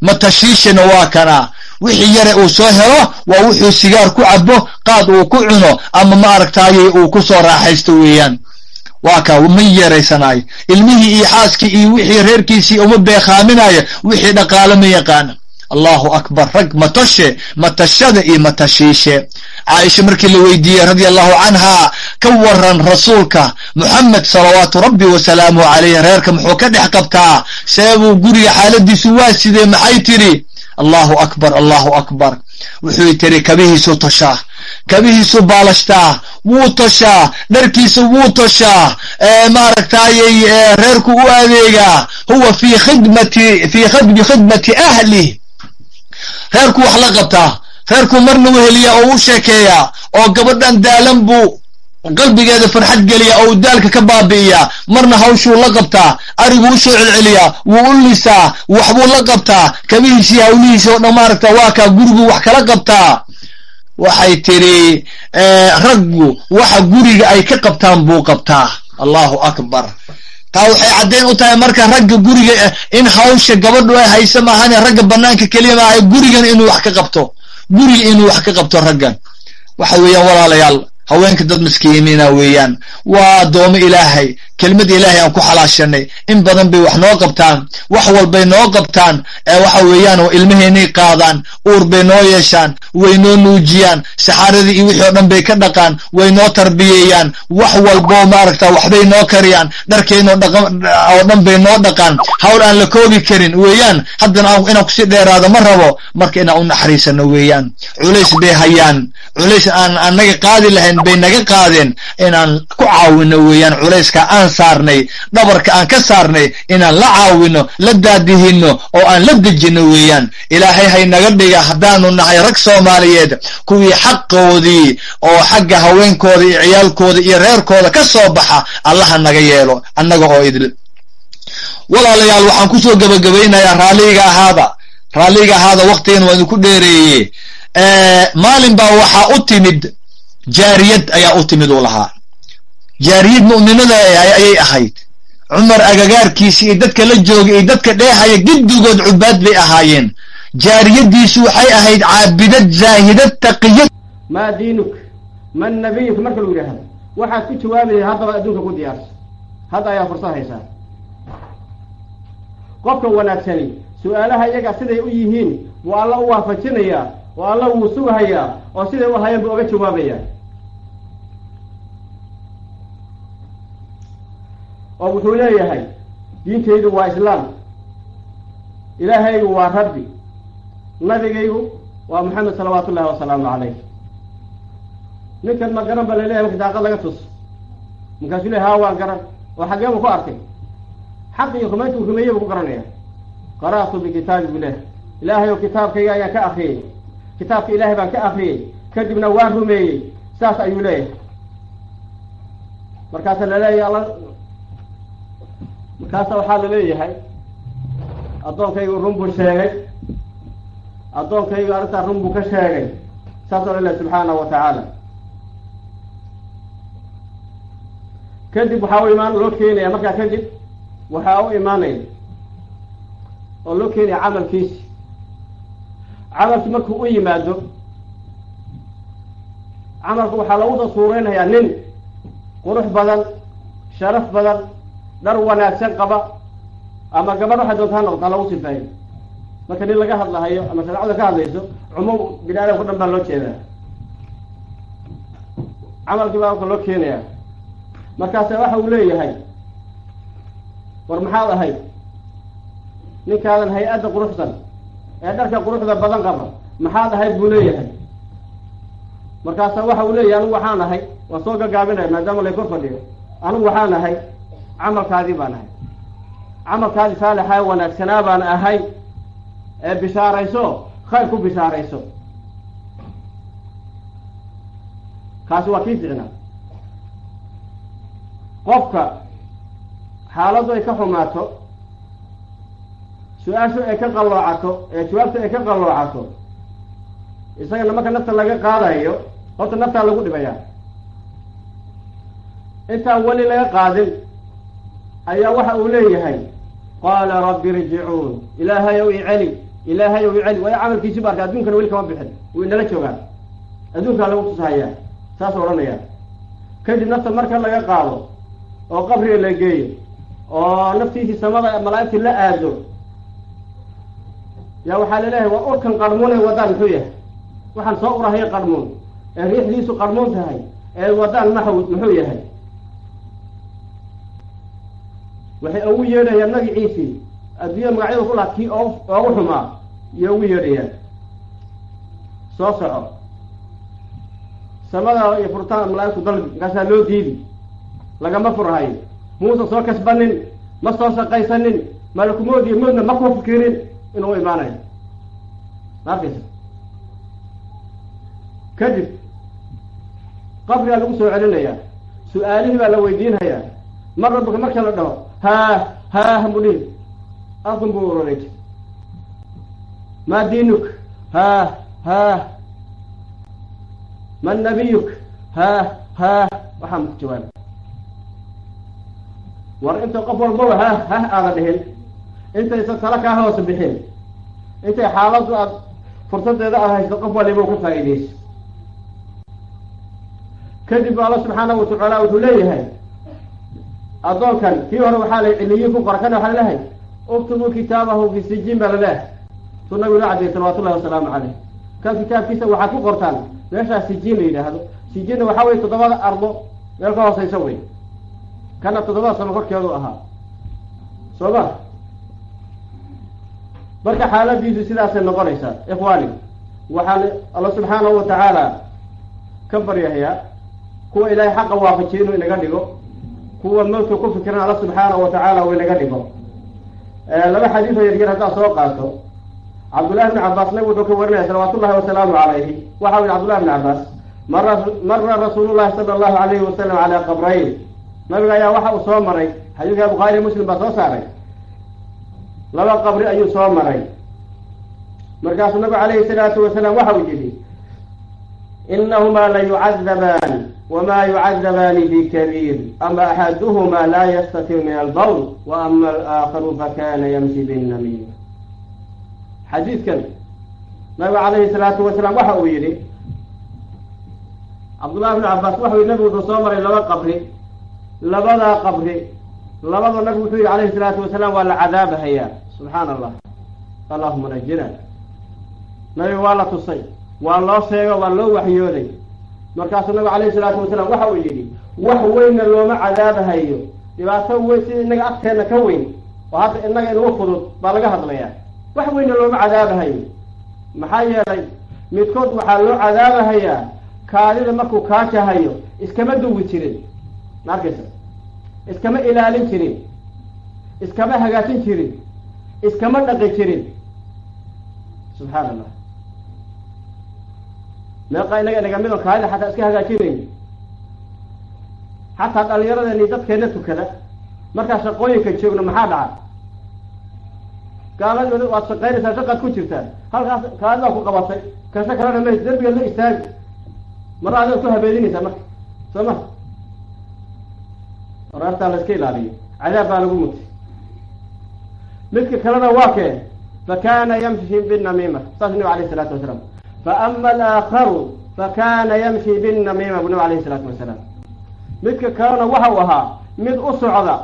B: matashiishana waa kana wixii yare uu soo helo waa wuxuu sigaar ku cabo qaad uu ku cuno ama ma aragtaaye uu ku soo raaxaysto weeyaan. Waa kaa ma yeeraysanayo ilmihii iyo xaaskii iyo wixii reerkiisii uma beekhaaminayo wixii dhaqaale ma yaqaana allahu akbar rag matoshe matashada iyo matashiishe caaisha markii la weydiiyey radia allahu canha ka waran rasuulka moxamed salawaatu rabbi wasalaamuhu calayh reerka muxuu ka dhex qabtaa seebuu guriga xaaladiisu waa sidee maxay tidhi allahu akbar allahu akbar. Wuxuu tiri kabihiisu toshaa kabihiisu baalashtaa wuu toshaa dharkiisa wuu toshaa maaragtaayey reerku u adeegaa huwa fi khidmati fi khidbi khidmati ahlih reerku wax la qabtaa reerku marna weheliyaa oo u sheekeeyaa oo gabadhan daalan buu qalbigeeda farxad geliya oo u daalka ka baabi'iyaa marna hawshuu la qabtaa ariguu u soo celceliyaa wuu u lisaa waxbuu la qabtaa. Kabihiisii hawlihiisi oo dhan maaragta waa kaa guriguu wax kala qabtaa. Waxay tidhi raggu waxa guriga ay ka qabtaan buu qabtaa. Allahu akbar. Taa waxay caddayn u tahay marka ragga guriga in hawsha gabadhu ay haysa maahane ragga banaanka keliya maaha gurigan inuu wax ka qabto. Guriga inuu wax ka qabto raggan. Waxa weeyaan walaalayaal haweenka dad miskiimiina weeyaan. Waa addoomo ilaahay. Kelmada ilaahay aan ku xalaashanay. In badan bay wax noo qabtaan. Wax walbay noo qabtaan. Ee waxa weeyaan ilmaheynay qaadaan. Uur bay noo yeeshaan. Way noo nuujiyaan. Saxaaradii iyo wixii oo dhan bay ka dhaqaan. Way noo tarbiyeeyaan. Wax walboo maaragta waxbay noo kariyaan. Dharkeynoo dhaqan oo dhan bay noo dhaqaan. Hawl aan la koobi karin. Weeyaan haddana inaan ku sii dheeraado ma rabo. Marka inaan u naxariisano weeyaan. Culays bay hayaan. Culays aan annaga qaadi lahayn bay naga qaadeen inaan ku caawino weeyaan culayska aan saarnay dhabarka aan ka saarnay inaan la caawino la daadihino oo aan la dejino weeyaan. Ilaahay hay naga dhiga haddaanu nahay rag soomaaliyeed kuwii xaqoodii oo xagga haweenkooda iyo ciyaalkooda iyo reerkooda ka soo baxa allaha naga yeelo annaga oo idil. Walaalayaal waxaan ku soo gebagabaynayaa raalliga ahaada. Raalliga ahaada waktigan waa idinku dheereeye maalin baa waxaa u timid jaariyad ayaa u timid uu lahaa. Jaariyad mu'minada ayay ahayd. Cumar agagaarkiisi iyo dadka la joogay iyo dadka dheehaya giddigood cubaad bay ahaayeen. Jaariyaddiisu waxay ahayd caabidad zaahidad taqiyad.
C: Maa diinuk man nabiyuk marka lagu yidhaahdo waxaad ku jawaabaysa haddaba adduunka ku diyaarsa hadda ayaa fursad haysaa qofka wanaagsani su'aalaha iyaga siday u yihiin buu alla u waafajinayaa oo alla wuu sugahayaa oo siday u ahaayeen buu oga jawaabayaa oo wuxuu leeyahay diintaydu waa islaam. Ilaahaygu waa rabbi. Nabigaygu waa maxamed salawaatu ullahi wasalaamu calayh ninkan ma garan ba la leeyahay marka daaqad laga tus. Markaasuu leeyahy haa waan garan. Oo xaggee buu ku arkay. Xaq iyo rumaynta uu rumeeyey buu ku garanaya qara'tu bikitaabi bilah ilaahay oo kitaabkayga ayaan ka akriyey kitaabka ilaahay baan ka akriyey kadibna waan rumeeyey. Saas ayuu leeyahay. Markaasa la leeyahay alla markaasa waxaa la leeyahay addoonkaygu run buu sheegay addoonkaygu arrintaa run buu ka sheegay saasoo la leeyahay subxaanahu wa tacaala. Kadib waxaa u imaan loo keenaya markaa kadib waxaa u imaanaya oo loo keenaya camalkiisi. Camalki markuu u yimaado camalku waxaa lagu soo suureynayaa nin qurux badan sharaf badan dhar wanaagsan qaba ama gabadh waxay doonta ha noqota ha lagu sifeeyo marka nin laga hadlahayo ama shareecada ka hadlayso cumuum bini aadamka dhan baa loo jeedaa. Camalkii baa marka loo keenaya markaasa waxa uu leeyahay war maxaad ahayd? Ninkaadan hay'adda quruxsan ee dharka quruxda badan qaba maxaad ahayd buu leeyahay? Markaasa waxa uu leeyahay anigu waxaan ahay waan soo gagaabinaya maadaama lay kor fadhiyo. Anigu waxaan ahay camalkaadii baan ahay. Camalkaadii saalixaa wanaagsanaa baan ahay. Ee bishaarayso khayr ku bishaarayso kaasi waa kii ficnaa qofka xaaladdu ay ka xumaato su'aashu ay ka qalloocato ee jawaabtu ay ka qalloocato isagana marka nafta laga qaadayo horta naftaa lagu dhibayaa. Intaan weli laga qaadin ayaa waxa uu leeyahay qaala rabbi irjicuun. Ilaahayow iceli ilaahayow iceli waayo camalkiisi ba arka adduunkana weli kama bixin wuu inala joogaa. Adduunkaa lagu tushayaa saas odhanaya kadib nafta marka laga qaado oo qabriga la geeyo oo naftiisii samada malaa'igtii la aado yaa waxaa la leeyahay waa urkan qarmuun ee wadaan muxuu yahay. Waxaan soo urahayo qarmuun ee riixdiisu qarmuun tahay ee wadaan maxw muxuu yahay waxay ugu yeedhayaan magaciisii adduunyada magacyada ku laha kii oogu xumaa iyo ugu yeedhayaan. Soo soco. Samada iyo furtaan malaa'igtu dalbi markaasaa loo diidi. Lagama furhayo muusan soo kasbanin ma soo shaqaysanin malakumood iyo moodna ma ku fikirin inuu imaanayo. Maarkaysa kadib qabrigaa lagu soo celinayaa. Su'aalihii baa la weydiinhayaa mar rabbika marka la dhaho haa haa mudhihi afkan buu ororeysay maa diinuk haa haa man nabiyuk. Haa haa waxaa maku jawaaba war inta qof walbaba hah hah aada dhihin intaysan tala kaa hoos bixin intay xaaladdu aad fursadeeda aad qof waliba ku faa'iidayso kadib alla subxaanahu watacaala wuxuu leeyahay addoonkan kii hore waxaa la ciliyiin ku qora kana waxaa lalehay uktubuu kitaabahu fi sijiin baa laleehay suu nabigu la cadiyay salawatullahi wasalaamu caleyh kan kitaabkiisa waxaad ku qortaan meeshaa sijiin la yidhaahdo. Sijiinna waxaa weye toddobada ardo meel ka hooseysa wey kana toddobada sano korkeedu ahaa. Soo ma? Marka xaaladiisu sidaasay noqonaysaa ikhwaani waxaan alla subxaanahu wa tacaala ka baryahayaa kuwa ilaahay xaqa waafajiya inuu inaga dhigo kuwa mawdka ku fikiran alla subxaanahu watacaala uu inaga dhigo. Laba xadiis oo yaryar haddaa soo qaato cabdullahi bni cabaas nabigu wuxuu ka warinaya salawaat ullahi wasalaamu calayhi. Waxa u yihi cabdullahi bni cabaas mara mara rasuulu llahi sala allahu alayhi wasalam calaa qabrayn. Nabiga ayaa waxa uu soo maray xadiidka bukhaari muslim baa soo saaray. Laba qabri ayuu soo maray. Markaasuu nabigu calayhi salaatu wasalaam waxa uu yihi inahumaa la yucadabaani wma yucadabaani bikabiir ama axaduhuma laa yastatir min albawl wa ama alaakharu fakana yamshi binnamiima xadiidkan nabiga calayhi salaatu wasalaam waxa uu yihi cabdullahi bni cabaas waxa ui nabigu wuxuu soo maray laba qabri labadaa qabri labada nabigu wuxuu yihi calayhi salaatu wasalaam waa la cadaabahayaa subxaana allah allahuma najina nabiga waa la tusay waa loo sheego waa loo waxyooday markaasuu nabigu calayhi salaatu wasalaam waxa uu yidhi wax weynna looma cadaabahayo dhibaato weyn sida inaga agteenna ka weyn oo hadda inaga inugu fudud baa laga hadlayaa. Wax weynna looma cadaabahayo maxaa yeelay midkood waxaa loo cadaabahayaa kaadida markuu kaajahayo iskama duwi jirin. Ma arkaysa? Iskama ilaalin jirin. Iskama hagaajin jirin. Iskama dhaqi jirin. Subxaana allah meeqa inaga inaga midon kaadida xataa iska hagaajinayn. Xataa dhalinyaradeenii dadkeena tukada markaa shaqooyinka joogno maxaa dhaca gaaladi waad shaqaynaysaa shaqaad ku jirtaa halkaas kaadidaa ku qabatay. Kasho kalena ma derbigeed la istaagi mar adiad ku habeedinaysaa marka. Soo ma? Oraartaa la iska ilaaliyo. Cadaab baa lagu mutay. Midka kalena waa kee fa kana yamshi binamiima saas nabi alayh isalaatu wasalaam faama alaakharu fakana yamshi binnamiima bu nabi alayhi isalaatu wasalaam midka kalena waxa uu ahaa mid u socda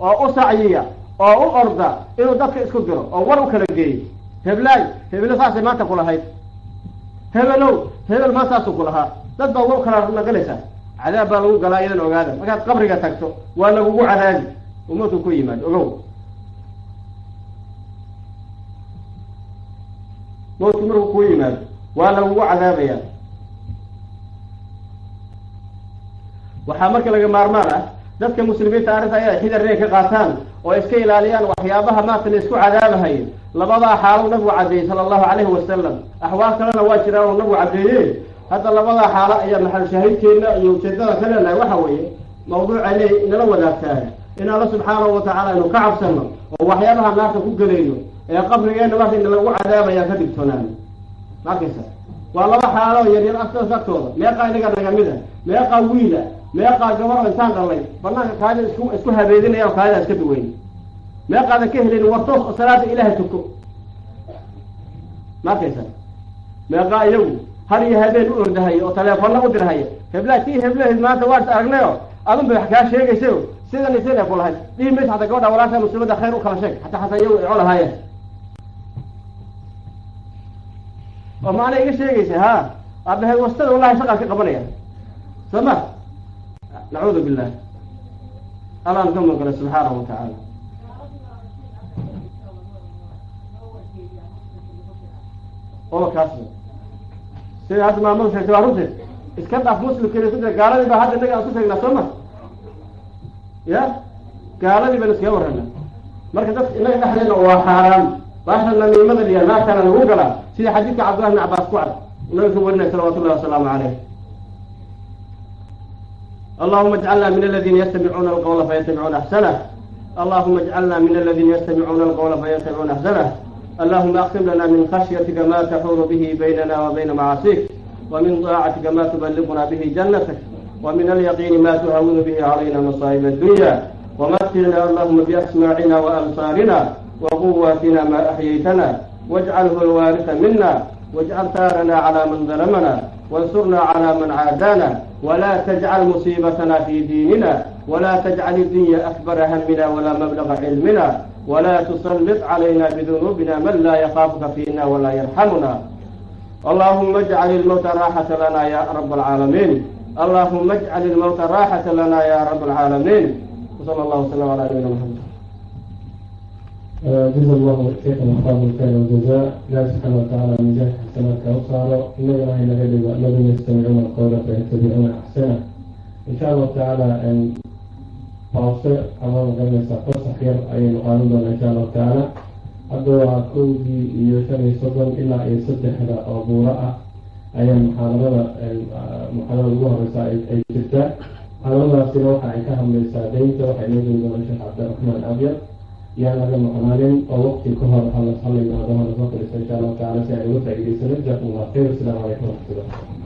C: oo u sacyiya oo u orda inuu dadka isku diro oo war u kala geeyo heblaay hebelo saasay maanta kulahayd hebelow hebel maa saasuu kulahaa dad baa war kala naqanaysaa cadaab baa lagu galaa iyadan ogaada markaad qabriga tagto waa lagugu cadaabi umadku ku yimaado ogow mawtku markuu ku yimaado waa lagugu cadaabaya. Waxaa marka laga maarmaan ah dadka muslimiinta arrinta inay ka qaataan oo iska ilaaliyaan waxyaabaha maanta la isku cadaabahayo labadaa xaalo nabigu caddeeyey sala allahu calayhi wasalam axwaal kalena waa jiraan oo nabigu caddeeye hadda labadaa xaalo ayaa maxal shahiidkeena iyo ujeedada ka leenahay waxa weeye mawduuca le inala wadaagtahay. In alla subxaanahu watacaala inu ka cabsano oo waxyaabaha naarta ku gelayno ee qabrigeena marka ina lagu cadaabaya ka digtoonaano markaysa waa laba xaalo yaryar agtooda agtooda meeqaa inaga nagamid a meeqaa wiila. Meeqaa gabar intaan dhalay banaanka kaadida isku isku oo kaadida iska duweyn. Meeqaadan ka helin wartoos oo salaada ilaahay tuko markaysa meeqaa iyagu har iyo habeen u ordahaya oo taleefonna u dirhaya heblaha tii heblaheed maanta waad aragnayo adun bay wax kaa sheegaysayo? Sidan isin ay kulahayd dhihi maysa xataa gabadha walaasha muslimada khayr u kala sheeg. Hataa xataa iyagu ay colahaayeen oo maana iga sheegaysa ha abaheed wastada wallahi shaqaan ka qabanaya. Soo ma? Nacuudu billah allaan ka maqla subxaanahu watacaala oo kaas sida hadda maamadu sheegtay waa runteed iska dhaaf muslimkeena isu dira gaaladii baa hadda inaga aan ku sheegnaa soo ma? Ya? Gaaladii baan iskaga warrana marka dadka inaga dhexdeena waa xaaraan baasha namiimada liya naartana lagu galaa sida xadiidka cabdullahi bn cabaas ku cad nabiga ka warinaya salawatu llahi wasalaamu caleyh allahuma اجcalna min aladina yastamicuuna alqawla fayatabicuuna axsanah allahuma اجcalna min aladina yastamicuuna alqawla fayatabicuuna axsanah allahuma aqsim lana min khashyatika ma taxuulu bihi baynana wa bayna macaasik ومن طاacتka ma تبلغna bه جنتك ومن اليقين ma تhawن bه عlayna مصائب الدuنيا ومتعna اللهma بأسماعنا وقوة ما أحييتنا واجعله الوارث منا واجعل ثارنا على من ظلمنا وانصرنا على من عادانا ولا تجعل مصيبتنا في ديننا ولا تجعل الدنيا أكبر همنا ولا مبلغ علمنا ولا تسلط علينا بذنوبنا من لا يخافك فينا ولا يرحمنا اللهم اجعل الموت راحة لنا يا رب العالمين اللهم اجعل الموت راحة لنا يا رب العالمين وصلى الله وسلم على نبينا محمد
D: جزا الله شيخنا الله خير الجزاء ilahi subxaana watacaala miisaanka xasanaadka u saaro inagana haynaga dhigo aladiina yastamicuuna alqawla fayatabicuuna axsana insha allahu tacaala baase ama magaranaysaa fasax yar ayaynu qaadan doonaa insha allahu tacaala hadda waa kowdii iyo shan iyo soddon ilaa iyo saddexda oo buuro ah ayaa muxaadarada muxaadarada ugu horeysa ay jirtaa muxaadaradaasina waxa ay ka hadlaysaa daynta waxay noo degi doonaa sheekh cabdiraxmaan abyad yaan laga maqnaanin oo waqti ka hor halas halaynaado hala soo fadhiista insha allahu tacala si ay uga faa'iideysano jazakum allah khayr asalaamu calaykum waraxmatullah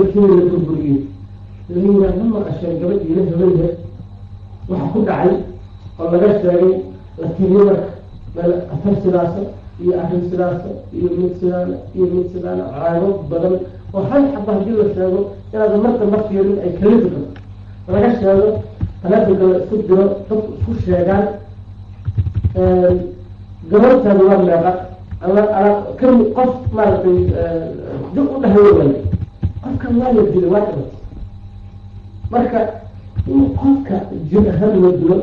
E: in mustaqbalkeeda la burburiyo layiraa ma maqasheen gabadh ila habayhe waxa ku dhacay oo laga sheegay la tiriyo marka meel atar sidaasa iyo arrin sidaasa iyo mid sidaana iyo mid sidaana caago badan. Oo hal xaba haddii la sheego inaad marka ma fiirin ay kalifi karto laga sheego taleefonka la isku diro dadku isku sheegaan gabartaada waa meeqa. Ala ala qof maaragtay dib u dhahayo way qofkan waa la dilay waa dhibat marka in qofka jir ahaan loo dilo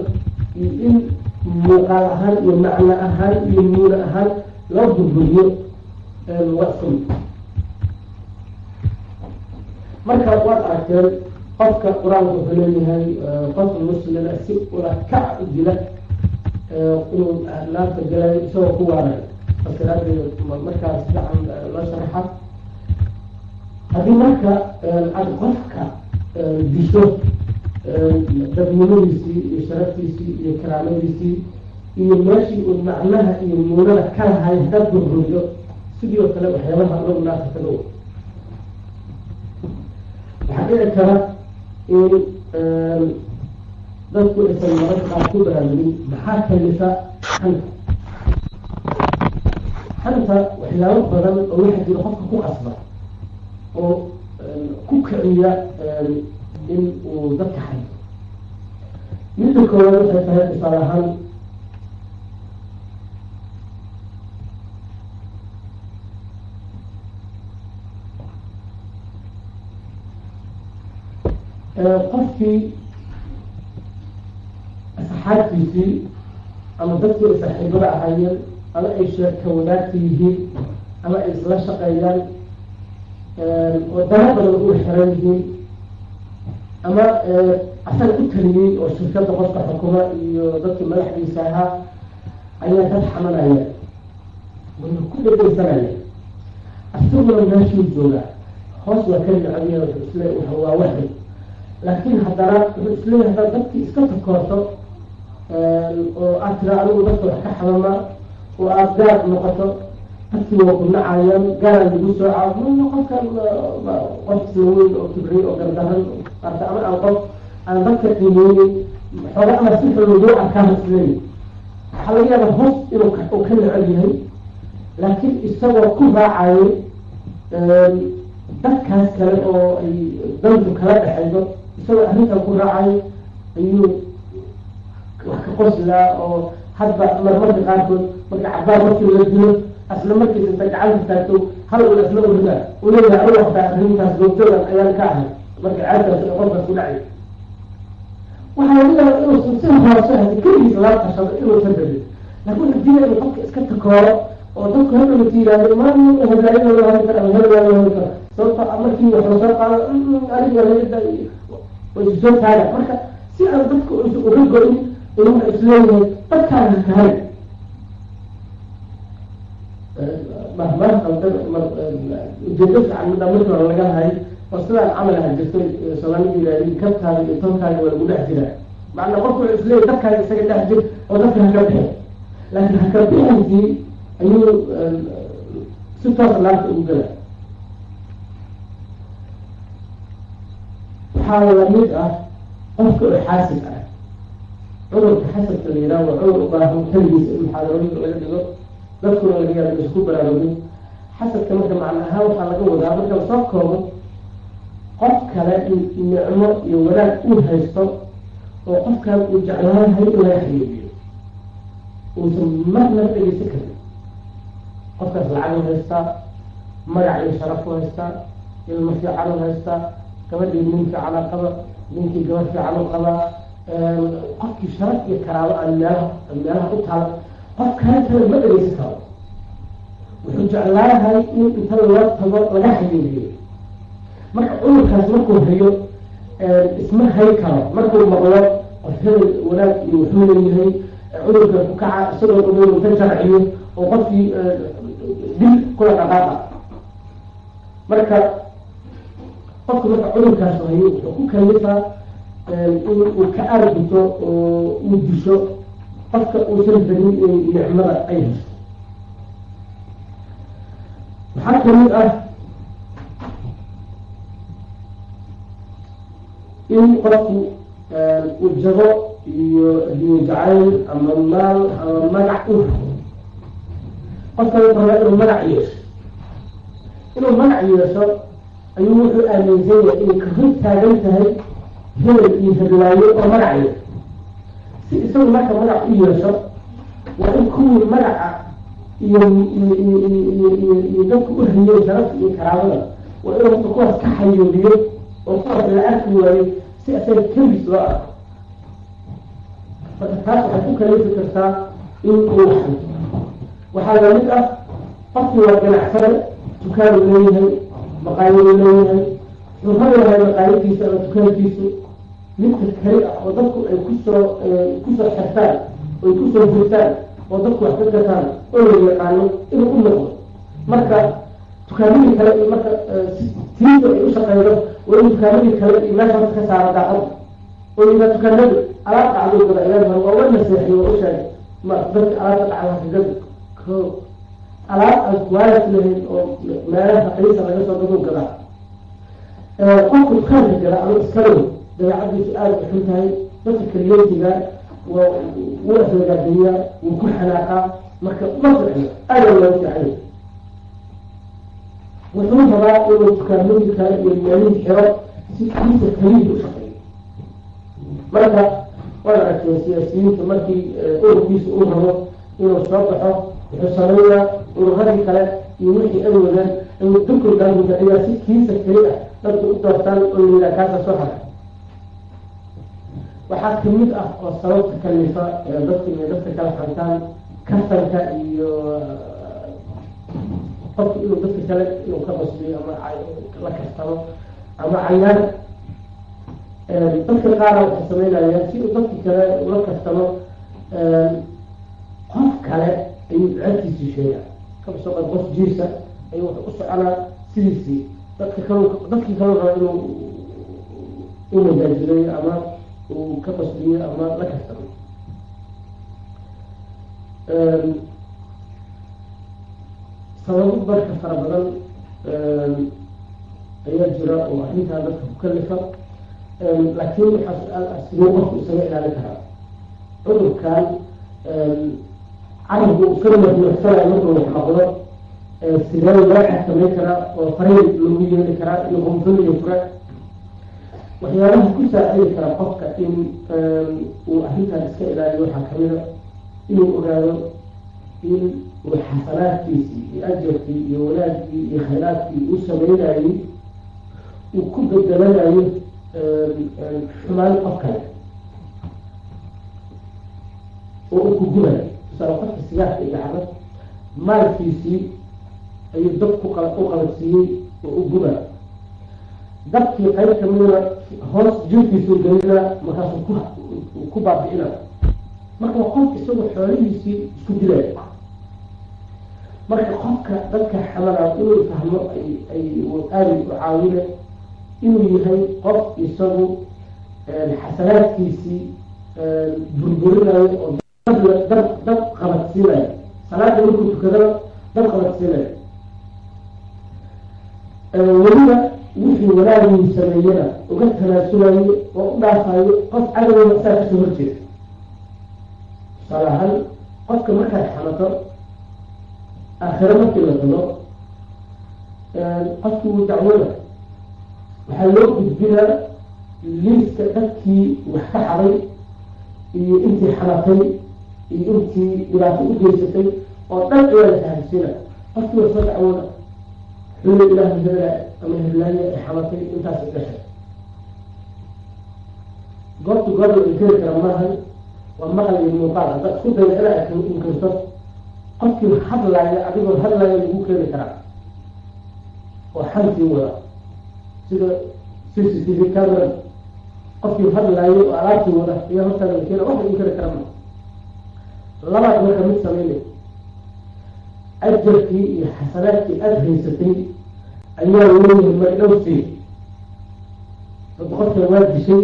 E: iyo in muuqaal ahaan iyo macno ahaan iyo muuna ahaan loo burburiyo isku mid marka waad aragteen qofka qur'aanka wuxuu leeyahay qof muslima si ula kac dila inuu naarta galayo isagoo ku waaray fasiraadeeda markaas fiican loo sharaxa haddii marka aada qofka disho dadnimadiisii iyo sharaftiisii iyo karaamadiisii iyo meeshii uu macnaha iyo muunada ka lahay haddaad burburiyo sidii oo kale waxyaabaha loo naarta ka dhow waxaa dhici kara in dadku aysan mararka qaar ku baraamugin maxaa kalifa xanta xanta waxyaabo badan oo waxaa jira qofka ku qasba oo ku kiciya in uu dadka xanto midda koowaad waxay tahay tusaale ahaan qofkii asxaabtiisii ama dadkii ay saaxiibada ahaayeen ama ay sheeka wadaagta yihiin ama ay isla shaqeeyaan dana badan u xiran yihiin ama asaga u taliyey oo shirkada qofka xukuma iyo dadkii madaxdiisa ahaa ayaa dad xamanaya wayna ku dhegeysanaya. Asaguna meeshuu jooga hoos waa ka wuxuu isle waa waxay. Laakiin haddana wuxuu is leeyahay haddaad dadkii iska takoorto oo aad tira adigu dadka wax ka xamama oo aada gaar noqoto dadkii waa ku nacayaan lagu soo caabo qofkan qof isla weyn oo kibriy oo gardaran arta ama aan qof aan dadka qiimeynin xooga ama si xun loo arkaa isleey waxaa laga yaaba hoos inuu uu ka necel yahay laakiin isagoo ku raacayo dadkaas kale oo ay dantu kala dhexayso isagoo arrintan ku raacayo ayuu wax ka qoslaa oo hadba marmarka qaarkood marka cabaar markii la dilo asla markiisa inta gacanta taagto hal ul asla orida u leeyahay anigu hataa arrintaas goobjoogan ayaan ka ahay marka caadtaas ee qofkaas ku dhacay. Waxaa laga yaaba inuusan si hoose hadi keligiis lala tashado inuusan rabin laakin waxa jira inuu qofka iska takooro oo dadku hadhowta yihahdo ma heblaayo loo heli kara hebel waa loo heli kara sababto markii wax la soo qaado aniga laida way isu soo taaga marka si aan dadka usa uga go-in in waxa is leeyahay dadkaan hakahay ujeedo fiican midda markii hore laga lahay oo sidaan camal aha jirtay soomaalida yihahdi kabtaada iyo tonkaaga waa lagu dhex jiraa macnaa qofku wuxuu isleeyahy dadkaaga isaga dhex jir oo dadka haka bixi laakiin haka bixaysii ayuu si toosa laabta ugu gala waxaa la mid ah qofka oo xaasid ah. Cudurka xasadka la yihah waa cudur u baahan keligiisa in muxaadarooyinka laga dhigo dadkuna laga isku baraarugin xasadka marka macna ahaan waxaa laga wadaa marka la soo koobo qof kale nicmo iyo wanaag uu haysto oo qofkan uu jeclaanahay in laga xiriiriyo uusan marnaba dhegeysan karin. Qofkaas lacag u haystaa magac iyo sharaf u haystaa ilmo fiican u haystaa gabadhii nin fiican qaba ninkii gabadh fiican u qabaa qofkii sharaf iyo karaabo aan meelaha meelaha u taala qof kale kale ma dhegeysan karo wuxuu jeclaanahay in inta loo tago laga xayeyliyo marka cudurkaas markuu hayo isma hay karo markuu maqlo qof wanaag iyo wuxuu leeyahay cudurka ku kaca isagoo dhagow ka jarciyo oo qofkii dil kula dhaqaaqa marka qofka marka cudurkaas hayo wuxuu ku kalifaa in uu ka aarguto oo uu disho qofka uusan danin in nicmada ay hayso waxaa ka mid ah in qofku uu jago iyo diin jacayl ama maal ama magac u qofka wuxuu rabaa inuu magac yeesho. Inuu magac yeesho ayuu wuxuu aaminsan yahay inay ka hor taagan tahay hebel iyo heblaayo oo magac yeesho si isagu marka magac u yeesho waa in kuwii magaca iyo iyo dadka u hayay sharafta iyo karaamada waa inuu kuwaas ka xayoobiyo oo kuwaas la arki waayo si asaga kelis loo arko marka taas waxay ku kalifi kartaa in uu waxaa la mid ah qofkii waa ganacsade dukaanu leeyahay maqaayadu leeyahay wuxuu rabayahay maqaayadiisa ama dukaankiisu midka kali ah oo dadku ay ku soo ku soo xirtaan oy ku soo hurtaan oo dadku wax ka gataan oo la yaqaano inuu u noqdo marka dukaamadii kale iyo marka tiida ay u shaqeydo waa in dukaamadii kale iyo meeshaas ka saara daacad oo yiraa dukaanadu alaab dhacdo waa uga naseexiyo waa u sheegay ma dadka alaabta dhacda kagad ko alaab aan kuwaalas lahayn oo meelaha raqiisa laga soo gado gadaa qofka dukaanka gada ama iskalow dabeecadiisu aada u xun tahay dadka kaliyeysiga waa wuu aflagaadiyaa wuu ku xanaaqaa marka ma fixiyo aada loogu fiicay wuxuu rabaa inuu dukaamadii kale iyo meelihii xiro si kiisa kaliyii u shaqeeyo. Marka waad aragtay siyaasiyiinta markii ururkiisa uu rabo inuu soo baxo wuxuu sameeyaa ururadii kale iyo wixii ay wadaan ayuu dukurkaangudaciyaa si kiisa keli ah dadku u doortaan oo yiraa kaasa soo hara waxaa ka mid ah oo sababta kalifa dadka inay dadka kala xantaan kasanka iyo qofka inuu dadka kale inuu ka basbiyo ama la kastamo ama cayaan dadka qaara waxay sameynayaan si uu dadki kale ula kastamo qof kale ayuu ceebtiisii sheega kabasoo qad qof jiisa ayuu wuxuu u soconaa sidiisii. Dadka kal dadkii kale raba inuu u magaajileeyo ama uu ka qasbiyo ama la kastamo sababo barka fara badan ayaa jira oo arrintaa dadka ku kalifa laakiin waxaa su'aal ah siduu qofku isaga ilaalin karaa. Cudurkan carabku iska nuuxnuuxsanaya markuu wax noqdo sidee loo xakameyn karaa oo fariin lagu yeeli karaa iyo qunful iyo fure waxyaabaha ku saacidi kara qofka in uu arrintan iska ilaaliyo waxaa kamida inuu ogaado in uu xasanaadkiisii iyo ajarkii iyo wanaagkii iyo khayraadkii uu sameynayay uu ku bedelanayo xumaan qof kale oo uu ku gubayo tusaale qofka sigaarka iyo gacmo maalkiisii ayuu dad qa u qalabsiiyey oo u gubayo dabkii qayb kamida hoos jirkiisuu gelina markaasuu ku baabi'ina marka qof isagoo xoolihiisii isku dilaya marka qofka dadka xamala inuu fahmo ay aada u caawine inuu yahay qof isagu xasanaadkiisii burburinayo oo dab dab qabadsiinayo salaada markuu tukadana dab qabadsiinayo weliba wixii wanaagii sameeyana uga tanaasulayo oo u dhaafayo qof cadowga saa ka soo horjeeda tusaale ahaan qofka markaad xamato aakhiro markii la galo qofkii wuu dacwooda waxaa loo gudbinaa liiska dadkii wax ka xaday iyo intii xalatay iyo intii dhibaato geysatay oo dhan ayaa la fahamsiina qofkii waa soo dacwooda xuli ilaah hebela ama heblaaya ay xamatay intaas gashay goobta goob la inkiri kara maahan waa maqal iyo muuqaal hadda isku daya inaa ak inkirto qofkii hadlaaya adigoo hadlaaya lagu keeni karaa oo xantii wada sida c c t camera qofkii hadlaayo oo alaabtii wada iyo hortaada lakeena wax la kara maa labaad marka mid sameynay ajarkii iyo xasanaadkii aada haysatay ayaa leeyahay magdhowsi dad qofka waa dishay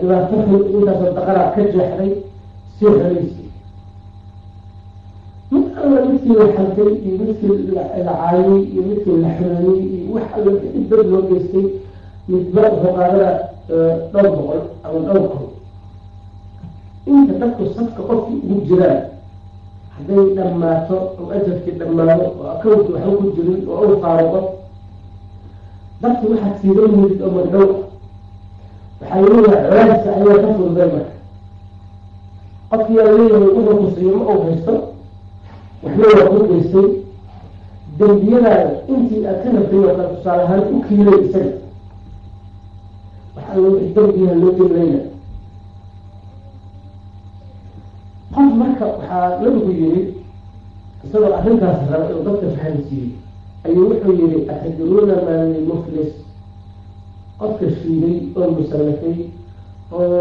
E: dhibaato intaasoo daqaraa ka jeexday sii xoreysi mid alla midkii la xantay iyo midkii la caayay iyo midkii la xumeeyey iyo wax alla dib dad loo geystay midba wuxuu qaadana dhowr boqol ama dhowr kun inta dadku safka qofkii ugu jiraan hadday dhammaato oo ajarkii dhammaado oo akawnkii waxba ku jirin oo u faaruqo dadki waxaad siidan yimid oo magdhow waxaa leeyahay colaaska ayaa ka furday marka. Qofkii yaa leeyahay wuxuu ma uu haysto waxna waa ku geystay dembiyadaada intii aad ka rabtay oo kale tusaale ahaan u kiilay isaga. Waxaa loo dembiyaha loo demlayna qof marka waxaa nabigu yiri isagoo arrintaas raba inuu dadka fahamsiiyey ayuu wuxuu yihi atadruuna maa lilmuflis qofka shiiday oo musallafay oo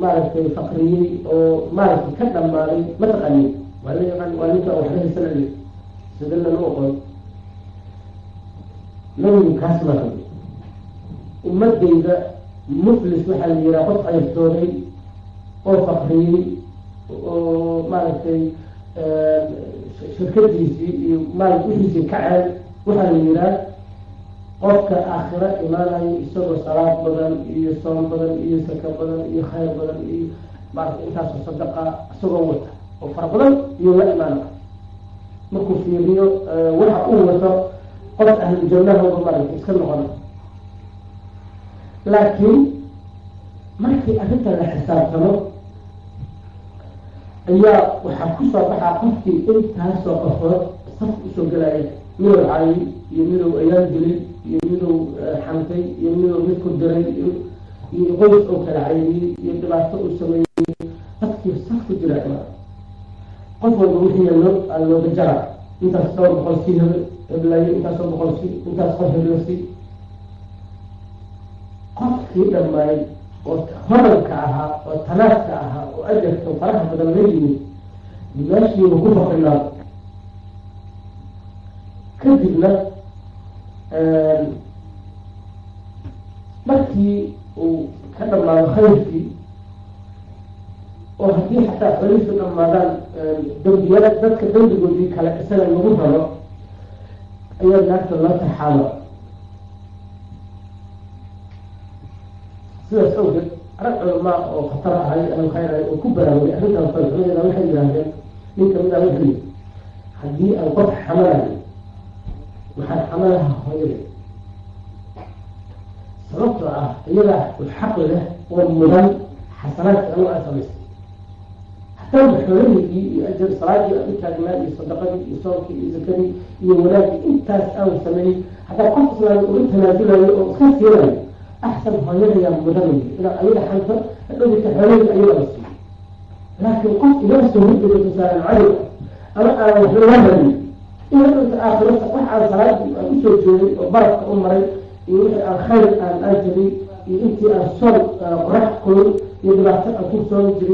E: maaragtay faqriyey oo maaragtay ka dhammaaday mataqanin waa la yaqaan waa ninka waxba haysanay sida lama oqon nabigu kaas ma rabi ummadayda muflis waxaa la yihaha qof qaybtooday oo faqriyey oo maaragtay shirkadiisii iyo maarata wixiisii kaceen. Waxaa la yihaha qofka aakhiro imaanayo isagoo salaad badan iyo soom badan iyo saka badan iyo khayr badan iyo maarata intaasoo sadaqa isagoo wata oo fara badan iyo la imaana markuu fiiriyo waxa uu wato qof ahlu jannahooda maarata iska noqon laakiin markii arrinta la xisaabtamo ayaa waxaa ku soo baxaa qofkii intaasoo qofood saf u soo gelaya midow caayay iyo midow ayaan dilay iyo midow xantay iyo midow mid ku diray iyo qoys oo kala cayiyey iyo dhibaato uu sameeyey dadkii saf ku jira ima qof walba wixii loo looga jara intaas dhowr boqol hebel heblayo intaasoo boqol sii intaas qof hebla sii. Qofkii dhammaay oo hodanka ahaa oo tanaadka ahaa ajarka faraha badan la yimid meeshiiba ku fakrinaa kadibna markii uu ka dhamaado khayrkii oo haddii xataa xoliisu dhamaadaan dambiyada dadka dambigoodii kale isaga lagu rabo ayaa naagta loo taxaalo sidaas awgeed rag culamaa oo khatar ahay ahlu khayr oo ku baraarugay arrintan falxumadeeda waxay yidhaahdeen nin ka mid ah wuxuu yii haddii aan qof xamalayo waxaan xamalaha hooyada. Sababtoo ah iyadaa xaq leh oo mudan xasanaadka anu aan samaystay hataa maxoolahigii iyo ajar salaadii aan u taagnaa iyo sadaqadii iyo soonkii iyo zakadii iyo wanaagii intaas aan sameeyey hataa qof islaami uga tanaasulayo oo iska siinayo axsan hooyadayaa mudanay inaa ayaga xanto hadhowdika xoolahii ayaga la siiyo laakiin qof igaa soo horjeeda tusaalan cadow ama aan waxba la rabin in wax aan salaadii aan u soo jeeday oo barafka u maray iyo wixii aan khayr aan aan jiray iyo intii aan soon qorax kulul iyo dhibaato aan ku soomi jiray